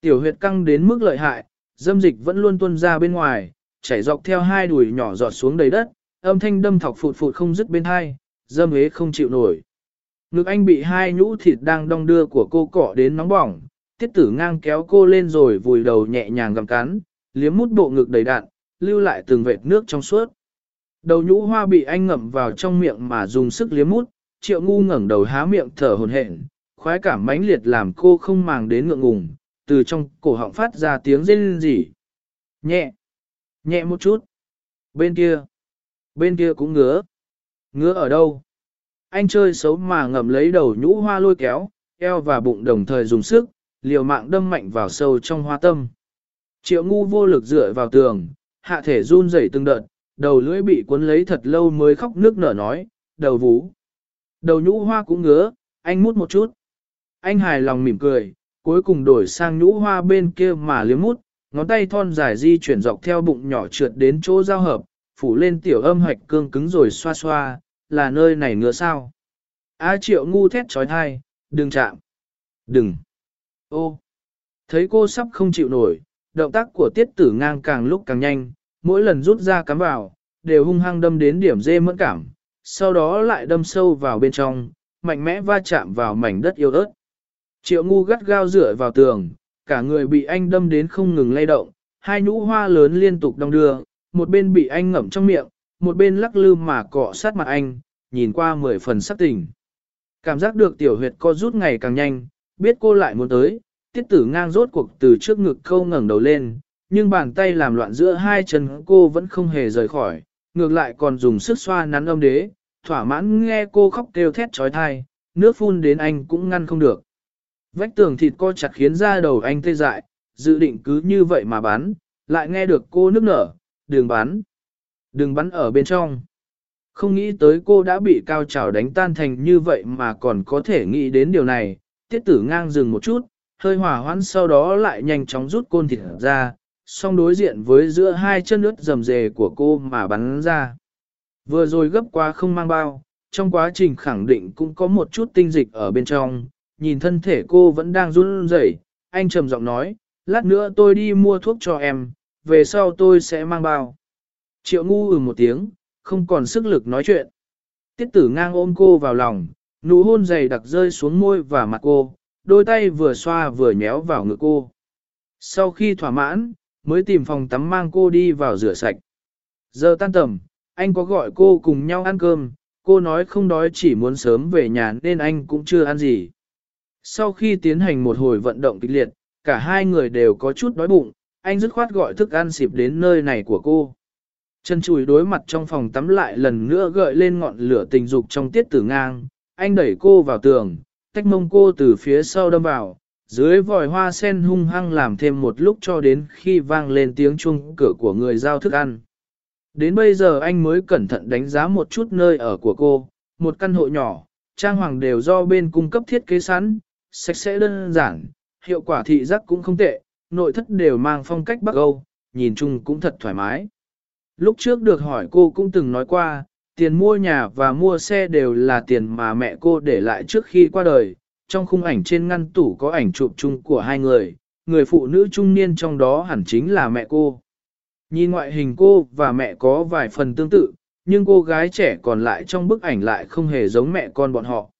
Tiểu huyệt căng đến mức lợi hại, dâm dịch vẫn luôn tuôn ra bên ngoài, chảy dọc theo hai đùi nhỏ giọt xuống đầy đất, âm thanh đâm thọc phụt phụt không dứt bên hai, dâm hế không chịu nổi. Ngực anh bị hai nhũ thịt đang đong đưa của cô cọ đến nóng bỏng, tiết tử ngang kéo cô lên rồi vùi đầu nhẹ nhàng gặm cắn, liếm mút bộ ngực đầy đạn, lưu lại từng vệt nước trong suốt. Đầu nhũ hoa bị anh ngậm vào trong miệng mà dùng sức liếm mút, triệu ngu ngẩng đầu há miệng thở hồn hển, khoái cảm mãnh liệt làm cô không màng đến ngượng ngùng, từ trong cổ họng phát ra tiếng rên rỉ. Nhẹ, nhẹ một chút. Bên kia, bên kia cũng ngứa. Ngứa ở đâu? Anh chơi xấu mà ngậm lấy đầu nhũ hoa lôi kéo, eo và bụng đồng thời dùng sức, liều mạng đâm mạnh vào sâu trong hoa tâm. Triệu ngu vô lực dựa vào tường, hạ thể run rẩy từng đợt, đầu lưỡi bị cuốn lấy thật lâu mới khóc nước nở nói, đầu vú. Đầu nhũ hoa cũng ngứa, anh mút một chút. Anh hài lòng mỉm cười, cuối cùng đổi sang nhũ hoa bên kia mà liếm mút, ngón tay thon dài di chuyển dọc theo bụng nhỏ trượt đến chỗ giao hợp, phủ lên tiểu âm hạch cương cứng rồi xoa xoa, là nơi này ngứa sao. A triệu ngu thét trói thai, đừng chạm. Đừng. Ô. Thấy cô sắp không chịu nổi, động tác của tiết tử ngang càng lúc càng nhanh, mỗi lần rút ra cắm vào, đều hung hăng đâm đến điểm dê mẫn cảm, sau đó lại đâm sâu vào bên trong, mạnh mẽ va chạm vào mảnh đất yêu ớt. Triệu ngu gắt gao dựa vào tường, cả người bị anh đâm đến không ngừng lay động, hai nhũ hoa lớn liên tục đong đưa, một bên bị anh ngậm trong miệng, một bên lắc lư mà cọ sát mặt anh, nhìn qua mười phần sắc tình. Cảm giác được tiểu huyệt co rút ngày càng nhanh, biết cô lại muốn tới, tiết tử ngang rốt cuộc từ trước ngực câu ngẩng đầu lên, nhưng bàn tay làm loạn giữa hai chân cô vẫn không hề rời khỏi, ngược lại còn dùng sức xoa nắn âm đế, thỏa mãn nghe cô khóc kêu thét trói thai, nước phun đến anh cũng ngăn không được. Vách tường thịt co chặt khiến da đầu anh tê dại, dự định cứ như vậy mà bắn, lại nghe được cô nước nở, đừng bắn, đừng bắn ở bên trong. Không nghĩ tới cô đã bị cao trào đánh tan thành như vậy mà còn có thể nghĩ đến điều này, tiết tử ngang dừng một chút, hơi hỏa hoãn sau đó lại nhanh chóng rút côn thịt ra, song đối diện với giữa hai chân ướt rầm rề của cô mà bắn ra. Vừa rồi gấp quá không mang bao, trong quá trình khẳng định cũng có một chút tinh dịch ở bên trong, nhìn thân thể cô vẫn đang run rẩy, anh trầm giọng nói, lát nữa tôi đi mua thuốc cho em, về sau tôi sẽ mang bao. Triệu ngu ừ một tiếng, không còn sức lực nói chuyện. Tiết tử ngang ôm cô vào lòng, nụ hôn dày đặc rơi xuống môi và mặt cô, đôi tay vừa xoa vừa nhéo vào ngực cô. Sau khi thỏa mãn, mới tìm phòng tắm mang cô đi vào rửa sạch. Giờ tan tầm, anh có gọi cô cùng nhau ăn cơm, cô nói không đói chỉ muốn sớm về nhà nên anh cũng chưa ăn gì. Sau khi tiến hành một hồi vận động kịch liệt, cả hai người đều có chút đói bụng, anh dứt khoát gọi thức ăn xịp đến nơi này của cô. Chân chùi đối mặt trong phòng tắm lại lần nữa gợi lên ngọn lửa tình dục trong tiết tử ngang, anh đẩy cô vào tường, tách mông cô từ phía sau đâm vào, dưới vòi hoa sen hung hăng làm thêm một lúc cho đến khi vang lên tiếng chuông cửa của người giao thức ăn. Đến bây giờ anh mới cẩn thận đánh giá một chút nơi ở của cô, một căn hộ nhỏ, trang hoàng đều do bên cung cấp thiết kế sẵn, sạch sẽ đơn giản, hiệu quả thị giác cũng không tệ, nội thất đều mang phong cách Bắc Âu, nhìn chung cũng thật thoải mái. Lúc trước được hỏi cô cũng từng nói qua, tiền mua nhà và mua xe đều là tiền mà mẹ cô để lại trước khi qua đời. Trong khung ảnh trên ngăn tủ có ảnh chụp chung của hai người, người phụ nữ trung niên trong đó hẳn chính là mẹ cô. Nhìn ngoại hình cô và mẹ có vài phần tương tự, nhưng cô gái trẻ còn lại trong bức ảnh lại không hề giống mẹ con bọn họ.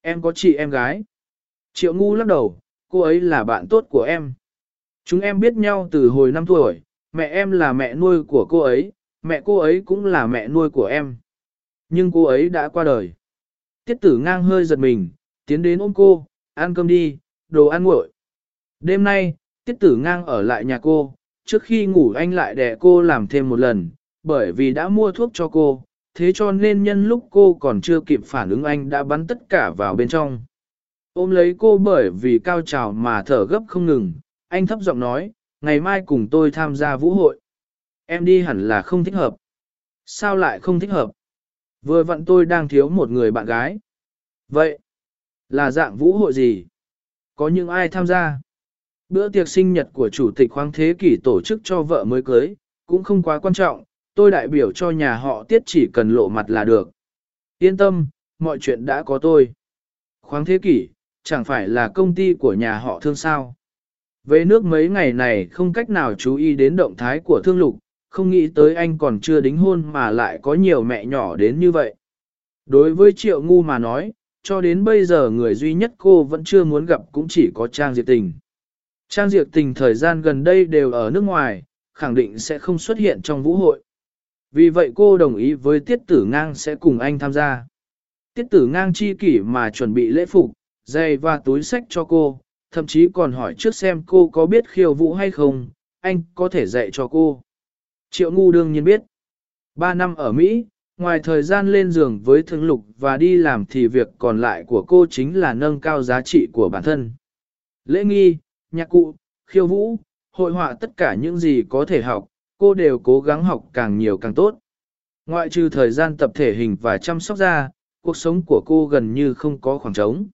Em có chị em gái. Triệu ngu lắc đầu, cô ấy là bạn tốt của em. Chúng em biết nhau từ hồi 5 tuổi, mẹ em là mẹ nuôi của cô ấy, mẹ cô ấy cũng là mẹ nuôi của em. Nhưng cô ấy đã qua đời. Tiết tử ngang hơi giật mình, tiến đến ôm cô, ăn cơm đi, đồ ăn nguội. Đêm nay, tiết tử ngang ở lại nhà cô, trước khi ngủ anh lại đẻ cô làm thêm một lần, bởi vì đã mua thuốc cho cô, thế cho nên nhân lúc cô còn chưa kịp phản ứng anh đã bắn tất cả vào bên trong. Ôm lấy cô bởi vì cao trào mà thở gấp không ngừng, anh thấp giọng nói, ngày mai cùng tôi tham gia vũ hội. Em đi hẳn là không thích hợp. Sao lại không thích hợp? Vừa vặn tôi đang thiếu một người bạn gái. Vậy, là dạng vũ hội gì? Có những ai tham gia? Bữa tiệc sinh nhật của chủ tịch khoáng thế kỷ tổ chức cho vợ mới cưới, cũng không quá quan trọng, tôi đại biểu cho nhà họ tiết chỉ cần lộ mặt là được. Yên tâm, mọi chuyện đã có tôi. Khoáng thế kỷ, chẳng phải là công ty của nhà họ thương sao. Về nước mấy ngày này không cách nào chú ý đến động thái của thương lục, không nghĩ tới anh còn chưa đính hôn mà lại có nhiều mẹ nhỏ đến như vậy. Đối với triệu ngu mà nói, cho đến bây giờ người duy nhất cô vẫn chưa muốn gặp cũng chỉ có Trang Diệp Tình. Trang Diệp Tình thời gian gần đây đều ở nước ngoài, khẳng định sẽ không xuất hiện trong vũ hội. Vì vậy cô đồng ý với Tiết Tử Ngang sẽ cùng anh tham gia. Tiết tử ngang chi kỷ mà chuẩn bị lễ phục, giày và túi sách cho cô, thậm chí còn hỏi trước xem cô có biết khiêu vũ hay không, anh có thể dạy cho cô. Triệu ngu đương nhiên biết. Ba năm ở Mỹ, ngoài thời gian lên giường với thương lục và đi làm thì việc còn lại của cô chính là nâng cao giá trị của bản thân. Lễ nghi, nhạc cụ, khiêu vũ, hội họa tất cả những gì có thể học, cô đều cố gắng học càng nhiều càng tốt. Ngoại trừ thời gian tập thể hình và chăm sóc da, cuộc sống của cô gần như không có khoảng trống.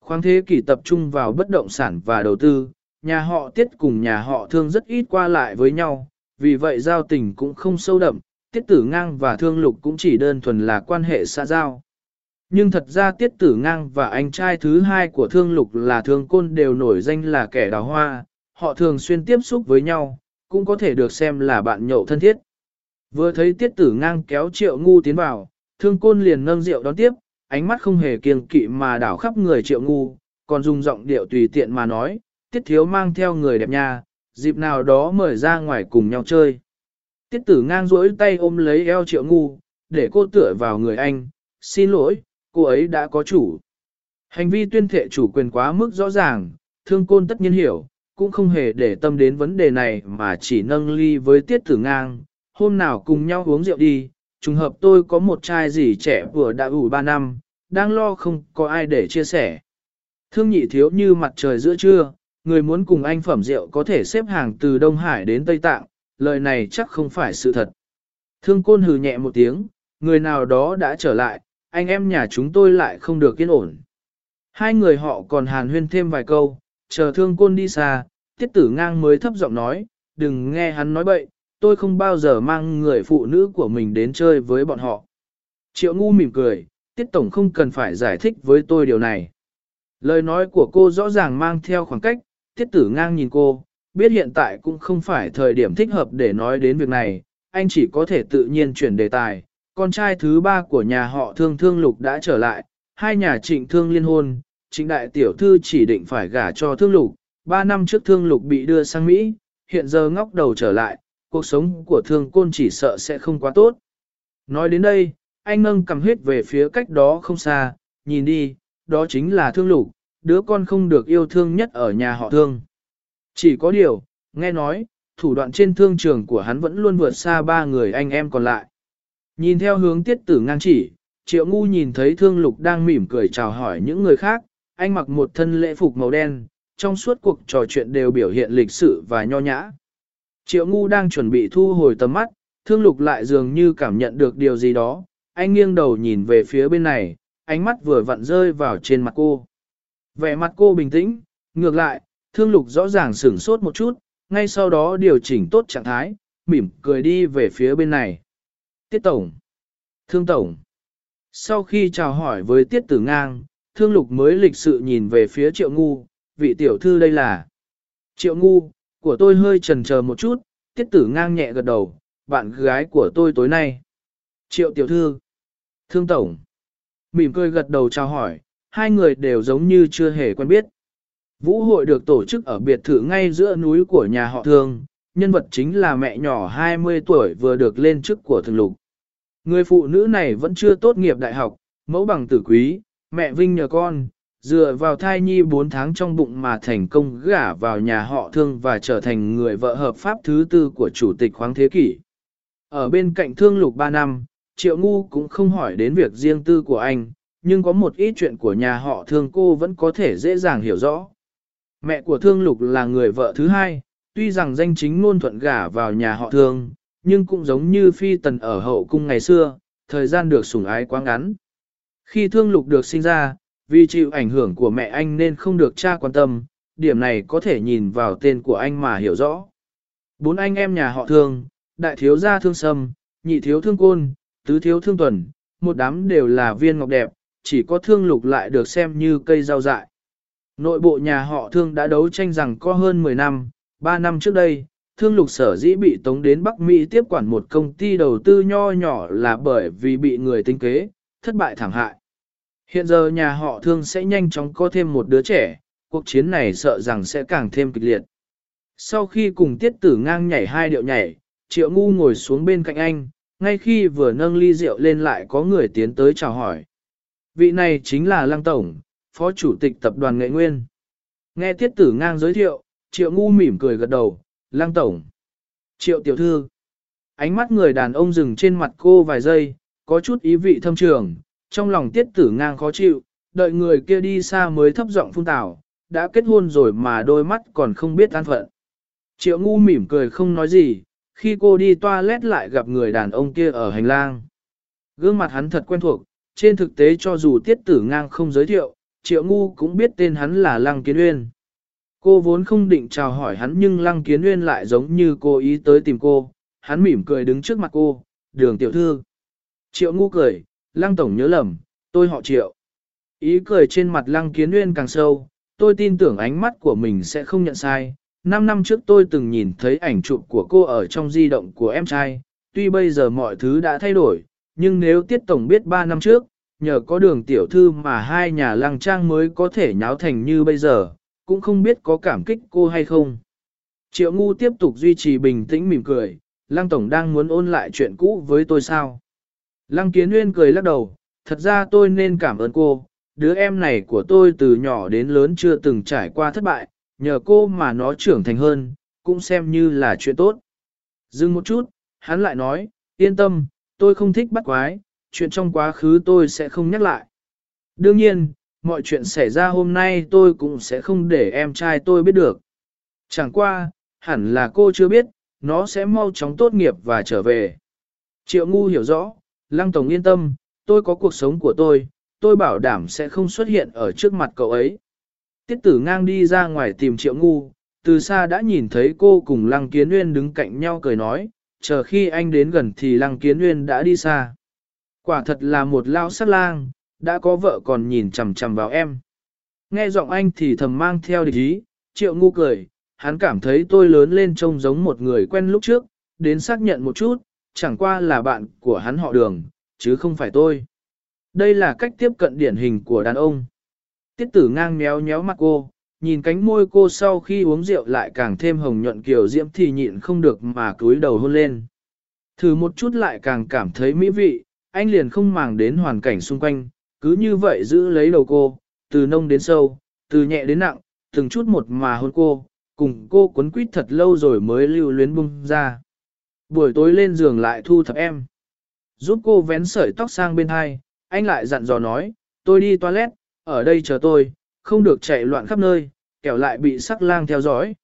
Khoáng thế kỷ tập trung vào bất động sản và đầu tư, nhà họ tiết cùng nhà họ thương rất ít qua lại với nhau, vì vậy giao tình cũng không sâu đậm, tiết tử ngang và thương lục cũng chỉ đơn thuần là quan hệ xã giao. Nhưng thật ra tiết tử ngang và anh trai thứ hai của thương lục là thương côn đều nổi danh là kẻ đào hoa, họ thường xuyên tiếp xúc với nhau, cũng có thể được xem là bạn nhậu thân thiết. Vừa thấy tiết tử ngang kéo triệu ngu tiến vào, thương côn liền nâng rượu đón tiếp, ánh mắt không hề kiêng kỵ mà đảo khắp người triệu ngu, còn dùng giọng điệu tùy tiện mà nói, tiết thiếu mang theo người đẹp nha, dịp nào đó mời ra ngoài cùng nhau chơi. Tiết tử ngang rỗi tay ôm lấy eo triệu ngu, để cô tựa vào người anh, xin lỗi, cô ấy đã có chủ. Hành vi tuyên thệ chủ quyền quá mức rõ ràng, thương côn tất nhiên hiểu, cũng không hề để tâm đến vấn đề này mà chỉ nâng ly với tiết tử ngang, hôm nào cùng nhau uống rượu đi, trùng hợp tôi có một trai gì trẻ vừa đã ủ 3 năm, đang lo không có ai để chia sẻ. Thương nhị thiếu như mặt trời giữa trưa, người muốn cùng anh phẩm rượu có thể xếp hàng từ Đông Hải đến Tây Tạng, lời này chắc không phải sự thật. Thương côn hừ nhẹ một tiếng, người nào đó đã trở lại, anh em nhà chúng tôi lại không được yên ổn. Hai người họ còn hàn huyên thêm vài câu, chờ thương côn đi xa, tiết tử ngang mới thấp giọng nói, đừng nghe hắn nói bậy, tôi không bao giờ mang người phụ nữ của mình đến chơi với bọn họ. Triệu ngu mỉm cười, tiết tổng không cần phải giải thích với tôi điều này. Lời nói của cô rõ ràng mang theo khoảng cách, tiết tử ngang nhìn cô, biết hiện tại cũng không phải thời điểm thích hợp để nói đến việc này, anh chỉ có thể tự nhiên chuyển đề tài. Con trai thứ ba của nhà họ thương thương lục đã trở lại, hai nhà trịnh thương liên hôn, trịnh đại tiểu thư chỉ định phải gả cho thương lục, ba năm trước thương lục bị đưa sang Mỹ, hiện giờ ngóc đầu trở lại, cuộc sống của thương côn chỉ sợ sẽ không quá tốt. Nói đến đây, anh nâng cầm huyết về phía cách đó không xa, nhìn đi, đó chính là thương lục, đứa con không được yêu thương nhất ở nhà họ thương. Chỉ có điều, nghe nói, thủ đoạn trên thương trường của hắn vẫn luôn vượt xa ba người anh em còn lại. Nhìn theo hướng tiết tử ngang chỉ, triệu ngu nhìn thấy thương lục đang mỉm cười chào hỏi những người khác, anh mặc một thân lễ phục màu đen, trong suốt cuộc trò chuyện đều biểu hiện lịch sự và nho nhã. Triệu ngu đang chuẩn bị thu hồi tầm mắt, thương lục lại dường như cảm nhận được điều gì đó, anh nghiêng đầu nhìn về phía bên này, ánh mắt vừa vặn rơi vào trên mặt cô. Vẻ mặt cô bình tĩnh, ngược lại, thương lục rõ ràng sửng sốt một chút, ngay sau đó điều chỉnh tốt trạng thái, mỉm cười đi về phía bên này. Tiết Tổng. Thương Tổng. Sau khi chào hỏi với Tiết Tử Ngang, Thương Lục mới lịch sự nhìn về phía Triệu Ngu, vị tiểu thư đây là. Triệu Ngu, của tôi hơi trần chờ một chút, Tiết Tử Ngang nhẹ gật đầu, bạn gái của tôi tối nay. Triệu tiểu thư. Thương Tổng. Mỉm cười gật đầu chào hỏi, hai người đều giống như chưa hề quen biết. Vũ hội được tổ chức ở biệt thự ngay giữa núi của nhà họ thương, nhân vật chính là mẹ nhỏ 20 tuổi vừa được lên chức của thường lục. Người phụ nữ này vẫn chưa tốt nghiệp đại học, mẫu bằng tử quý, mẹ vinh nhờ con, dựa vào thai nhi 4 tháng trong bụng mà thành công gả vào nhà họ thương và trở thành người vợ hợp pháp thứ tư của chủ tịch khoáng thế kỷ. Ở bên cạnh thương lục 3 năm, triệu ngu cũng không hỏi đến việc riêng tư của anh, nhưng có một ít chuyện của nhà họ thương cô vẫn có thể dễ dàng hiểu rõ. Mẹ của thương lục là người vợ thứ hai, tuy rằng danh chính ngôn thuận gả vào nhà họ thương, nhưng cũng giống như phi tần ở hậu cung ngày xưa, thời gian được sủng ái quá ngắn. Khi thương lục được sinh ra, vì chịu ảnh hưởng của mẹ anh nên không được cha quan tâm, điểm này có thể nhìn vào tên của anh mà hiểu rõ. Bốn anh em nhà họ thương, đại thiếu gia thương sâm, nhị thiếu thương côn, tứ thiếu thương tuần, một đám đều là viên ngọc đẹp, chỉ có thương lục lại được xem như cây rau dại. Nội bộ nhà họ thương đã đấu tranh rằng có hơn 10 năm, 3 năm trước đây, thương lục sở dĩ bị tống đến Bắc Mỹ tiếp quản một công ty đầu tư nho nhỏ là bởi vì bị người tinh kế, thất bại thảm hại. Hiện giờ nhà họ thương sẽ nhanh chóng có thêm một đứa trẻ, cuộc chiến này sợ rằng sẽ càng thêm kịch liệt. Sau khi cùng tiết tử ngang nhảy hai điệu nhảy, triệu ngu ngồi xuống bên cạnh anh, ngay khi vừa nâng ly rượu lên lại có người tiến tới chào hỏi. Vị này chính là Lăng Tổng, Phó Chủ tịch Tập đoàn Nghệ Nguyên. Nghe Tiết Tử Ngang giới thiệu, Triệu Ngu mỉm cười gật đầu, Lang Tổng. Triệu Tiểu Thư. Ánh mắt người đàn ông dừng trên mặt cô vài giây, có chút ý vị thâm trường, trong lòng Tiết Tử Ngang khó chịu, đợi người kia đi xa mới thấp giọng phun tảo, đã kết hôn rồi mà đôi mắt còn không biết an phận. Triệu Ngu mỉm cười không nói gì, khi cô đi toilet lại gặp người đàn ông kia ở hành lang. Gương mặt hắn thật quen thuộc, trên thực tế cho dù tiết tử ngang không giới thiệu, triệu ngu cũng biết tên hắn là Lăng Kiến Uyên. Cô vốn không định chào hỏi hắn nhưng Lăng Kiến Uyên lại giống như cô ý tới tìm cô, hắn mỉm cười đứng trước mặt cô, đường tiểu thư. Triệu ngu cười, Lăng Tổng nhớ lầm, tôi họ triệu. Ý cười trên mặt Lăng Kiến Uyên càng sâu, tôi tin tưởng ánh mắt của mình sẽ không nhận sai. Năm năm trước tôi từng nhìn thấy ảnh chụp của cô ở trong di động của em trai, tuy bây giờ mọi thứ đã thay đổi, nhưng nếu Tiết Tổng biết 3 năm trước, nhờ có đường tiểu thư mà hai nhà lăng trang mới có thể nháo thành như bây giờ, cũng không biết có cảm kích cô hay không. Triệu ngu tiếp tục duy trì bình tĩnh mỉm cười, lăng tổng đang muốn ôn lại chuyện cũ với tôi sao. Lăng kiến nguyên cười lắc đầu, thật ra tôi nên cảm ơn cô, đứa em này của tôi từ nhỏ đến lớn chưa từng trải qua thất bại, nhờ cô mà nó trưởng thành hơn, cũng xem như là chuyện tốt. Dừng một chút, hắn lại nói, yên tâm, tôi không thích bắt quái, chuyện trong quá khứ tôi sẽ không nhắc lại. Đương nhiên, mọi chuyện xảy ra hôm nay tôi cũng sẽ không để em trai tôi biết được. Chẳng qua, hẳn là cô chưa biết, nó sẽ mau chóng tốt nghiệp và trở về. Triệu ngu hiểu rõ, Lăng Tổng yên tâm, tôi có cuộc sống của tôi, tôi bảo đảm sẽ không xuất hiện ở trước mặt cậu ấy. Tiết tử ngang đi ra ngoài tìm triệu ngu, từ xa đã nhìn thấy cô cùng Lăng Kiến Nguyên đứng cạnh nhau cười nói, chờ khi anh đến gần thì Lăng Kiến Nguyên đã đi xa. Quả thật là một lao sát lang, đã có vợ còn nhìn chằm chằm vào em. Nghe giọng anh thì thầm mang theo địch ý, triệu ngu cười, hắn cảm thấy tôi lớn lên trông giống một người quen lúc trước, đến xác nhận một chút, chẳng qua là bạn của hắn họ đường, chứ không phải tôi. Đây là cách tiếp cận điển hình của đàn ông. Tiết tử ngang méo méo mặt cô, nhìn cánh môi cô sau khi uống rượu lại càng thêm hồng nhuận kiểu diễm thì nhịn không được mà cúi đầu hôn lên. Thử một chút lại càng cảm thấy mỹ vị, anh liền không màng đến hoàn cảnh xung quanh, cứ như vậy giữ lấy đầu cô, từ nông đến sâu, từ nhẹ đến nặng, từng chút một mà hôn cô, cùng cô quấn quýt thật lâu rồi mới lưu luyến bung ra. Buổi tối lên giường lại thu thập em. Giúp cô vén sợi tóc sang bên hai, anh lại dặn dò nói, tôi đi toilet, ở đây chờ tôi, không được chạy loạn khắp nơi, kẻo lại bị sắc lang theo dõi.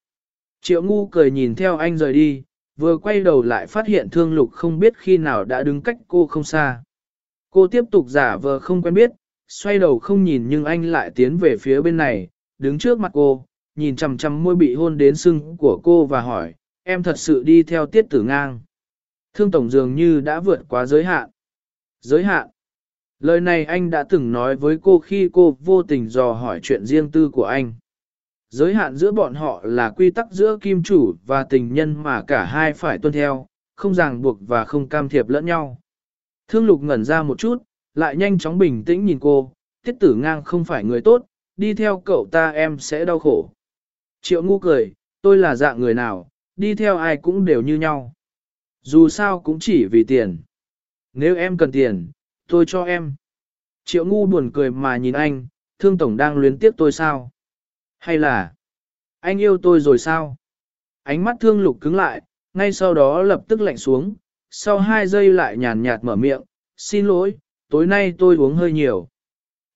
Triệu ngu cười nhìn theo anh rời đi, vừa quay đầu lại phát hiện thương lục không biết khi nào đã đứng cách cô không xa. Cô tiếp tục giả vờ không quen biết, xoay đầu không nhìn nhưng anh lại tiến về phía bên này, đứng trước mặt cô, nhìn chằm chằm môi bị hôn đến sưng của cô và hỏi, em thật sự đi theo tiết tử ngang. Thương tổng dường như đã vượt quá giới hạn. Giới hạn. Lời này anh đã từng nói với cô khi cô vô tình dò hỏi chuyện riêng tư của anh. Giới hạn giữa bọn họ là quy tắc giữa kim chủ và tình nhân mà cả hai phải tuân theo, không ràng buộc và không cam thiệp lẫn nhau. Thương lục ngẩn ra một chút, lại nhanh chóng bình tĩnh nhìn cô, tiết tử ngang không phải người tốt, đi theo cậu ta em sẽ đau khổ. Triệu ngu cười, tôi là dạng người nào, đi theo ai cũng đều như nhau. Dù sao cũng chỉ vì tiền. Nếu em cần tiền, tôi cho em. Triệu ngu buồn cười mà nhìn anh, thương tổng đang luyến tiếc tôi sao? Hay là, anh yêu tôi rồi sao? Ánh mắt thương lục cứng lại, ngay sau đó lập tức lạnh xuống, sau hai giây lại nhàn nhạt mở miệng, xin lỗi, tối nay tôi uống hơi nhiều.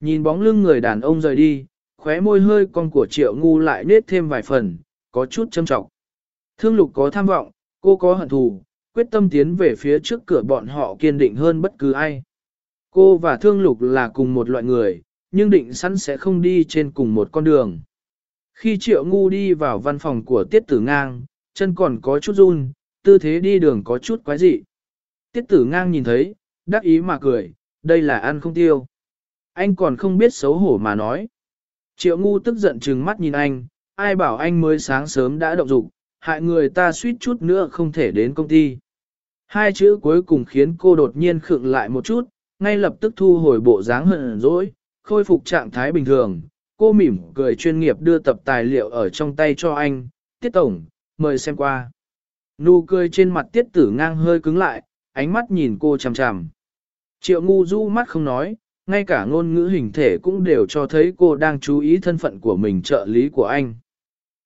Nhìn bóng lưng người đàn ông rời đi, khóe môi hơi con của triệu ngu lại nết thêm vài phần, có chút châm trọng. Thương lục có tham vọng, cô có hận thù, quyết tâm tiến về phía trước cửa bọn họ kiên định hơn bất cứ ai. Cô và thương lục là cùng một loại người, nhưng định sẵn sẽ không đi trên cùng một con đường. Khi triệu ngu đi vào văn phòng của tiết tử ngang, chân còn có chút run, tư thế đi đường có chút quái dị. Tiết tử ngang nhìn thấy, đắc ý mà cười, đây là ăn không tiêu. Anh còn không biết xấu hổ mà nói. Triệu ngu tức giận trừng mắt nhìn anh, ai bảo anh mới sáng sớm đã động dục, hại người ta suýt chút nữa không thể đến công ty. Hai chữ cuối cùng khiến cô đột nhiên khựng lại một chút, ngay lập tức thu hồi bộ dáng hận dỗi, khôi phục trạng thái bình thường. Cô mỉm cười chuyên nghiệp đưa tập tài liệu ở trong tay cho anh, tiết tổng, mời xem qua. Nụ cười trên mặt tiết tử ngang hơi cứng lại, ánh mắt nhìn cô chằm chằm. Triệu ngu du mắt không nói, ngay cả ngôn ngữ hình thể cũng đều cho thấy cô đang chú ý thân phận của mình trợ lý của anh.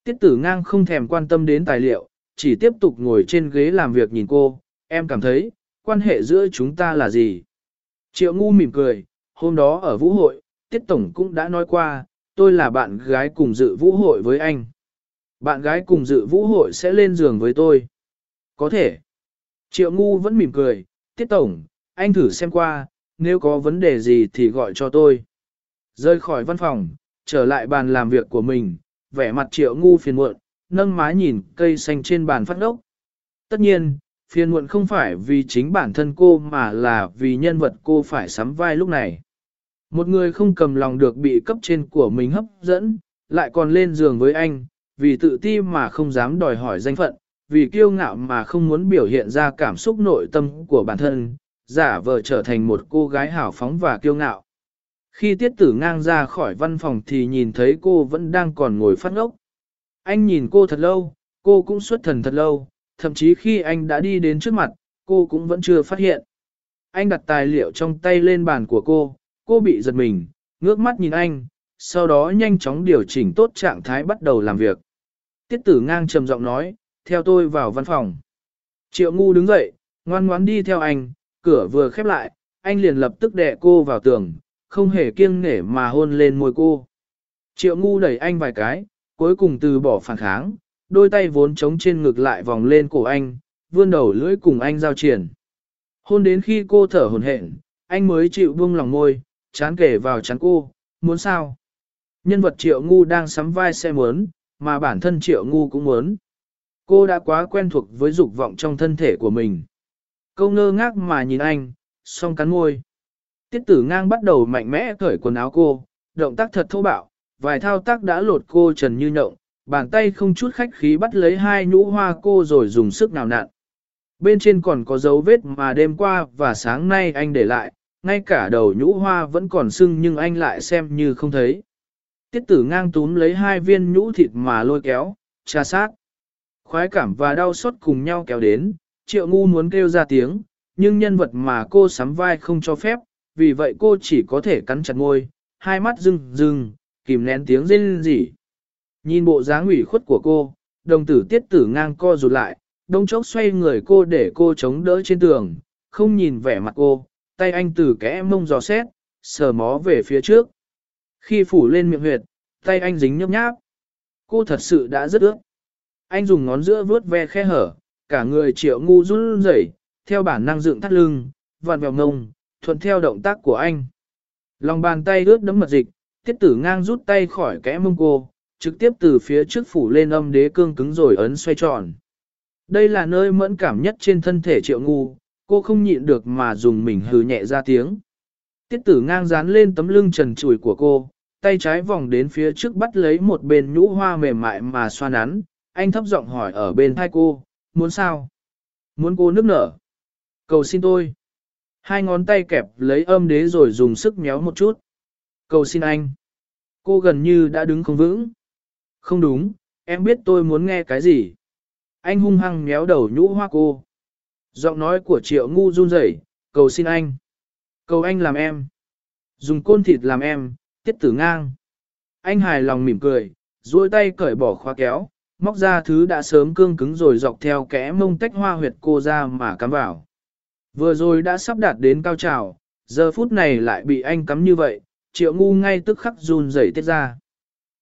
Tiết tử ngang không thèm quan tâm đến tài liệu, chỉ tiếp tục ngồi trên ghế làm việc nhìn cô, em cảm thấy, quan hệ giữa chúng ta là gì? Triệu ngu mỉm cười, hôm đó ở vũ hội, Tiết Tổng cũng đã nói qua, tôi là bạn gái cùng dự vũ hội với anh. Bạn gái cùng dự vũ hội sẽ lên giường với tôi. Có thể. Triệu ngu vẫn mỉm cười, Tiết Tổng, anh thử xem qua, nếu có vấn đề gì thì gọi cho tôi. Rơi khỏi văn phòng, trở lại bàn làm việc của mình, vẻ mặt triệu ngu phiền muộn, nâng má nhìn cây xanh trên bàn phát ốc. Tất nhiên, phiền muộn không phải vì chính bản thân cô mà là vì nhân vật cô phải sắm vai lúc này. Một người không cầm lòng được bị cấp trên của mình hấp dẫn, lại còn lên giường với anh, vì tự ti mà không dám đòi hỏi danh phận, vì kiêu ngạo mà không muốn biểu hiện ra cảm xúc nội tâm của bản thân, giả vờ trở thành một cô gái hào phóng và kiêu ngạo. Khi tiết tử ngang ra khỏi văn phòng thì nhìn thấy cô vẫn đang còn ngồi phát ngốc. Anh nhìn cô thật lâu, cô cũng xuất thần thật lâu, thậm chí khi anh đã đi đến trước mặt, cô cũng vẫn chưa phát hiện. Anh đặt tài liệu trong tay lên bàn của cô, cô bị giật mình, ngước mắt nhìn anh, sau đó nhanh chóng điều chỉnh tốt trạng thái bắt đầu làm việc. Tiết tử ngang trầm giọng nói, theo tôi vào văn phòng. Triệu ngu đứng dậy, ngoan ngoãn đi theo anh, cửa vừa khép lại, anh liền lập tức đè cô vào tường, không hề kiêng nể mà hôn lên môi cô. Triệu ngu đẩy anh vài cái, cuối cùng từ bỏ phản kháng, đôi tay vốn trống trên ngực lại vòng lên cổ anh, vươn đầu lưỡi cùng anh giao triển. Hôn đến khi cô thở hồn hển, anh mới chịu buông lòng môi, chán kể vào chán cô, muốn sao? Nhân vật triệu ngu đang sắm vai xe muốn, mà bản thân triệu ngu cũng muốn. Cô đã quá quen thuộc với dục vọng trong thân thể của mình. Câu ngơ ngác mà nhìn anh, song cắn môi. Tiết tử ngang bắt đầu mạnh mẽ cởi quần áo cô, động tác thật thô bạo, vài thao tác đã lột cô trần như nhộng, bàn tay không chút khách khí bắt lấy hai nhũ hoa cô rồi dùng sức nào nặn. Bên trên còn có dấu vết mà đêm qua và sáng nay anh để lại, ngay cả đầu nhũ hoa vẫn còn sưng nhưng anh lại xem như không thấy. Tiết tử ngang túm lấy hai viên nhũ thịt mà lôi kéo, tra sát. Khoái cảm và đau xót cùng nhau kéo đến, triệu ngu muốn kêu ra tiếng, nhưng nhân vật mà cô sắm vai không cho phép, vì vậy cô chỉ có thể cắn chặt ngôi, hai mắt rưng rưng, kìm nén tiếng rên rỉ. Nhìn bộ dáng ủy khuất của cô, đồng tử tiết tử ngang co rụt lại, đông chốc xoay người cô để cô chống đỡ trên tường, không nhìn vẻ mặt cô, tay anh từ kẽ mông giò xét, sờ mó về phía trước. Khi phủ lên miệng huyệt, tay anh dính nhấp nháp. Cô thật sự đã rất ướt. Anh dùng ngón giữa vướt ve khe hở, cả người triệu ngu run rẩy, theo bản năng dựng thắt lưng, vặn vẹo ngông, thuận theo động tác của anh. Lòng bàn tay ướt đấm mật dịch, tiết tử ngang rút tay khỏi kẽ mông cô, trực tiếp từ phía trước phủ lên âm đế cương cứng rồi ấn xoay tròn. Đây là nơi mẫn cảm nhất trên thân thể triệu ngu, cô không nhịn được mà dùng mình hừ nhẹ ra tiếng. Tiết tử ngang dán lên tấm lưng trần trùi của cô, tay trái vòng đến phía trước bắt lấy một bên nhũ hoa mềm mại mà xoa nắn, anh thấp giọng hỏi ở bên thai cô, muốn sao? Muốn cô nước nở? Cầu xin tôi. Hai ngón tay kẹp lấy âm đế rồi dùng sức méo một chút. Cầu xin anh. Cô gần như đã đứng không vững. Không đúng, em biết tôi muốn nghe cái gì. Anh hung hăng méo đầu nhũ hoa cô. Giọng nói của triệu ngu run rẩy, cầu xin anh. Cầu anh làm em. Dùng côn thịt làm em, tiết tử ngang. Anh hài lòng mỉm cười, duỗi tay cởi bỏ khóa kéo, móc ra thứ đã sớm cương cứng rồi dọc theo kẽ mông tách hoa huyệt cô ra mà cắm vào. Vừa rồi đã sắp đạt đến cao trào, giờ phút này lại bị anh cắm như vậy, triệu ngu ngay tức khắc run rẩy tiết ra.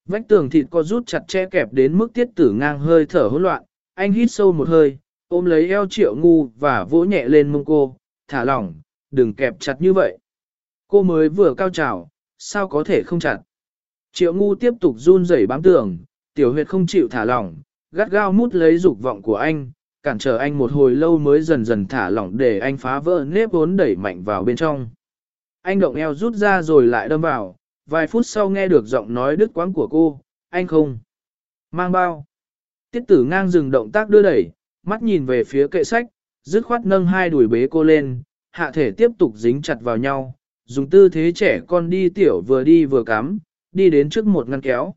Vách tường thịt co rút chặt che kẹp đến mức tiết tử ngang hơi thở hỗn loạn, anh hít sâu một hơi, ôm lấy eo triệu ngu và vỗ nhẹ lên mông cô, thả lỏng, đừng kẹp chặt như vậy. Cô mới vừa cao trào, sao có thể không chặt. Triệu ngu tiếp tục run rẩy bám tường, tiểu huyệt không chịu thả lỏng, gắt gao mút lấy dục vọng của anh, cản trở anh một hồi lâu mới dần dần thả lỏng để anh phá vỡ nếp vốn đẩy mạnh vào bên trong. Anh động eo rút ra rồi lại đâm vào, vài phút sau nghe được giọng nói đứt quãng của cô, anh không. Mang bao. Tiết tử ngang dừng động tác đưa đẩy, mắt nhìn về phía kệ sách, dứt khoát nâng hai đùi bế cô lên, hạ thể tiếp tục dính chặt vào nhau, dùng tư thế trẻ con đi tiểu vừa đi vừa cắm, đi đến trước một ngăn kéo.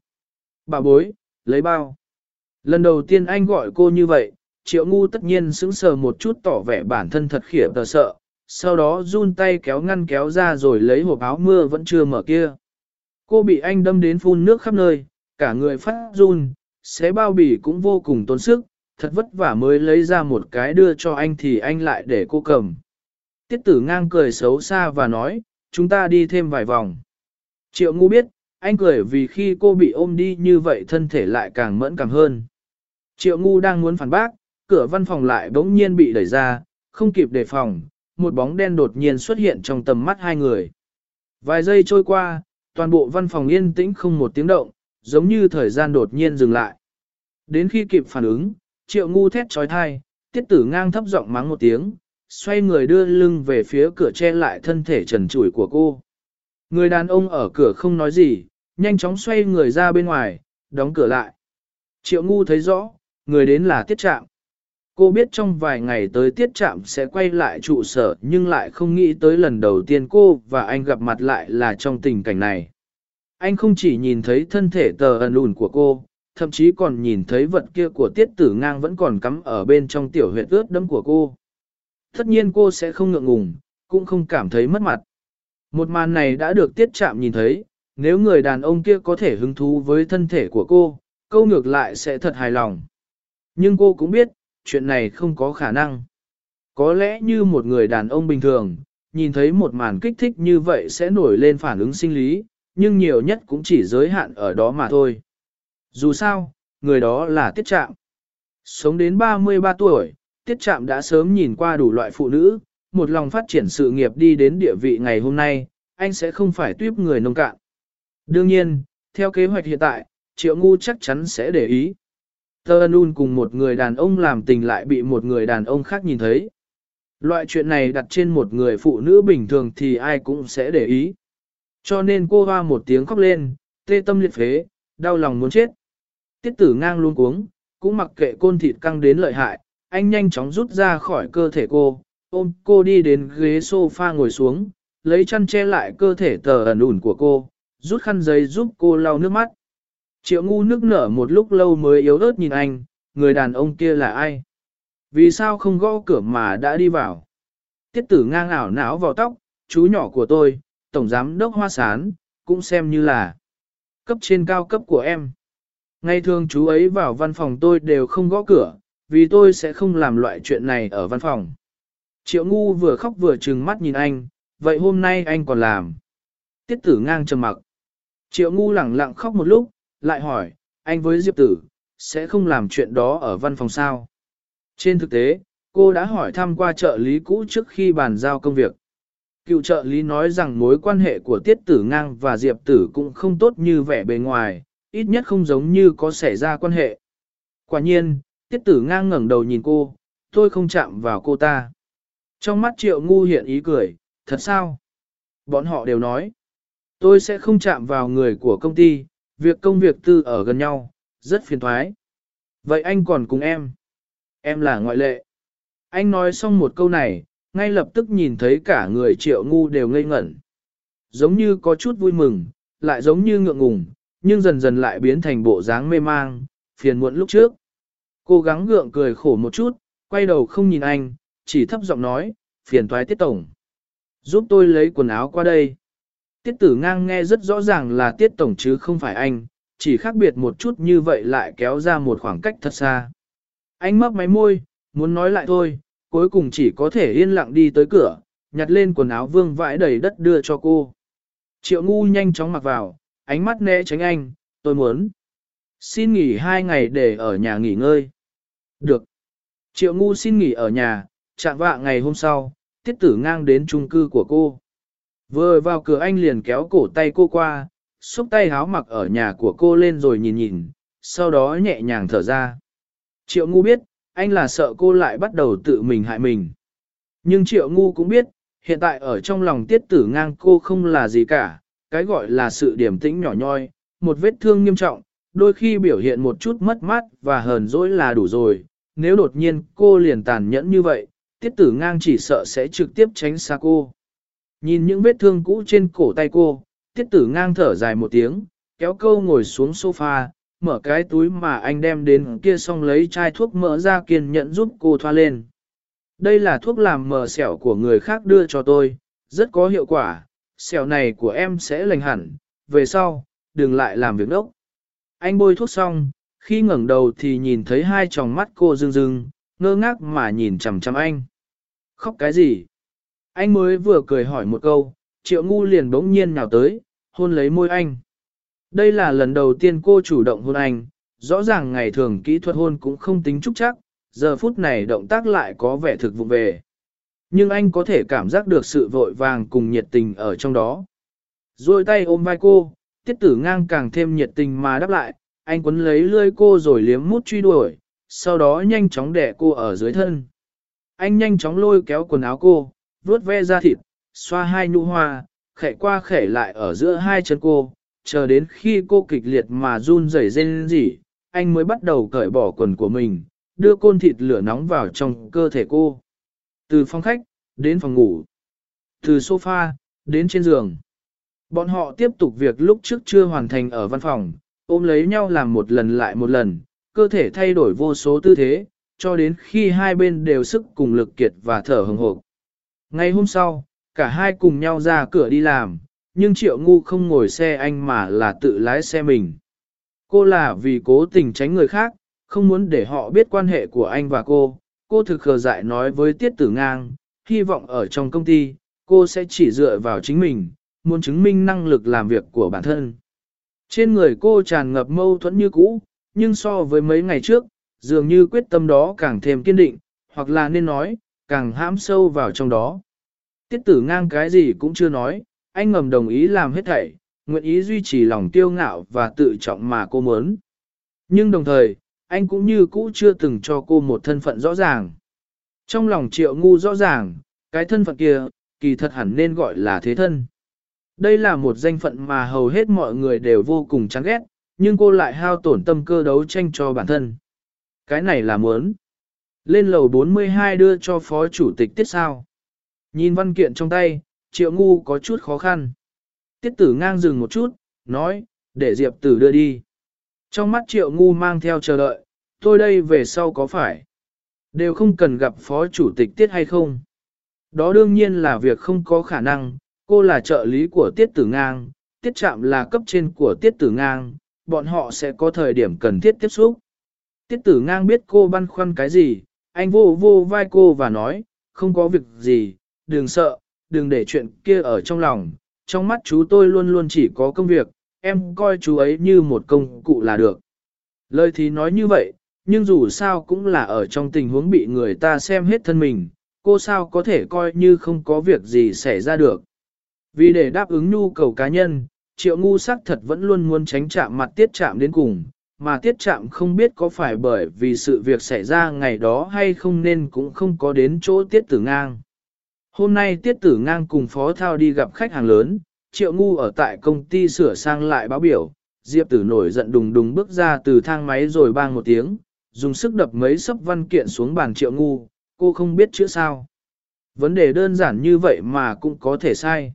Bà bối, lấy bao. Lần đầu tiên anh gọi cô như vậy, triệu ngu tất nhiên sững sờ một chút tỏ vẻ bản thân thật khỉa tờ sợ, sau đó run tay kéo ngăn kéo ra rồi lấy hộp áo mưa vẫn chưa mở kia. Cô bị anh đâm đến phun nước khắp nơi, cả người phát run, xé bao bì cũng vô cùng tốn sức, thật vất vả mới lấy ra một cái đưa cho anh thì anh lại để cô cầm. Tiết tử ngang cười xấu xa và nói, chúng ta đi thêm vài vòng. Triệu ngu biết, anh cười vì khi cô bị ôm đi như vậy thân thể lại càng mẫn cảm hơn. Triệu ngu đang muốn phản bác, cửa văn phòng lại bỗng nhiên bị đẩy ra, không kịp đề phòng, một bóng đen đột nhiên xuất hiện trong tầm mắt hai người. Vài giây trôi qua, toàn bộ văn phòng yên tĩnh không một tiếng động, giống như thời gian đột nhiên dừng lại. Đến khi kịp phản ứng, triệu ngu thét trói thai, tiết tử ngang thấp giọng mắng một tiếng, xoay người đưa lưng về phía cửa che lại thân thể trần trụi của cô. Người đàn ông ở cửa không nói gì, nhanh chóng xoay người ra bên ngoài, đóng cửa lại. Triệu ngu thấy rõ, người đến là tiết trạm. Cô biết trong vài ngày tới tiết trạm sẽ quay lại trụ sở nhưng lại không nghĩ tới lần đầu tiên cô và anh gặp mặt lại là trong tình cảnh này. Anh không chỉ nhìn thấy thân thể tờ ẩn ủn của cô, thậm chí còn nhìn thấy vật kia của tiết tử ngang vẫn còn cắm ở bên trong tiểu huyệt ướt đẫm của cô. Tất nhiên cô sẽ không ngượng ngùng, cũng không cảm thấy mất mặt. Một màn này đã được tiết chạm nhìn thấy, nếu người đàn ông kia có thể hứng thú với thân thể của cô, câu ngược lại sẽ thật hài lòng. Nhưng cô cũng biết, chuyện này không có khả năng. Có lẽ như một người đàn ông bình thường, nhìn thấy một màn kích thích như vậy sẽ nổi lên phản ứng sinh lý, nhưng nhiều nhất cũng chỉ giới hạn ở đó mà thôi. Dù sao, người đó là tiết trạm. Sống đến 33 tuổi, tiết trạm đã sớm nhìn qua đủ loại phụ nữ, một lòng phát triển sự nghiệp đi đến địa vị ngày hôm nay, anh sẽ không phải tuyếp người nông cạn. Đương nhiên, theo kế hoạch hiện tại, triệu ngu chắc chắn sẽ để ý. Tơ Nun cùng một người đàn ông làm tình lại bị một người đàn ông khác nhìn thấy. Loại chuyện này đặt trên một người phụ nữ bình thường thì ai cũng sẽ để ý. Cho nên cô hoa một tiếng khóc lên, tê tâm liệt phế, đau lòng muốn chết. Tiết tử ngang luôn cuống, cũng mặc kệ côn thịt căng đến lợi hại, anh nhanh chóng rút ra khỏi cơ thể cô, ôm cô đi đến ghế sofa ngồi xuống, lấy chăn che lại cơ thể tờ ẩn ủn của cô, rút khăn giấy giúp cô lau nước mắt. Triệu ngu nước nở một lúc lâu mới yếu ớt nhìn anh, người đàn ông kia là ai? Vì sao không gõ cửa mà đã đi vào? Tiết tử ngang ảo não vào tóc, chú nhỏ của tôi, tổng giám đốc hoa sán, cũng xem như là cấp trên cao cấp của em. Ngày thường chú ấy vào văn phòng tôi đều không gõ cửa, vì tôi sẽ không làm loại chuyện này ở văn phòng. Triệu ngu vừa khóc vừa trừng mắt nhìn anh, vậy hôm nay anh còn làm. Tiết tử ngang trầm mặc. Triệu ngu lẳng lặng khóc một lúc, lại hỏi, anh với Diệp tử, sẽ không làm chuyện đó ở văn phòng sao. Trên thực tế, cô đã hỏi thăm qua trợ lý cũ trước khi bàn giao công việc. Cựu trợ lý nói rằng mối quan hệ của Tiết Tử Ngang và Diệp Tử cũng không tốt như vẻ bề ngoài, ít nhất không giống như có xảy ra quan hệ. Quả nhiên, Tiết Tử Ngang ngẩng đầu nhìn cô, tôi không chạm vào cô ta. Trong mắt Triệu Ngu hiện ý cười, thật sao? Bọn họ đều nói, tôi sẽ không chạm vào người của công ty, việc công việc tư ở gần nhau, rất phiền thoái. Vậy anh còn cùng em? Em là ngoại lệ. Anh nói xong một câu này, ngay lập tức nhìn thấy cả người triệu ngu đều ngây ngẩn. Giống như có chút vui mừng, lại giống như ngượng ngùng, nhưng dần dần lại biến thành bộ dáng mê mang, phiền muộn lúc trước. Cố gắng gượng cười khổ một chút, quay đầu không nhìn anh, chỉ thấp giọng nói, phiền toái tiết tổng. Giúp tôi lấy quần áo qua đây. Tiết tử ngang nghe rất rõ ràng là tiết tổng chứ không phải anh, chỉ khác biệt một chút như vậy lại kéo ra một khoảng cách thật xa. Anh mấp máy môi, muốn nói lại thôi, cuối cùng chỉ có thể yên lặng đi tới cửa, nhặt lên quần áo vương vãi đầy đất đưa cho cô. Triệu ngu nhanh chóng mặc vào, ánh mắt né tránh anh, tôi muốn. Xin nghỉ hai ngày để ở nhà nghỉ ngơi. Được. Triệu ngu xin nghỉ ở nhà, chạm vạ ngày hôm sau, tiết tử ngang đến chung cư của cô. Vừa vào cửa anh liền kéo cổ tay cô qua, xúc tay háo mặc ở nhà của cô lên rồi nhìn nhìn, sau đó nhẹ nhàng thở ra. Triệu ngu biết, anh là sợ cô lại bắt đầu tự mình hại mình. Nhưng triệu ngu cũng biết, hiện tại ở trong lòng tiết tử ngang cô không là gì cả, cái gọi là sự điểm tĩnh nhỏ nhoi, một vết thương nghiêm trọng, đôi khi biểu hiện một chút mất mát và hờn dỗi là đủ rồi. Nếu đột nhiên cô liền tàn nhẫn như vậy, tiết tử ngang chỉ sợ sẽ trực tiếp tránh xa cô. Nhìn những vết thương cũ trên cổ tay cô, tiết tử ngang thở dài một tiếng, kéo câu ngồi xuống sofa, mở cái túi mà anh đem đến kia xong lấy chai thuốc mỡ ra kiên nhẫn giúp cô thoa lên. Đây là thuốc làm mờ sẹo của người khác đưa cho tôi, rất có hiệu quả, sẹo này của em sẽ lành hẳn, về sau, đừng lại làm việc đốc. Anh bôi thuốc xong, khi ngẩng đầu thì nhìn thấy hai tròng mắt cô rưng rưng, ngơ ngác mà nhìn chằm chằm anh. Khóc cái gì? Anh mới vừa cười hỏi một câu, triệu ngu liền bỗng nhiên nào tới, hôn lấy môi anh. Đây là lần đầu tiên cô chủ động hôn anh, rõ ràng ngày thường kỹ thuật hôn cũng không tính trúc chắc, giờ phút này động tác lại có vẻ thực vụ về. Nhưng anh có thể cảm giác được sự vội vàng cùng nhiệt tình ở trong đó. Rồi tay ôm vai cô, tiết tử ngang càng thêm nhiệt tình mà đáp lại, anh quấn lấy lươi cô rồi liếm mút truy đuổi, sau đó nhanh chóng đẻ cô ở dưới thân. Anh nhanh chóng lôi kéo quần áo cô, vuốt ve ra thịt, xoa hai nhũ hoa, khẽ qua khẽ lại ở giữa hai chân cô, chờ đến khi cô kịch liệt mà run rẩy rên rỉ, anh mới bắt đầu cởi bỏ quần của mình, đưa côn thịt lửa nóng vào trong cơ thể cô. Từ phòng khách, đến phòng ngủ. Từ sofa, đến trên giường. Bọn họ tiếp tục việc lúc trước chưa hoàn thành ở văn phòng, ôm lấy nhau làm một lần lại một lần, cơ thể thay đổi vô số tư thế, cho đến khi hai bên đều sức cùng lực kiệt và thở hừng hộp. Ngày hôm sau, cả hai cùng nhau ra cửa đi làm, nhưng Triệu Ngu không ngồi xe anh mà là tự lái xe mình. Cô là vì cố tình tránh người khác, không muốn để họ biết quan hệ của anh và cô. Cô thực khờ dại nói với Tiết Tử Ngang, hy vọng ở trong công ty, cô sẽ chỉ dựa vào chính mình, muốn chứng minh năng lực làm việc của bản thân. Trên người cô tràn ngập mâu thuẫn như cũ, nhưng so với mấy ngày trước, dường như quyết tâm đó càng thêm kiên định, hoặc là nên nói, càng hãm sâu vào trong đó. Tiết tử ngang cái gì cũng chưa nói, anh ngầm đồng ý làm hết thảy, nguyện ý duy trì lòng tiêu ngạo và tự trọng mà cô muốn. Nhưng đồng thời, anh cũng như cũ chưa từng cho cô một thân phận rõ ràng. Trong lòng triệu ngu rõ ràng, cái thân phận kia, kỳ thật hẳn nên gọi là thế thân. Đây là một danh phận mà hầu hết mọi người đều vô cùng chán ghét, nhưng cô lại hao tổn tâm cơ đấu tranh cho bản thân. Cái này là muốn. Lên lầu 42 đưa cho phó chủ tịch tiết sao. Nhìn văn kiện trong tay, triệu ngu có chút khó khăn. Tiết tử ngang dừng một chút, nói, để Diệp tử đưa đi. Trong mắt triệu ngu mang theo chờ đợi, tôi đây về sau có phải. Đều không cần gặp phó chủ tịch tiết hay không. Đó đương nhiên là việc không có khả năng, cô là trợ lý của tiết tử ngang, tiết trạm là cấp trên của tiết tử ngang, bọn họ sẽ có thời điểm cần thiết tiếp xúc. Tiết tử ngang biết cô băn khoăn cái gì, anh vô vô vai cô và nói, không có việc gì, đừng sợ, đừng để chuyện kia ở trong lòng, trong mắt chú tôi luôn luôn chỉ có công việc, em coi chú ấy như một công cụ là được. Lời thì nói như vậy, nhưng dù sao cũng là ở trong tình huống bị người ta xem hết thân mình, cô sao có thể coi như không có việc gì xảy ra được. Vì để đáp ứng nhu cầu cá nhân, triệu ngu sắc thật vẫn luôn muốn tránh chạm mặt tiết chạm đến cùng, mà tiết chạm không biết có phải bởi vì sự việc xảy ra ngày đó hay không nên cũng không có đến chỗ tiết tử ngang. Hôm nay tiết tử ngang cùng phó thao đi gặp khách hàng lớn, triệu ngu ở tại công ty sửa sang lại báo biểu, diệp tử nổi giận đùng đùng bước ra từ thang máy rồi bang một tiếng, dùng sức đập mấy sấp văn kiện xuống bàn triệu ngu, cô không biết chữ sao. Vấn đề đơn giản như vậy mà cũng có thể sai.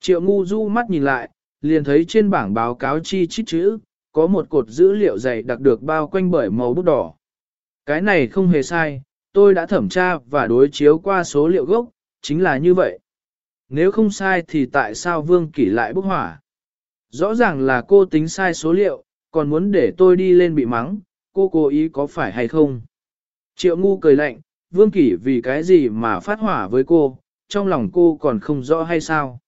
Triệu ngu du mắt nhìn lại, liền thấy trên bảng báo cáo chi chít chữ, có một cột dữ liệu dày đặc được bao quanh bởi màu bút đỏ. Cái này không hề sai, tôi đã thẩm tra và đối chiếu qua số liệu gốc, chính là như vậy. Nếu không sai thì tại sao Vương Kỷ lại bốc hỏa? Rõ ràng là cô tính sai số liệu, còn muốn để tôi đi lên bị mắng, cô cố ý có phải hay không? Triệu ngu cười lạnh, Vương Kỷ vì cái gì mà phát hỏa với cô, trong lòng cô còn không rõ hay sao?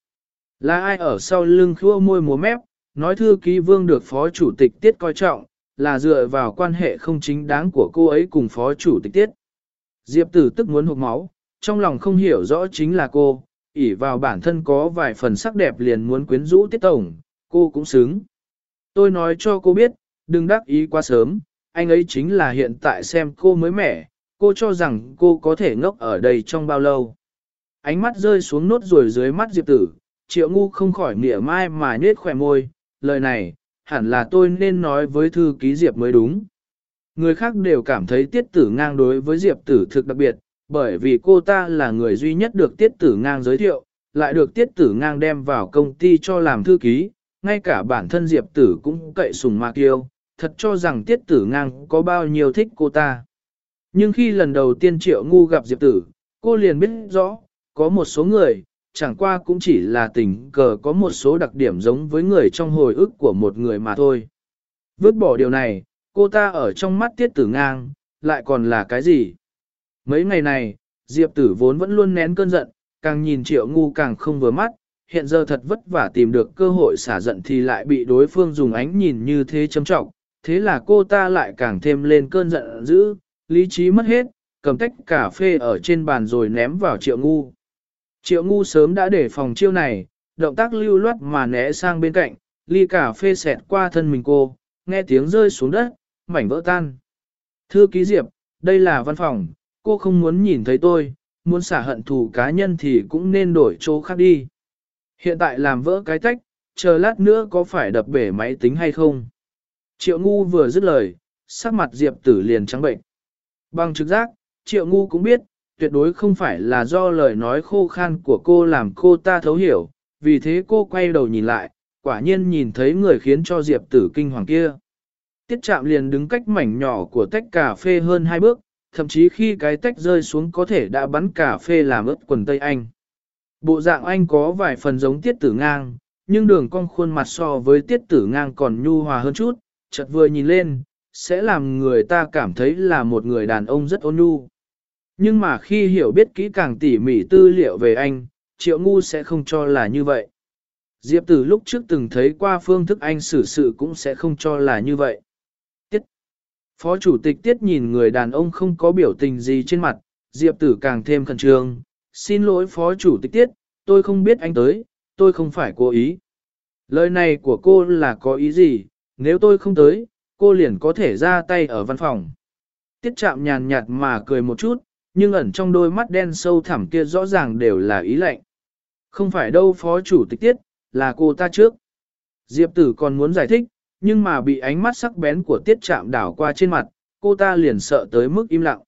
Là ai ở sau lưng khua môi múa mép, nói thư ký vương được phó chủ tịch tiết coi trọng, là dựa vào quan hệ không chính đáng của cô ấy cùng phó chủ tịch tiết. Diệp tử tức muốn hụt máu, trong lòng không hiểu rõ chính là cô, ỉ vào bản thân có vài phần sắc đẹp liền muốn quyến rũ tiết tổng, cô cũng xứng. Tôi nói cho cô biết, đừng đắc ý quá sớm, anh ấy chính là hiện tại xem cô mới mẻ, cô cho rằng cô có thể ngốc ở đây trong bao lâu. Ánh mắt rơi xuống nốt rồi dưới mắt Diệp tử, triệu ngu không khỏi mỉa mai mà nết khỏe môi, lời này, hẳn là tôi nên nói với thư ký Diệp mới đúng. Người khác đều cảm thấy tiết tử ngang đối với Diệp tử thực đặc biệt, bởi vì cô ta là người duy nhất được tiết tử ngang giới thiệu, lại được tiết tử ngang đem vào công ty cho làm thư ký, ngay cả bản thân Diệp tử cũng cậy sùng mạc yêu, thật cho rằng tiết tử ngang có bao nhiêu thích cô ta. Nhưng khi lần đầu tiên triệu ngu gặp Diệp tử, Cô liền biết rõ, có một số người, chẳng qua cũng chỉ là tình cờ có một số đặc điểm giống với người trong hồi ức của một người mà thôi. Vứt bỏ điều này, cô ta ở trong mắt tiết tử ngang, lại còn là cái gì? Mấy ngày này, Diệp tử vốn vẫn luôn nén cơn giận, càng nhìn triệu ngu càng không vừa mắt, hiện giờ thật vất vả tìm được cơ hội xả giận thì lại bị đối phương dùng ánh nhìn như thế châm trọng, thế là cô ta lại càng thêm lên cơn giận dữ, lý trí mất hết, cầm tách cà phê ở trên bàn rồi ném vào triệu ngu. Triệu ngu sớm đã để phòng chiêu này, động tác lưu loát mà né sang bên cạnh, ly cà phê xẹt qua thân mình cô, nghe tiếng rơi xuống đất, mảnh vỡ tan. Thư ký Diệp, đây là văn phòng, cô không muốn nhìn thấy tôi, muốn xả hận thù cá nhân thì cũng nên đổi chỗ khác đi. Hiện tại làm vỡ cái tách, chờ lát nữa có phải đập bể máy tính hay không? Triệu ngu vừa dứt lời, sắc mặt Diệp tử liền trắng bệnh. Bằng trực giác, triệu ngu cũng biết, tuyệt đối không phải là do lời nói khô khan của cô làm cô ta thấu hiểu, vì thế cô quay đầu nhìn lại, quả nhiên nhìn thấy người khiến cho Diệp tử kinh hoàng kia. Tiết chạm liền đứng cách mảnh nhỏ của tách cà phê hơn hai bước, thậm chí khi cái tách rơi xuống có thể đã bắn cà phê làm ướt quần tây anh. Bộ dạng anh có vài phần giống tiết tử ngang, nhưng đường cong khuôn mặt so với tiết tử ngang còn nhu hòa hơn chút, chợt vừa nhìn lên, sẽ làm người ta cảm thấy là một người đàn ông rất ôn nhu. Nhưng mà khi hiểu biết kỹ càng tỉ mỉ tư liệu về anh, triệu ngu sẽ không cho là như vậy. Diệp tử lúc trước từng thấy qua phương thức anh xử sự cũng sẽ không cho là như vậy. Phó chủ tịch Tiết nhìn người đàn ông không có biểu tình gì trên mặt, Diệp tử càng thêm khẩn trương. Xin lỗi phó chủ tịch Tiết, tôi không biết anh tới, tôi không phải cố ý. Lời này của cô là có ý gì, nếu tôi không tới, cô liền có thể ra tay ở văn phòng. Tiết chạm nhàn nhạt mà cười một chút, nhưng ẩn trong đôi mắt đen sâu thẳm kia rõ ràng đều là ý lệnh. Không phải đâu phó chủ tịch tiết, là cô ta trước. Diệp tử còn muốn giải thích, nhưng mà bị ánh mắt sắc bén của tiết chạm đảo qua trên mặt, cô ta liền sợ tới mức im lặng.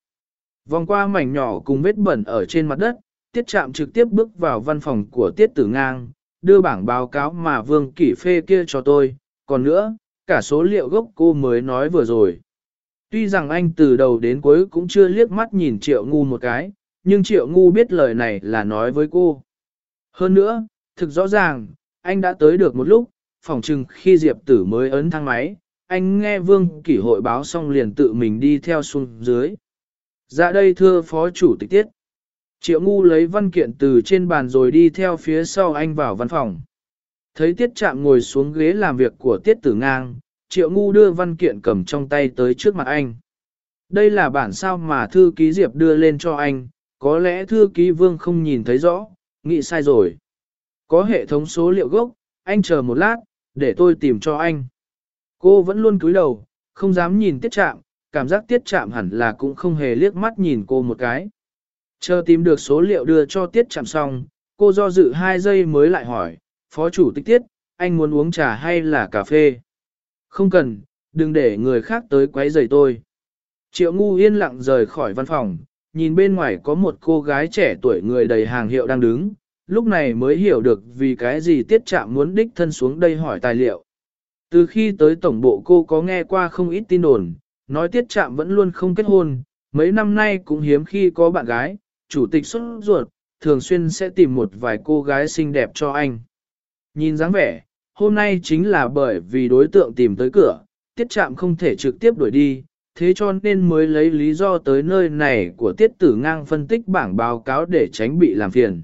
Vòng qua mảnh nhỏ cùng vết bẩn ở trên mặt đất, tiết chạm trực tiếp bước vào văn phòng của tiết tử ngang, đưa bảng báo cáo mà vương kỷ phê kia cho tôi, còn nữa, cả số liệu gốc cô mới nói vừa rồi. Tuy rằng anh từ đầu đến cuối cũng chưa liếc mắt nhìn triệu ngu một cái, nhưng triệu ngu biết lời này là nói với cô. Hơn nữa, thực rõ ràng, anh đã tới được một lúc, phòng chừng khi Diệp tử mới ấn thang máy, anh nghe vương kỷ hội báo xong liền tự mình đi theo xuống dưới. Dạ đây thưa phó chủ tịch tiết. Triệu ngu lấy văn kiện từ trên bàn rồi đi theo phía sau anh vào văn phòng. Thấy tiết chạm ngồi xuống ghế làm việc của tiết tử ngang, triệu ngu đưa văn kiện cầm trong tay tới trước mặt anh. Đây là bản sao mà thư ký Diệp đưa lên cho anh, có lẽ thư ký Vương không nhìn thấy rõ, nghĩ sai rồi. Có hệ thống số liệu gốc, anh chờ một lát, để tôi tìm cho anh. Cô vẫn luôn cúi đầu, không dám nhìn tiết chạm, cảm giác tiết chạm hẳn là cũng không hề liếc mắt nhìn cô một cái. Chờ tìm được số liệu đưa cho tiết chạm xong, cô do dự hai giây mới lại hỏi, phó chủ tịch tiết, anh muốn uống trà hay là cà phê? Không cần, đừng để người khác tới quấy rầy tôi. Triệu ngu yên lặng rời khỏi văn phòng, nhìn bên ngoài có một cô gái trẻ tuổi người đầy hàng hiệu đang đứng, lúc này mới hiểu được vì cái gì tiết trạm muốn đích thân xuống đây hỏi tài liệu. Từ khi tới tổng bộ cô có nghe qua không ít tin đồn, nói tiết trạm vẫn luôn không kết hôn, mấy năm nay cũng hiếm khi có bạn gái, chủ tịch xuất ruột, thường xuyên sẽ tìm một vài cô gái xinh đẹp cho anh. Nhìn dáng vẻ, hôm nay chính là bởi vì đối tượng tìm tới cửa, tiết trạm không thể trực tiếp đuổi đi, thế cho nên mới lấy lý do tới nơi này của tiết tử ngang phân tích bảng báo cáo để tránh bị làm phiền.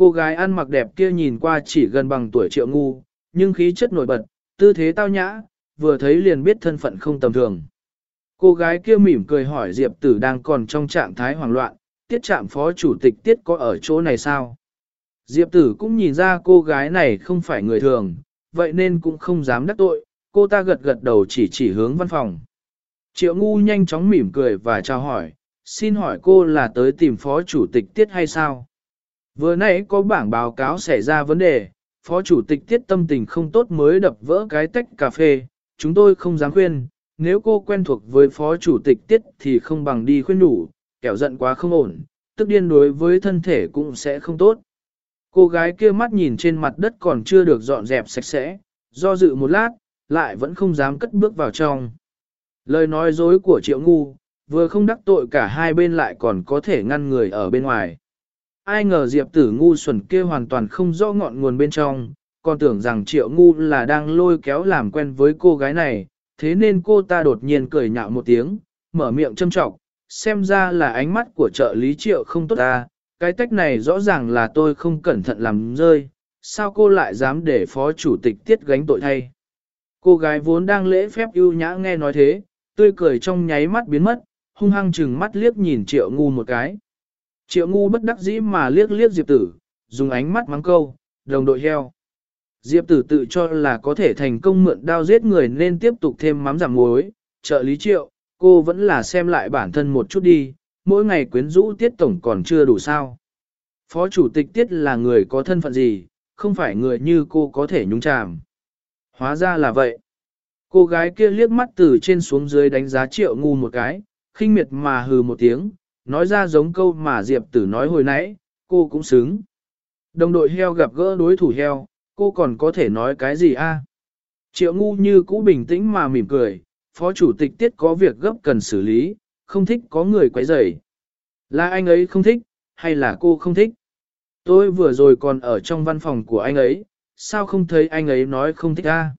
Cô gái ăn mặc đẹp kia nhìn qua chỉ gần bằng tuổi triệu ngu, nhưng khí chất nổi bật, tư thế tao nhã, vừa thấy liền biết thân phận không tầm thường. Cô gái kia mỉm cười hỏi Diệp tử đang còn trong trạng thái hoảng loạn, tiết trạm phó chủ tịch tiết có ở chỗ này sao? Diệp tử cũng nhìn ra cô gái này không phải người thường, vậy nên cũng không dám đắc tội, cô ta gật gật đầu chỉ chỉ hướng văn phòng. Triệu ngu nhanh chóng mỉm cười và chào hỏi, xin hỏi cô là tới tìm phó chủ tịch tiết hay sao? Vừa nãy có bảng báo cáo xảy ra vấn đề, phó chủ tịch tiết tâm tình không tốt mới đập vỡ cái tách cà phê, chúng tôi không dám khuyên, nếu cô quen thuộc với phó chủ tịch tiết thì không bằng đi khuyên đủ, kẻo giận quá không ổn, tức điên đối với thân thể cũng sẽ không tốt. Cô gái kia mắt nhìn trên mặt đất còn chưa được dọn dẹp sạch sẽ, do dự một lát, lại vẫn không dám cất bước vào trong. Lời nói dối của triệu ngu, vừa không đắc tội cả hai bên lại còn có thể ngăn người ở bên ngoài. Ai ngờ Diệp tử ngu xuẩn kia hoàn toàn không rõ ngọn nguồn bên trong, còn tưởng rằng triệu ngu là đang lôi kéo làm quen với cô gái này, thế nên cô ta đột nhiên cười nhạo một tiếng, mở miệng châm trọng, xem ra là ánh mắt của trợ lý triệu không tốt ta, cái tách này rõ ràng là tôi không cẩn thận làm rơi, sao cô lại dám để phó chủ tịch tiết gánh tội thay. Cô gái vốn đang lễ phép ưu nhã nghe nói thế, tươi cười trong nháy mắt biến mất, hung hăng chừng mắt liếc nhìn triệu ngu một cái. Triệu ngu bất đắc dĩ mà liếc liếc Diệp tử, dùng ánh mắt mắng câu, đồng đội heo. Diệp tử tự cho là có thể thành công mượn đao giết người nên tiếp tục thêm mắm giảm muối, trợ lý triệu, cô vẫn là xem lại bản thân một chút đi, mỗi ngày quyến rũ tiết tổng còn chưa đủ sao. Phó chủ tịch tiết là người có thân phận gì, không phải người như cô có thể nhúng chàm. Hóa ra là vậy. Cô gái kia liếc mắt từ trên xuống dưới đánh giá triệu ngu một cái, khinh miệt mà hừ một tiếng, nói ra giống câu mà Diệp tử nói hồi nãy, cô cũng xứng. Đồng đội heo gặp gỡ đối thủ heo, cô còn có thể nói cái gì a? Triệu ngu như cũ bình tĩnh mà mỉm cười, phó chủ tịch tiết có việc gấp cần xử lý, không thích có người quấy rầy. Là anh ấy không thích, hay là cô không thích? Tôi vừa rồi còn ở trong văn phòng của anh ấy, sao không thấy anh ấy nói không thích a?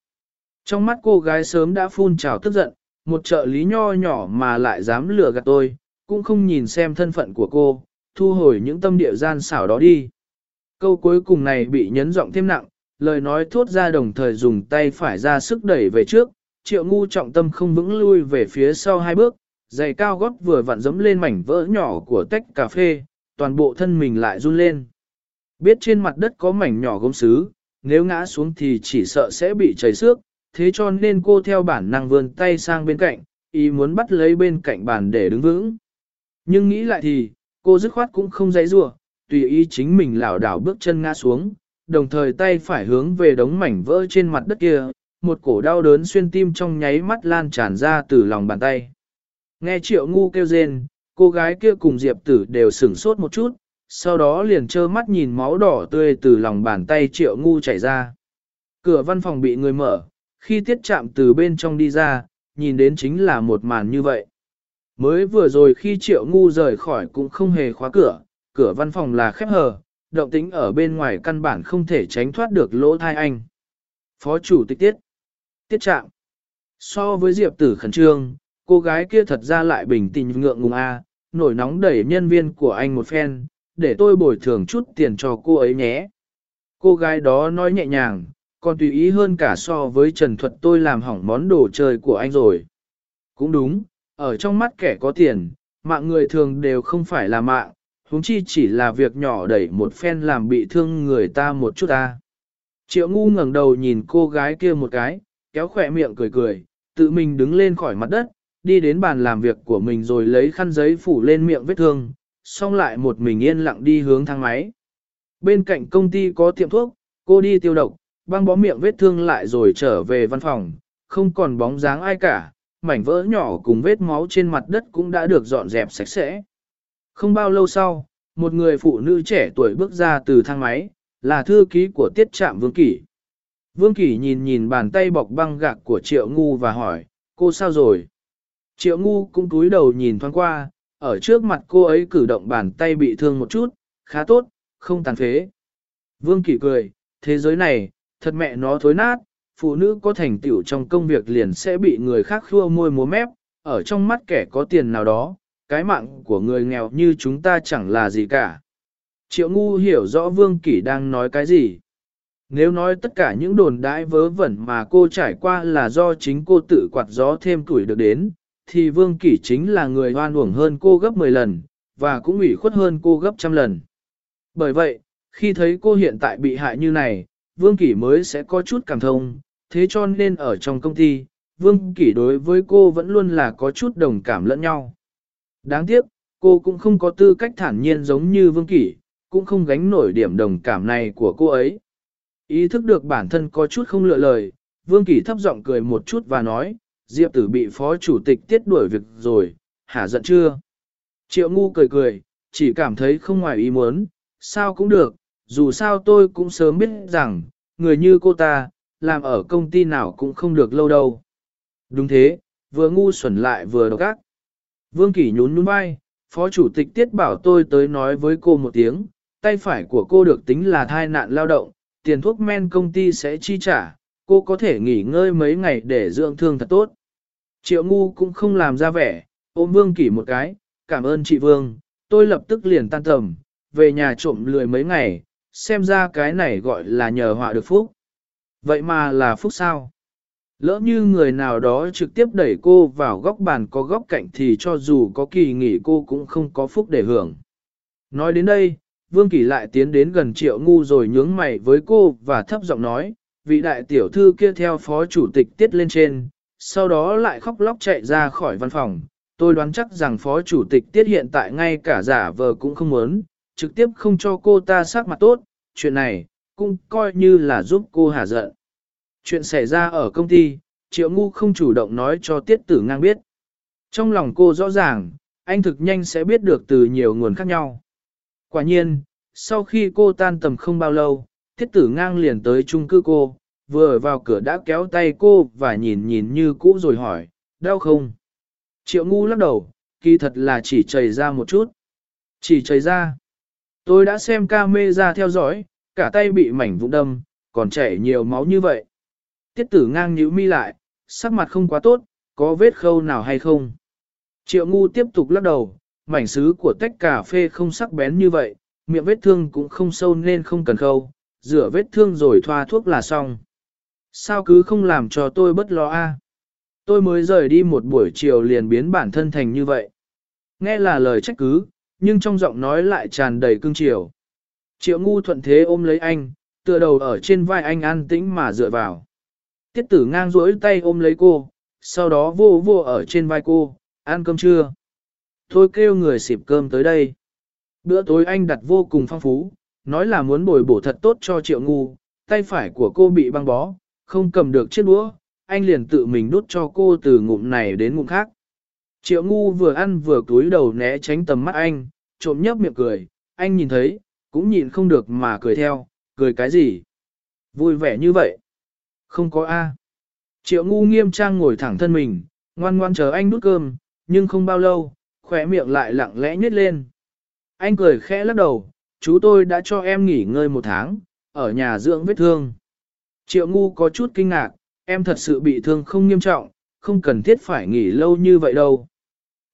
Trong mắt cô gái sớm đã phun trào tức giận, một trợ lý nho nhỏ mà lại dám lừa gạt tôi, cũng không nhìn xem thân phận của cô, thu hồi những tâm địa gian xảo đó đi. Câu cuối cùng này bị nhấn giọng thêm nặng, lời nói thốt ra đồng thời dùng tay phải ra sức đẩy về trước, triệu ngu trọng tâm không vững lui về phía sau hai bước, giày cao gót vừa vặn dẫm lên mảnh vỡ nhỏ của tách cà phê, toàn bộ thân mình lại run lên. Biết trên mặt đất có mảnh nhỏ gốm sứ, nếu ngã xuống thì chỉ sợ sẽ bị chảy xước, thế cho nên cô theo bản năng vươn tay sang bên cạnh, ý muốn bắt lấy bên cạnh bàn để đứng vững. Nhưng nghĩ lại thì, cô dứt khoát cũng không dãy rủa, tùy ý chính mình lảo đảo bước chân ngã xuống, đồng thời tay phải hướng về đống mảnh vỡ trên mặt đất kia, một cổ đau đớn xuyên tim trong nháy mắt lan tràn ra từ lòng bàn tay. Nghe triệu ngu kêu rên, cô gái kia cùng Diệp tử đều sửng sốt một chút, sau đó liền trơ mắt nhìn máu đỏ tươi từ lòng bàn tay triệu ngu chảy ra. Cửa văn phòng bị người mở, khi tiết chạm từ bên trong đi ra, nhìn đến chính là một màn như vậy. Mới vừa rồi khi triệu ngu rời khỏi cũng không hề khóa cửa, cửa văn phòng là khép hờ, động tính ở bên ngoài căn bản không thể tránh thoát được lỗ thai anh. Phó chủ tịch tiết. Tiết trạng So với Diệp tử khẩn trương, cô gái kia thật ra lại bình tĩnh ngượng ngùng a, nổi nóng đẩy nhân viên của anh một phen, để tôi bồi thường chút tiền cho cô ấy nhé. Cô gái đó nói nhẹ nhàng, còn tùy ý hơn cả so với trần thuật tôi làm hỏng món đồ chơi của anh rồi. Cũng đúng, ở trong mắt kẻ có tiền, mạng người thường đều không phải là mạng, huống chi chỉ là việc nhỏ đẩy một phen làm bị thương người ta một chút ta. Triệu ngu ngẩng đầu nhìn cô gái kia một cái, kéo khỏe miệng cười cười, tự mình đứng lên khỏi mặt đất, đi đến bàn làm việc của mình rồi lấy khăn giấy phủ lên miệng vết thương, xong lại một mình yên lặng đi hướng thang máy. Bên cạnh công ty có tiệm thuốc, cô đi tiêu độc, băng bó miệng vết thương lại rồi trở về văn phòng, không còn bóng dáng ai cả, mảnh vỡ nhỏ cùng vết máu trên mặt đất cũng đã được dọn dẹp sạch sẽ. Không bao lâu sau, một người phụ nữ trẻ tuổi bước ra từ thang máy, là thư ký của tiết trạm Vương Kỷ. Vương Kỷ nhìn nhìn bàn tay bọc băng gạc của Triệu Ngu và hỏi, cô sao rồi? Triệu Ngu cũng cúi đầu nhìn thoáng qua, ở trước mặt cô ấy cử động bàn tay bị thương một chút, khá tốt, không tàn phế. Vương Kỷ cười, thế giới này, thật mẹ nó thối nát, phụ nữ có thành tựu trong công việc liền sẽ bị người khác khua môi múa mép, ở trong mắt kẻ có tiền nào đó, cái mạng của người nghèo như chúng ta chẳng là gì cả. Triệu ngu hiểu rõ Vương Kỷ đang nói cái gì. Nếu nói tất cả những đồn đãi vớ vẩn mà cô trải qua là do chính cô tự quạt gió thêm tuổi được đến, thì Vương Kỷ chính là người hoan uổng hơn cô gấp 10 lần, và cũng ủy khuất hơn cô gấp trăm lần. Bởi vậy, khi thấy cô hiện tại bị hại như này, Vương Kỷ mới sẽ có chút cảm thông, thế cho nên ở trong công ty, Vương Kỷ đối với cô vẫn luôn là có chút đồng cảm lẫn nhau. Đáng tiếc, cô cũng không có tư cách thản nhiên giống như Vương Kỷ, cũng không gánh nổi điểm đồng cảm này của cô ấy. Ý thức được bản thân có chút không lựa lời, Vương Kỷ thấp giọng cười một chút và nói, Diệp tử bị phó chủ tịch tiết đuổi việc rồi, hả giận chưa? Triệu ngu cười cười, chỉ cảm thấy không ngoài ý muốn, sao cũng được, dù sao tôi cũng sớm biết rằng, người như cô ta, làm ở công ty nào cũng không được lâu đâu. Đúng thế, vừa ngu xuẩn lại vừa độc ác. Vương Kỷ nhún nhún vai, phó chủ tịch tiết bảo tôi tới nói với cô một tiếng, tay phải của cô được tính là thai nạn lao động, tiền thuốc men công ty sẽ chi trả, cô có thể nghỉ ngơi mấy ngày để dưỡng thương thật tốt. Triệu ngu cũng không làm ra vẻ, ôm Vương Kỷ một cái, cảm ơn chị Vương, tôi lập tức liền tan tầm, về nhà trộm lười mấy ngày, xem ra cái này gọi là nhờ họa được phúc. Vậy mà là phúc sao? Lỡ như người nào đó trực tiếp đẩy cô vào góc bàn có góc cạnh thì cho dù có kỳ nghỉ cô cũng không có phúc để hưởng. Nói đến đây, Vương Kỳ lại tiến đến gần triệu ngu rồi nhướng mày với cô và thấp giọng nói, vị đại tiểu thư kia theo phó chủ tịch tiết lên trên, sau đó lại khóc lóc chạy ra khỏi văn phòng. Tôi đoán chắc rằng phó chủ tịch tiết hiện tại ngay cả giả vờ cũng không muốn, trực tiếp không cho cô ta sắc mặt tốt, chuyện này, cũng coi như là giúp cô hả giận. Chuyện xảy ra ở công ty, triệu ngu không chủ động nói cho tiết tử ngang biết. Trong lòng cô rõ ràng, anh thực nhanh sẽ biết được từ nhiều nguồn khác nhau. Quả nhiên, sau khi cô tan tầm không bao lâu, tiết tử ngang liền tới chung cư cô, vừa vào cửa đã kéo tay cô và nhìn nhìn như cũ rồi hỏi, đau không? Triệu ngu lắc đầu, kỳ thật là chỉ chảy ra một chút. Chỉ chảy ra. Tôi đã xem ca mê ra theo dõi, cả tay bị mảnh vụn đâm, còn chảy nhiều máu như vậy. Tiết tử ngang nhíu mi lại, sắc mặt không quá tốt, có vết khâu nào hay không? Triệu ngu tiếp tục lắc đầu, mảnh sứ của tách cà phê không sắc bén như vậy, miệng vết thương cũng không sâu nên không cần khâu, rửa vết thương rồi thoa thuốc là xong. Sao cứ không làm cho tôi bất lo a? Tôi mới rời đi một buổi chiều liền biến bản thân thành như vậy. Nghe là lời trách cứ, nhưng trong giọng nói lại tràn đầy cương chiều. Triệu ngu thuận thế ôm lấy anh, tựa đầu ở trên vai anh an tĩnh mà dựa vào. Tiết tử ngang duỗi tay ôm lấy cô, sau đó vô vô ở trên vai cô, ăn cơm trưa. thôi kêu người xịp cơm tới đây. Bữa tối anh đặt vô cùng phong phú, nói là muốn bồi bổ thật tốt cho triệu ngu, tay phải của cô bị băng bó, không cầm được chiếc đũa, anh liền tự mình đút cho cô từ ngụm này đến ngụm khác. Triệu ngu vừa ăn vừa cúi đầu né tránh tầm mắt anh, trộm nhấp miệng cười, anh nhìn thấy, cũng nhìn không được mà cười theo, cười cái gì? Vui vẻ như vậy. Không có A. Triệu ngu nghiêm trang ngồi thẳng thân mình, ngoan ngoan chờ anh đút cơm, nhưng không bao lâu, khỏe miệng lại lặng lẽ nhếch lên. Anh cười khẽ lắc đầu, chú tôi đã cho em nghỉ ngơi một tháng, ở nhà dưỡng vết thương. Triệu ngu có chút kinh ngạc, em thật sự bị thương không nghiêm trọng, không cần thiết phải nghỉ lâu như vậy đâu.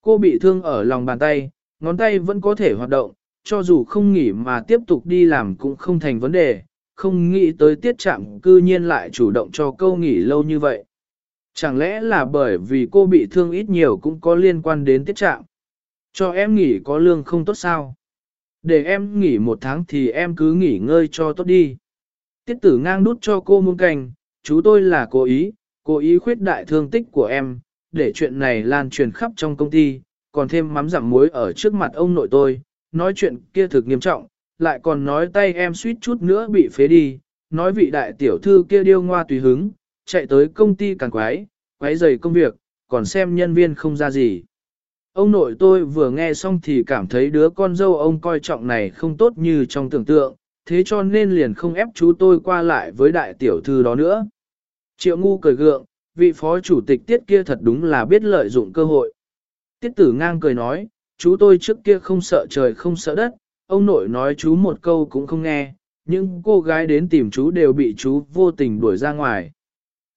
Cô bị thương ở lòng bàn tay, ngón tay vẫn có thể hoạt động, cho dù không nghỉ mà tiếp tục đi làm cũng không thành vấn đề, không nghĩ tới tiết chạm cư nhiên lại chủ động cho câu nghỉ lâu như vậy. Chẳng lẽ là bởi vì cô bị thương ít nhiều cũng có liên quan đến tiết chạm? Cho em nghỉ có lương không tốt sao? Để em nghỉ một tháng thì em cứ nghỉ ngơi cho tốt đi. Tiết tử ngang đút cho cô muôn canh, chú tôi là cố ý, cố ý khuyết đại thương tích của em, để chuyện này lan truyền khắp trong công ty, còn thêm mắm giảm muối ở trước mặt ông nội tôi, nói chuyện kia thực nghiêm trọng, lại còn nói tay em suýt chút nữa bị phế đi, nói vị đại tiểu thư kia điêu ngoa tùy hứng, chạy tới công ty càng quái, quái dày công việc, còn xem nhân viên không ra gì. Ông nội tôi vừa nghe xong thì cảm thấy đứa con dâu ông coi trọng này không tốt như trong tưởng tượng, thế cho nên liền không ép chú tôi qua lại với đại tiểu thư đó nữa. Triệu ngu cười gượng, vị phó chủ tịch tiết kia thật đúng là biết lợi dụng cơ hội. Tiết tử ngang cười nói, chú tôi trước kia không sợ trời không sợ đất, ông nội nói chú một câu cũng không nghe, nhưng cô gái đến tìm chú đều bị chú vô tình đuổi ra ngoài.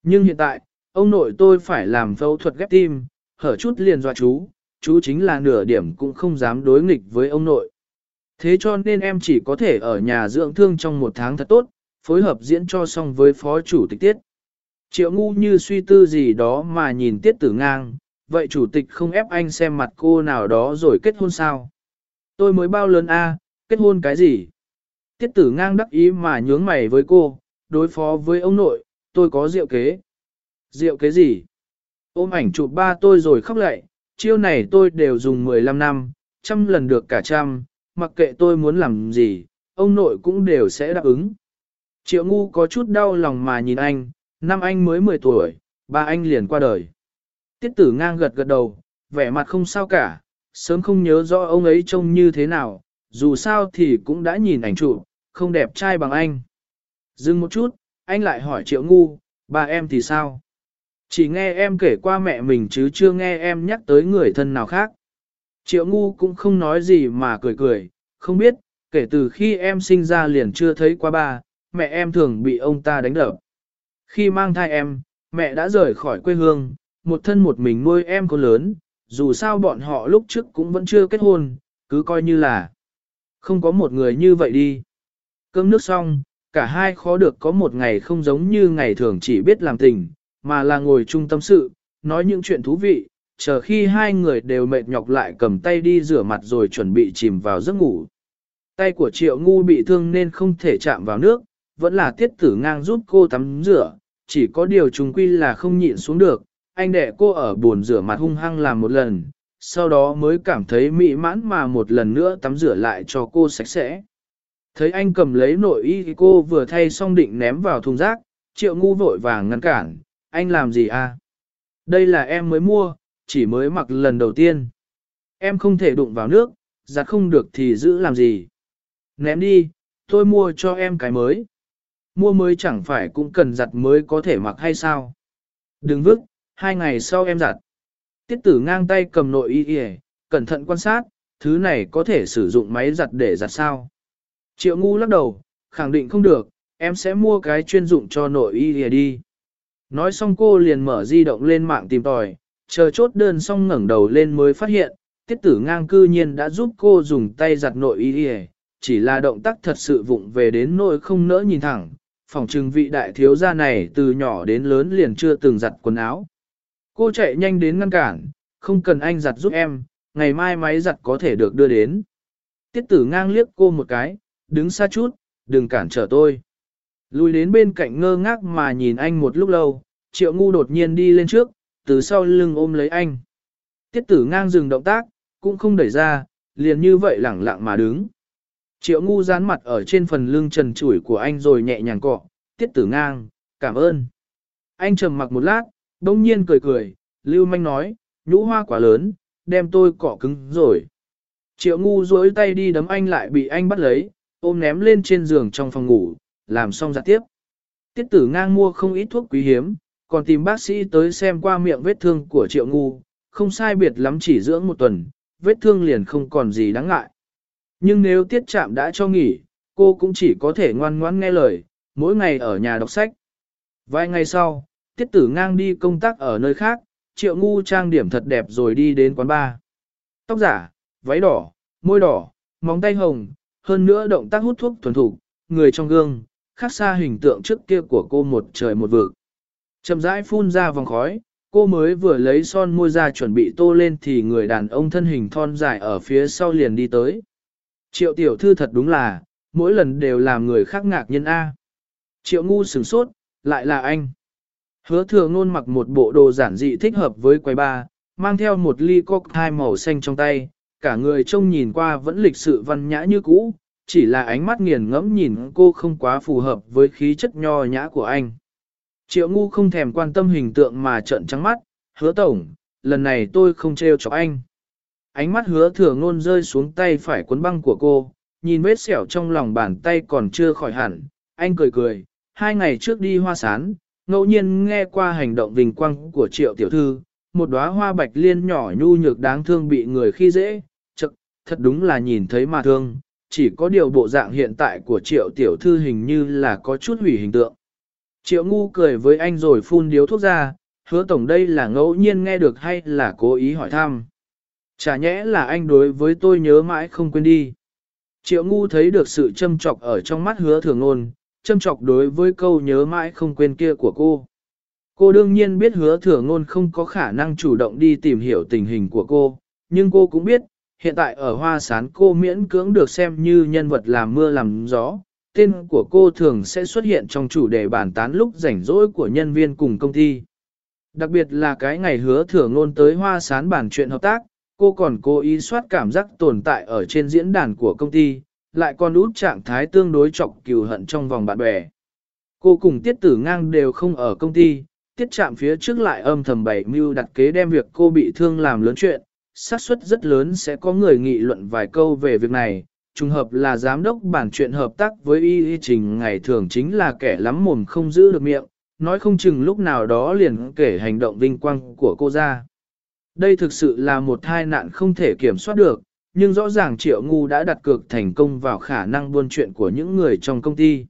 Nhưng hiện tại, ông nội tôi phải làm phẫu thuật ghép tim, hở chút liền dọa chú, chú chính là nửa điểm cũng không dám đối nghịch với ông nội. Thế cho nên em chỉ có thể ở nhà dưỡng thương trong một tháng thật tốt, phối hợp diễn cho xong với phó chủ tịch tiết. Triệu ngu như suy tư gì đó mà nhìn tiết tử ngang, vậy chủ tịch không ép anh xem mặt cô nào đó rồi kết hôn sao? Tôi mới bao lớn a, kết hôn cái gì? Tiết tử ngang đắc ý mà nhướng mày với cô, đối phó với ông nội, tôi có rượu kế. Rượu kế gì? Ôm ảnh chụp ba tôi rồi khóc lệ, chiêu này tôi đều dùng 15 năm, trăm lần được cả trăm, mặc kệ tôi muốn làm gì, ông nội cũng đều sẽ đáp ứng. Triệu ngu có chút đau lòng mà nhìn anh, năm anh mới 10 tuổi, ba anh liền qua đời. Tiết tử ngang gật gật đầu, vẻ mặt không sao cả, sớm không nhớ rõ ông ấy trông như thế nào, dù sao thì cũng đã nhìn ảnh chụp, không đẹp trai bằng anh. Dừng một chút, anh lại hỏi triệu ngu, bà em thì sao? Chỉ nghe em kể qua mẹ mình chứ chưa nghe em nhắc tới người thân nào khác. Triệu ngu cũng không nói gì mà cười cười, không biết, kể từ khi em sinh ra liền chưa thấy qua ba, mẹ em thường bị ông ta đánh đập. Khi mang thai em, mẹ đã rời khỏi quê hương, một thân một mình nuôi em con lớn, dù sao bọn họ lúc trước cũng vẫn chưa kết hôn, cứ coi như là không có một người như vậy đi. Cơm nước xong, cả hai khó được có một ngày không giống như ngày thường chỉ biết làm tình, mà là ngồi chung tâm sự, nói những chuyện thú vị, chờ khi hai người đều mệt nhọc lại cầm tay đi rửa mặt rồi chuẩn bị chìm vào giấc ngủ. Tay của triệu ngu bị thương nên không thể chạm vào nước, vẫn là tiết tử ngang giúp cô tắm rửa, chỉ có điều trùng quy là không nhịn xuống được, anh đẻ cô ở buồn rửa mặt hung hăng làm một lần, sau đó mới cảm thấy mỹ mãn mà một lần nữa tắm rửa lại cho cô sạch sẽ. Thấy anh cầm lấy nội y cô vừa thay xong định ném vào thùng rác, triệu ngu vội vàng ngăn cản, anh làm gì à? Đây là em mới mua, chỉ mới mặc lần đầu tiên. Em không thể đụng vào nước, giặt không được thì giữ làm gì. Ném đi, tôi mua cho em cái mới. Mua mới chẳng phải cũng cần giặt mới có thể mặc hay sao? Đừng vứt, hai ngày sau em giặt. Tiết tử ngang tay cầm nội y y, cẩn thận quan sát, thứ này có thể sử dụng máy giặt để giặt sao. Triệu ngu lắc đầu, khẳng định không được, em sẽ mua cái chuyên dụng cho nội y y đi. Nói xong cô liền mở di động lên mạng tìm tòi, chờ chốt đơn xong ngẩng đầu lên mới phát hiện, tiết tử ngang cư nhiên đã giúp cô dùng tay giặt nội y y, chỉ là động tác thật sự vụng về đến nỗi không nỡ nhìn thẳng, phòng trừng vị đại thiếu gia này từ nhỏ đến lớn liền chưa từng giặt quần áo. Cô chạy nhanh đến ngăn cản, không cần anh giặt giúp em, ngày mai máy giặt có thể được đưa đến. Tiết tử ngang liếc cô một cái, đứng xa chút, đừng cản trở tôi. Lùi đến bên cạnh ngơ ngác mà nhìn anh một lúc lâu, triệu ngu đột nhiên đi lên trước, từ sau lưng ôm lấy anh. Tiết tử ngang dừng động tác, cũng không đẩy ra, liền như vậy lẳng lặng mà đứng. Triệu ngu dán mặt ở trên phần lưng trần trụi của anh rồi nhẹ nhàng cọ, tiết tử ngang, cảm ơn. Anh trầm mặc một lát, đông nhiên cười cười, lưu manh nói, nhũ hoa quả lớn, đem tôi cỏ cứng rồi. Triệu ngu duỗi tay đi đấm anh lại bị anh bắt lấy, ôm ném lên trên giường trong phòng ngủ, làm xong ra tiếp. Tiết tử ngang mua không ít thuốc quý hiếm, còn tìm bác sĩ tới xem qua miệng vết thương của triệu ngu, không sai biệt lắm chỉ dưỡng một tuần, vết thương liền không còn gì đáng ngại. Nhưng nếu tiết chạm đã cho nghỉ, cô cũng chỉ có thể ngoan ngoãn nghe lời, mỗi ngày ở nhà đọc sách. Vài ngày sau, tiết tử ngang đi công tác ở nơi khác, triệu ngu trang điểm thật đẹp rồi đi đến quán bar. Tóc giả, váy đỏ, môi đỏ, móng tay hồng, hơn nữa động tác hút thuốc thuần thủ, người trong gương, khác xa hình tượng trước kia của cô một trời một vực. Chậm rãi phun ra vòng khói, cô mới vừa lấy son môi ra chuẩn bị tô lên thì người đàn ông thân hình thon dài ở phía sau liền đi tới. Triệu tiểu thư thật đúng là, mỗi lần đều làm người khác ngạc nhân A. Triệu ngu sửng sốt, lại là anh. Hứa thừa ngôn mặc một bộ đồ giản dị thích hợp với quầy ba, mang theo một ly cocktail màu xanh trong tay, cả người trông nhìn qua vẫn lịch sự văn nhã như cũ, chỉ là ánh mắt nghiền ngẫm nhìn cô không quá phù hợp với khí chất nho nhã của anh. Triệu ngu không thèm quan tâm hình tượng mà trợn trắng mắt, hứa tổng, lần này tôi không trêu chọc anh. Ánh mắt hứa thừa ngôn rơi xuống tay phải cuốn băng của cô, nhìn vết sẹo trong lòng bàn tay còn chưa khỏi hẳn, anh cười cười, hai ngày trước đi hoa sán, ngẫu nhiên nghe qua hành động vinh quang của triệu tiểu thư, một đóa hoa bạch liên nhỏ nhu nhược đáng thương bị người khi dễ, chật, thật đúng là nhìn thấy mà thương, chỉ có điều bộ dạng hiện tại của triệu tiểu thư hình như là có chút hủy hình tượng. Triệu ngu cười với anh rồi phun điếu thuốc ra, hứa tổng đây là ngẫu nhiên nghe được hay là cố ý hỏi thăm. Chả nhẽ là anh đối với tôi nhớ mãi không quên đi. Triệu ngu thấy được sự châm trọc ở trong mắt hứa thường ngôn, châm trọc đối với câu nhớ mãi không quên kia của cô. Cô đương nhiên biết hứa thừa ngôn không có khả năng chủ động đi tìm hiểu tình hình của cô, nhưng cô cũng biết, hiện tại ở hoa sán cô miễn cưỡng được xem như nhân vật làm mưa làm gió. Tên của cô thường sẽ xuất hiện trong chủ đề bàn tán lúc rảnh rỗi của nhân viên cùng công ty. Đặc biệt là cái ngày hứa thừa ngôn tới hoa sán bàn chuyện hợp tác, cô còn cố ý soát cảm giác tồn tại ở trên diễn đàn của công ty, lại còn út trạng thái tương đối trọng cừu hận trong vòng bạn bè. Cô cùng tiết tử ngang đều không ở công ty, tiết chạm phía trước lại âm thầm bảy mưu đặt kế đem việc cô bị thương làm lớn chuyện, xác suất rất lớn sẽ có người nghị luận vài câu về việc này. Trùng hợp là giám đốc bản chuyện hợp tác với y y trình ngày thường chính là kẻ lắm mồm không giữ được miệng, nói không chừng lúc nào đó liền kể hành động vinh quang của cô ra. Đây thực sự là một tai nạn không thể kiểm soát được, nhưng rõ ràng triệu ngu đã đặt cược thành công vào khả năng buôn chuyện của những người trong công ty.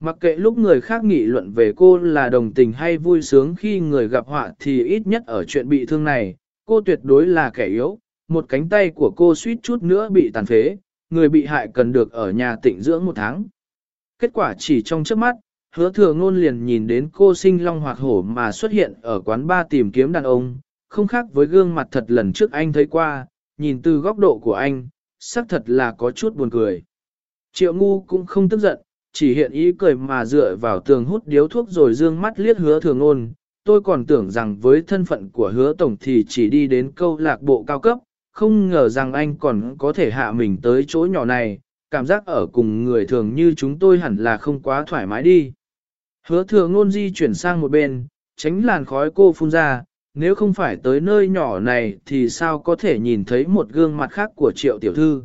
Mặc kệ lúc người khác nghị luận về cô là đồng tình hay vui sướng khi người gặp họa thì ít nhất ở chuyện bị thương này, cô tuyệt đối là kẻ yếu, một cánh tay của cô suýt chút nữa bị tàn phế, người bị hại cần được ở nhà tịnh dưỡng một tháng. Kết quả chỉ trong trước mắt, hứa thừa ngôn liền nhìn đến cô sinh long hoạt hổ mà xuất hiện ở quán ba tìm kiếm đàn ông, không khác với gương mặt thật lần trước anh thấy qua, nhìn từ góc độ của anh, xác thật là có chút buồn cười. Triệu ngu cũng không tức giận, chỉ hiện ý cười mà dựa vào tường hút điếu thuốc rồi dương mắt liếc hứa thường ôn. Tôi còn tưởng rằng với thân phận của hứa tổng thì chỉ đi đến câu lạc bộ cao cấp, không ngờ rằng anh còn có thể hạ mình tới chỗ nhỏ này, cảm giác ở cùng người thường như chúng tôi hẳn là không quá thoải mái đi. Hứa Thường ngôn di chuyển sang một bên, tránh làn khói cô phun ra, nếu không phải tới nơi nhỏ này thì sao có thể nhìn thấy một gương mặt khác của triệu tiểu thư.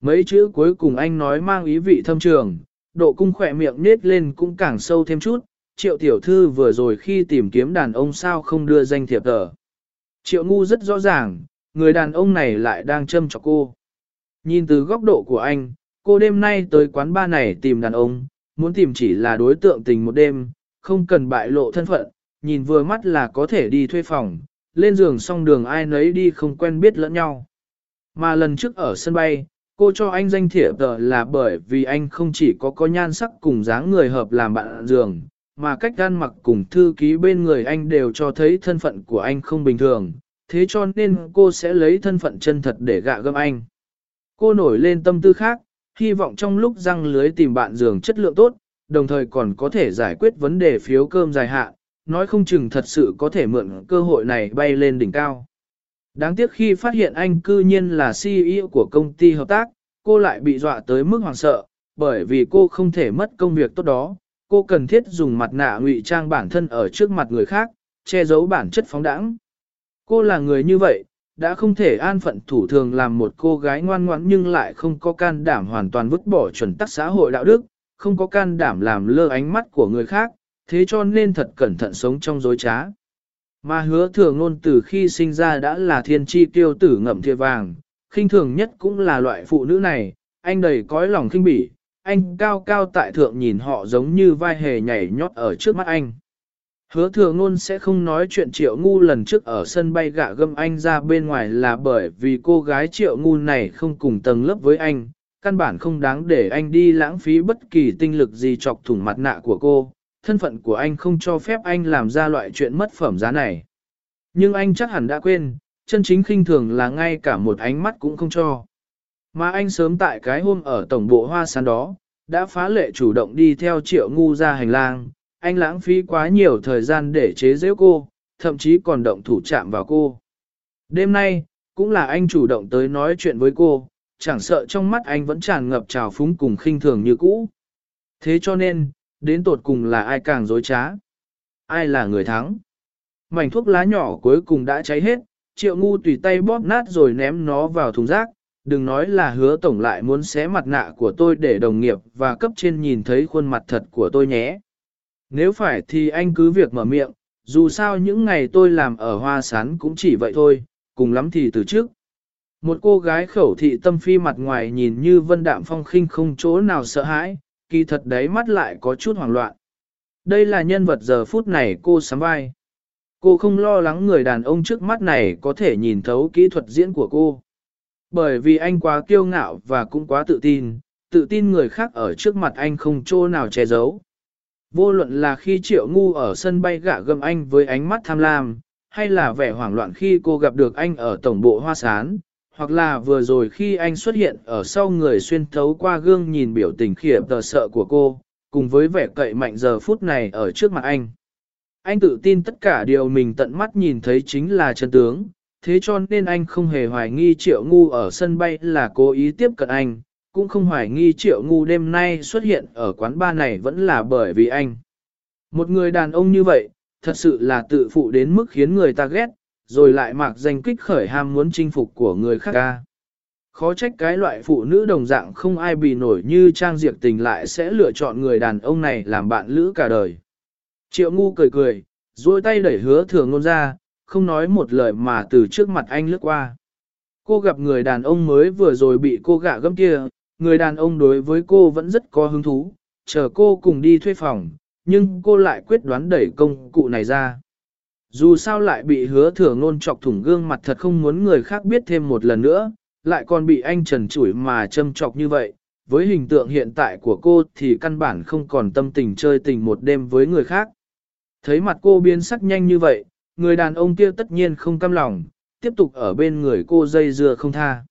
Mấy chữ cuối cùng anh nói mang ý vị thâm trường, độ cung khỏe miệng nết lên cũng càng sâu thêm chút, triệu tiểu thư vừa rồi khi tìm kiếm đàn ông sao không đưa danh thiệp tờ. Triệu ngu rất rõ ràng, người đàn ông này lại đang châm cho cô. Nhìn từ góc độ của anh, cô đêm nay tới quán ba này tìm đàn ông, muốn tìm chỉ là đối tượng tình một đêm, không cần bại lộ thân phận, nhìn vừa mắt là có thể đi thuê phòng, lên giường xong đường ai nấy đi không quen biết lẫn nhau. Mà lần trước ở sân bay, cô cho anh danh thiệp tờ là bởi vì anh không chỉ có có nhan sắc cùng dáng người hợp làm bạn giường, mà cách gan mặc cùng thư ký bên người anh đều cho thấy thân phận của anh không bình thường, thế cho nên cô sẽ lấy thân phận chân thật để gạ gâm anh. Cô nổi lên tâm tư khác, hy vọng trong lúc răng lưới tìm bạn giường chất lượng tốt, đồng thời còn có thể giải quyết vấn đề phiếu cơm dài hạn, nói không chừng thật sự có thể mượn cơ hội này bay lên đỉnh cao. Đáng tiếc khi phát hiện anh cư nhiên là CEO của công ty hợp tác, cô lại bị dọa tới mức hoảng sợ, bởi vì cô không thể mất công việc tốt đó, cô cần thiết dùng mặt nạ ngụy trang bản thân ở trước mặt người khác, che giấu bản chất phóng đẳng. Cô là người như vậy, đã không thể an phận thủ thường làm một cô gái ngoan ngoãn nhưng lại không có can đảm hoàn toàn vứt bỏ chuẩn tắc xã hội đạo đức, không có can đảm làm lơ ánh mắt của người khác, thế cho nên thật cẩn thận sống trong dối trá. Mà hứa thừa ngôn từ khi sinh ra đã là thiên tri tiêu tử ngậm thiệt vàng, khinh thường nhất cũng là loại phụ nữ này, anh đầy cõi lòng khinh bỉ, anh cao cao tại thượng nhìn họ giống như vai hề nhảy nhót ở trước mắt anh. Hứa thừa ngôn sẽ không nói chuyện triệu ngu lần trước ở sân bay gạ gâm anh ra bên ngoài là bởi vì cô gái triệu ngu này không cùng tầng lớp với anh, căn bản không đáng để anh đi lãng phí bất kỳ tinh lực gì chọc thủng mặt nạ của cô, thân phận của anh không cho phép anh làm ra loại chuyện mất phẩm giá này. Nhưng anh chắc hẳn đã quên, chân chính khinh thường là ngay cả một ánh mắt cũng không cho. Mà anh sớm tại cái hôm ở tổng bộ hoa sán đó, đã phá lệ chủ động đi theo triệu ngu ra hành lang, anh lãng phí quá nhiều thời gian để chế giễu cô, thậm chí còn động thủ chạm vào cô. Đêm nay, cũng là anh chủ động tới nói chuyện với cô, chẳng sợ trong mắt anh vẫn tràn ngập trào phúng cùng khinh thường như cũ. Thế cho nên, đến tột cùng là ai càng dối trá? Ai là người thắng? Mảnh thuốc lá nhỏ cuối cùng đã cháy hết, triệu ngu tùy tay bóp nát rồi ném nó vào thùng rác, đừng nói là hứa tổng lại muốn xé mặt nạ của tôi để đồng nghiệp và cấp trên nhìn thấy khuôn mặt thật của tôi nhé. Nếu phải thì anh cứ việc mở miệng, dù sao những ngày tôi làm ở hoa sán cũng chỉ vậy thôi, cùng lắm thì từ trước. Một cô gái khẩu thị tâm phi mặt ngoài nhìn như vân đạm phong khinh không chỗ nào sợ hãi, kỳ thật đấy mắt lại có chút hoảng loạn. Đây là nhân vật giờ phút này cô sắm vai. Cô không lo lắng người đàn ông trước mắt này có thể nhìn thấu kỹ thuật diễn của cô. Bởi vì anh quá kiêu ngạo và cũng quá tự tin, tự tin người khác ở trước mặt anh không chỗ nào che giấu. Vô luận là khi triệu ngu ở sân bay gạ gầm anh với ánh mắt tham lam, hay là vẻ hoảng loạn khi cô gặp được anh ở tổng bộ hoa sán, hoặc là vừa rồi khi anh xuất hiện ở sau người xuyên thấu qua gương nhìn biểu tình khỉa tờ sợ của cô, cùng với vẻ cậy mạnh giờ phút này ở trước mặt anh. Anh tự tin tất cả điều mình tận mắt nhìn thấy chính là chân tướng, thế cho nên anh không hề hoài nghi triệu ngu ở sân bay là cố ý tiếp cận anh, cũng không hoài nghi triệu ngu đêm nay xuất hiện ở quán bar này vẫn là bởi vì anh. Một người đàn ông như vậy, thật sự là tự phụ đến mức khiến người ta ghét, rồi lại mặc danh kích khởi ham muốn chinh phục của người khác ca. Khó trách cái loại phụ nữ đồng dạng không ai bị nổi như Trang Diệp Tình lại sẽ lựa chọn người đàn ông này làm bạn lữ cả đời. Triệu ngu cười cười, duỗi tay đẩy hứa thừa ngôn ra, không nói một lời mà từ trước mặt anh lướt qua. Cô gặp người đàn ông mới vừa rồi bị cô gạ gẫm kia, người đàn ông đối với cô vẫn rất có hứng thú, chờ cô cùng đi thuê phòng, nhưng cô lại quyết đoán đẩy công cụ này ra. Dù sao lại bị hứa thừa ngôn chọc thủng gương mặt thật không muốn người khác biết thêm một lần nữa, lại còn bị anh trần chủi mà châm chọc như vậy. Với hình tượng hiện tại của cô thì căn bản không còn tâm tình chơi tình một đêm với người khác. Thấy mặt cô biến sắc nhanh như vậy, người đàn ông kia tất nhiên không căm lòng, tiếp tục ở bên người cô dây dưa không tha.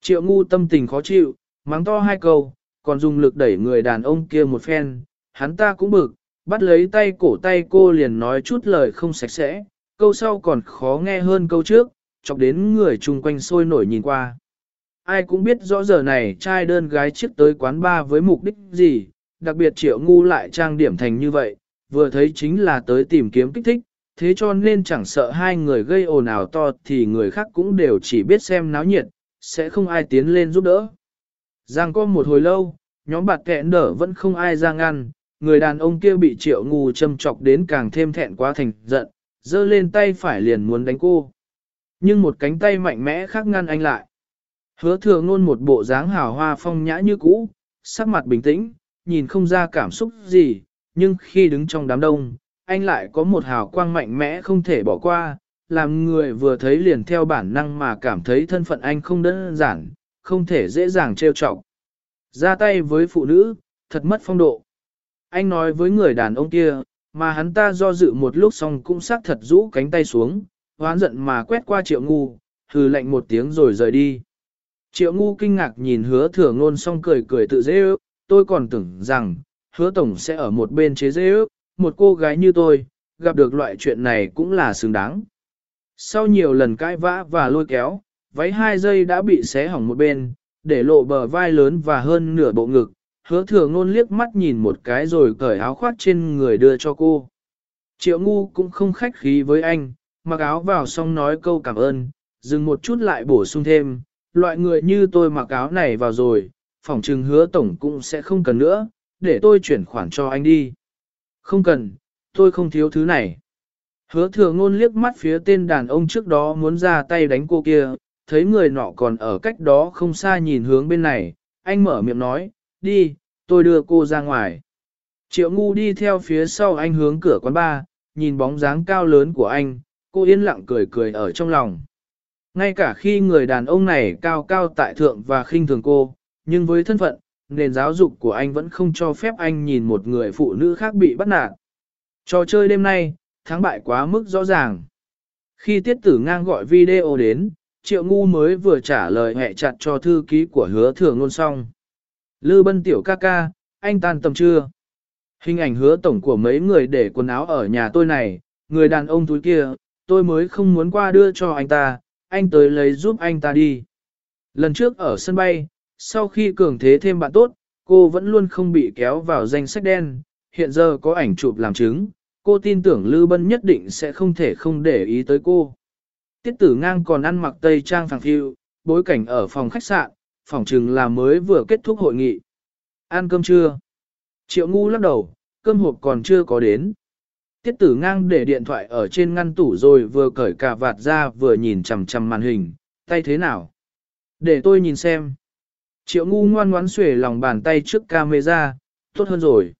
Triệu ngu tâm tình khó chịu, mắng to hai câu, còn dùng lực đẩy người đàn ông kia một phen, hắn ta cũng bực, bắt lấy tay cổ tay cô liền nói chút lời không sạch sẽ, câu sau còn khó nghe hơn câu trước, chọc đến người chung quanh sôi nổi nhìn qua. Ai cũng biết rõ giờ này trai đơn gái chiếc tới quán ba với mục đích gì, đặc biệt triệu ngu lại trang điểm thành như vậy, vừa thấy chính là tới tìm kiếm kích thích, thế cho nên chẳng sợ hai người gây ồn ào to thì người khác cũng đều chỉ biết xem náo nhiệt, sẽ không ai tiến lên giúp đỡ. Giang có một hồi lâu, nhóm bạt kẹn đỡ vẫn không ai ra ngăn, người đàn ông kia bị triệu ngu châm chọc đến càng thêm thẹn quá thành giận, giơ lên tay phải liền muốn đánh cô. Nhưng một cánh tay mạnh mẽ khác ngăn anh lại. Hứa thừa ngôn một bộ dáng hào hoa phong nhã như cũ, sắc mặt bình tĩnh, nhìn không ra cảm xúc gì, nhưng khi đứng trong đám đông, anh lại có một hào quang mạnh mẽ không thể bỏ qua, làm người vừa thấy liền theo bản năng mà cảm thấy thân phận anh không đơn giản, không thể dễ dàng trêu chọc. Ra tay với phụ nữ, thật mất phong độ. Anh nói với người đàn ông kia, mà hắn ta do dự một lúc xong cũng xác thật rũ cánh tay xuống, hoán giận mà quét qua triệu ngu, hừ lạnh một tiếng rồi rời đi. Triệu ngu kinh ngạc nhìn hứa thừa ngôn xong cười cười tự dễ ước, tôi còn tưởng rằng, hứa tổng sẽ ở một bên chế dễ ước, một cô gái như tôi, gặp được loại chuyện này cũng là xứng đáng. Sau nhiều lần cãi vã và lôi kéo, váy hai giây đã bị xé hỏng một bên, để lộ bờ vai lớn và hơn nửa bộ ngực, hứa thừa ngôn liếc mắt nhìn một cái rồi cởi áo khoác trên người đưa cho cô. Triệu ngu cũng không khách khí với anh, mặc áo vào xong nói câu cảm ơn, dừng một chút lại bổ sung thêm, loại người như tôi mặc áo này vào rồi, phỏng trừng hứa tổng cũng sẽ không cần nữa, để tôi chuyển khoản cho anh đi. Không cần, tôi không thiếu thứ này. Hứa thừa ngôn liếc mắt phía tên đàn ông trước đó muốn ra tay đánh cô kia, thấy người nọ còn ở cách đó không xa nhìn hướng bên này, anh mở miệng nói, đi, tôi đưa cô ra ngoài. Triệu ngu đi theo phía sau anh hướng cửa quán bar, nhìn bóng dáng cao lớn của anh, cô yên lặng cười cười ở trong lòng. Ngay cả khi người đàn ông này cao cao tại thượng và khinh thường cô, nhưng với thân phận, nền giáo dục của anh vẫn không cho phép anh nhìn một người phụ nữ khác bị bắt nạt. Trò chơi đêm nay, thắng bại quá mức rõ ràng. Khi tiết tử ngang gọi video đến, triệu ngu mới vừa trả lời hẹ chặt cho thư ký của hứa thường luôn xong. Lư bân tiểu ca ca, anh tan tầm chưa? Hình ảnh hứa tổng của mấy người để quần áo ở nhà tôi này, người đàn ông túi kia, tôi mới không muốn qua đưa cho anh ta, anh tới lấy giúp anh ta đi. Lần trước ở sân bay, sau khi cường thế thêm bạn tốt, cô vẫn luôn không bị kéo vào danh sách đen, hiện giờ có ảnh chụp làm chứng, cô tin tưởng Lư Bân nhất định sẽ không thể không để ý tới cô. Tiết tử ngang còn ăn mặc tây trang phẳng phiu, bối cảnh ở phòng khách sạn, Phỏng chừng là mới vừa kết thúc hội nghị. Ăn cơm chưa? Triệu ngu lắc đầu, cơm hộp còn chưa có đến. Tiết tử ngang để điện thoại ở trên ngăn tủ rồi vừa cởi cà vạt ra vừa nhìn chằm chằm màn hình, tay thế nào? Để tôi nhìn xem. Triệu ngu ngoan ngoãn xuể lòng bàn tay trước camera, tốt hơn rồi.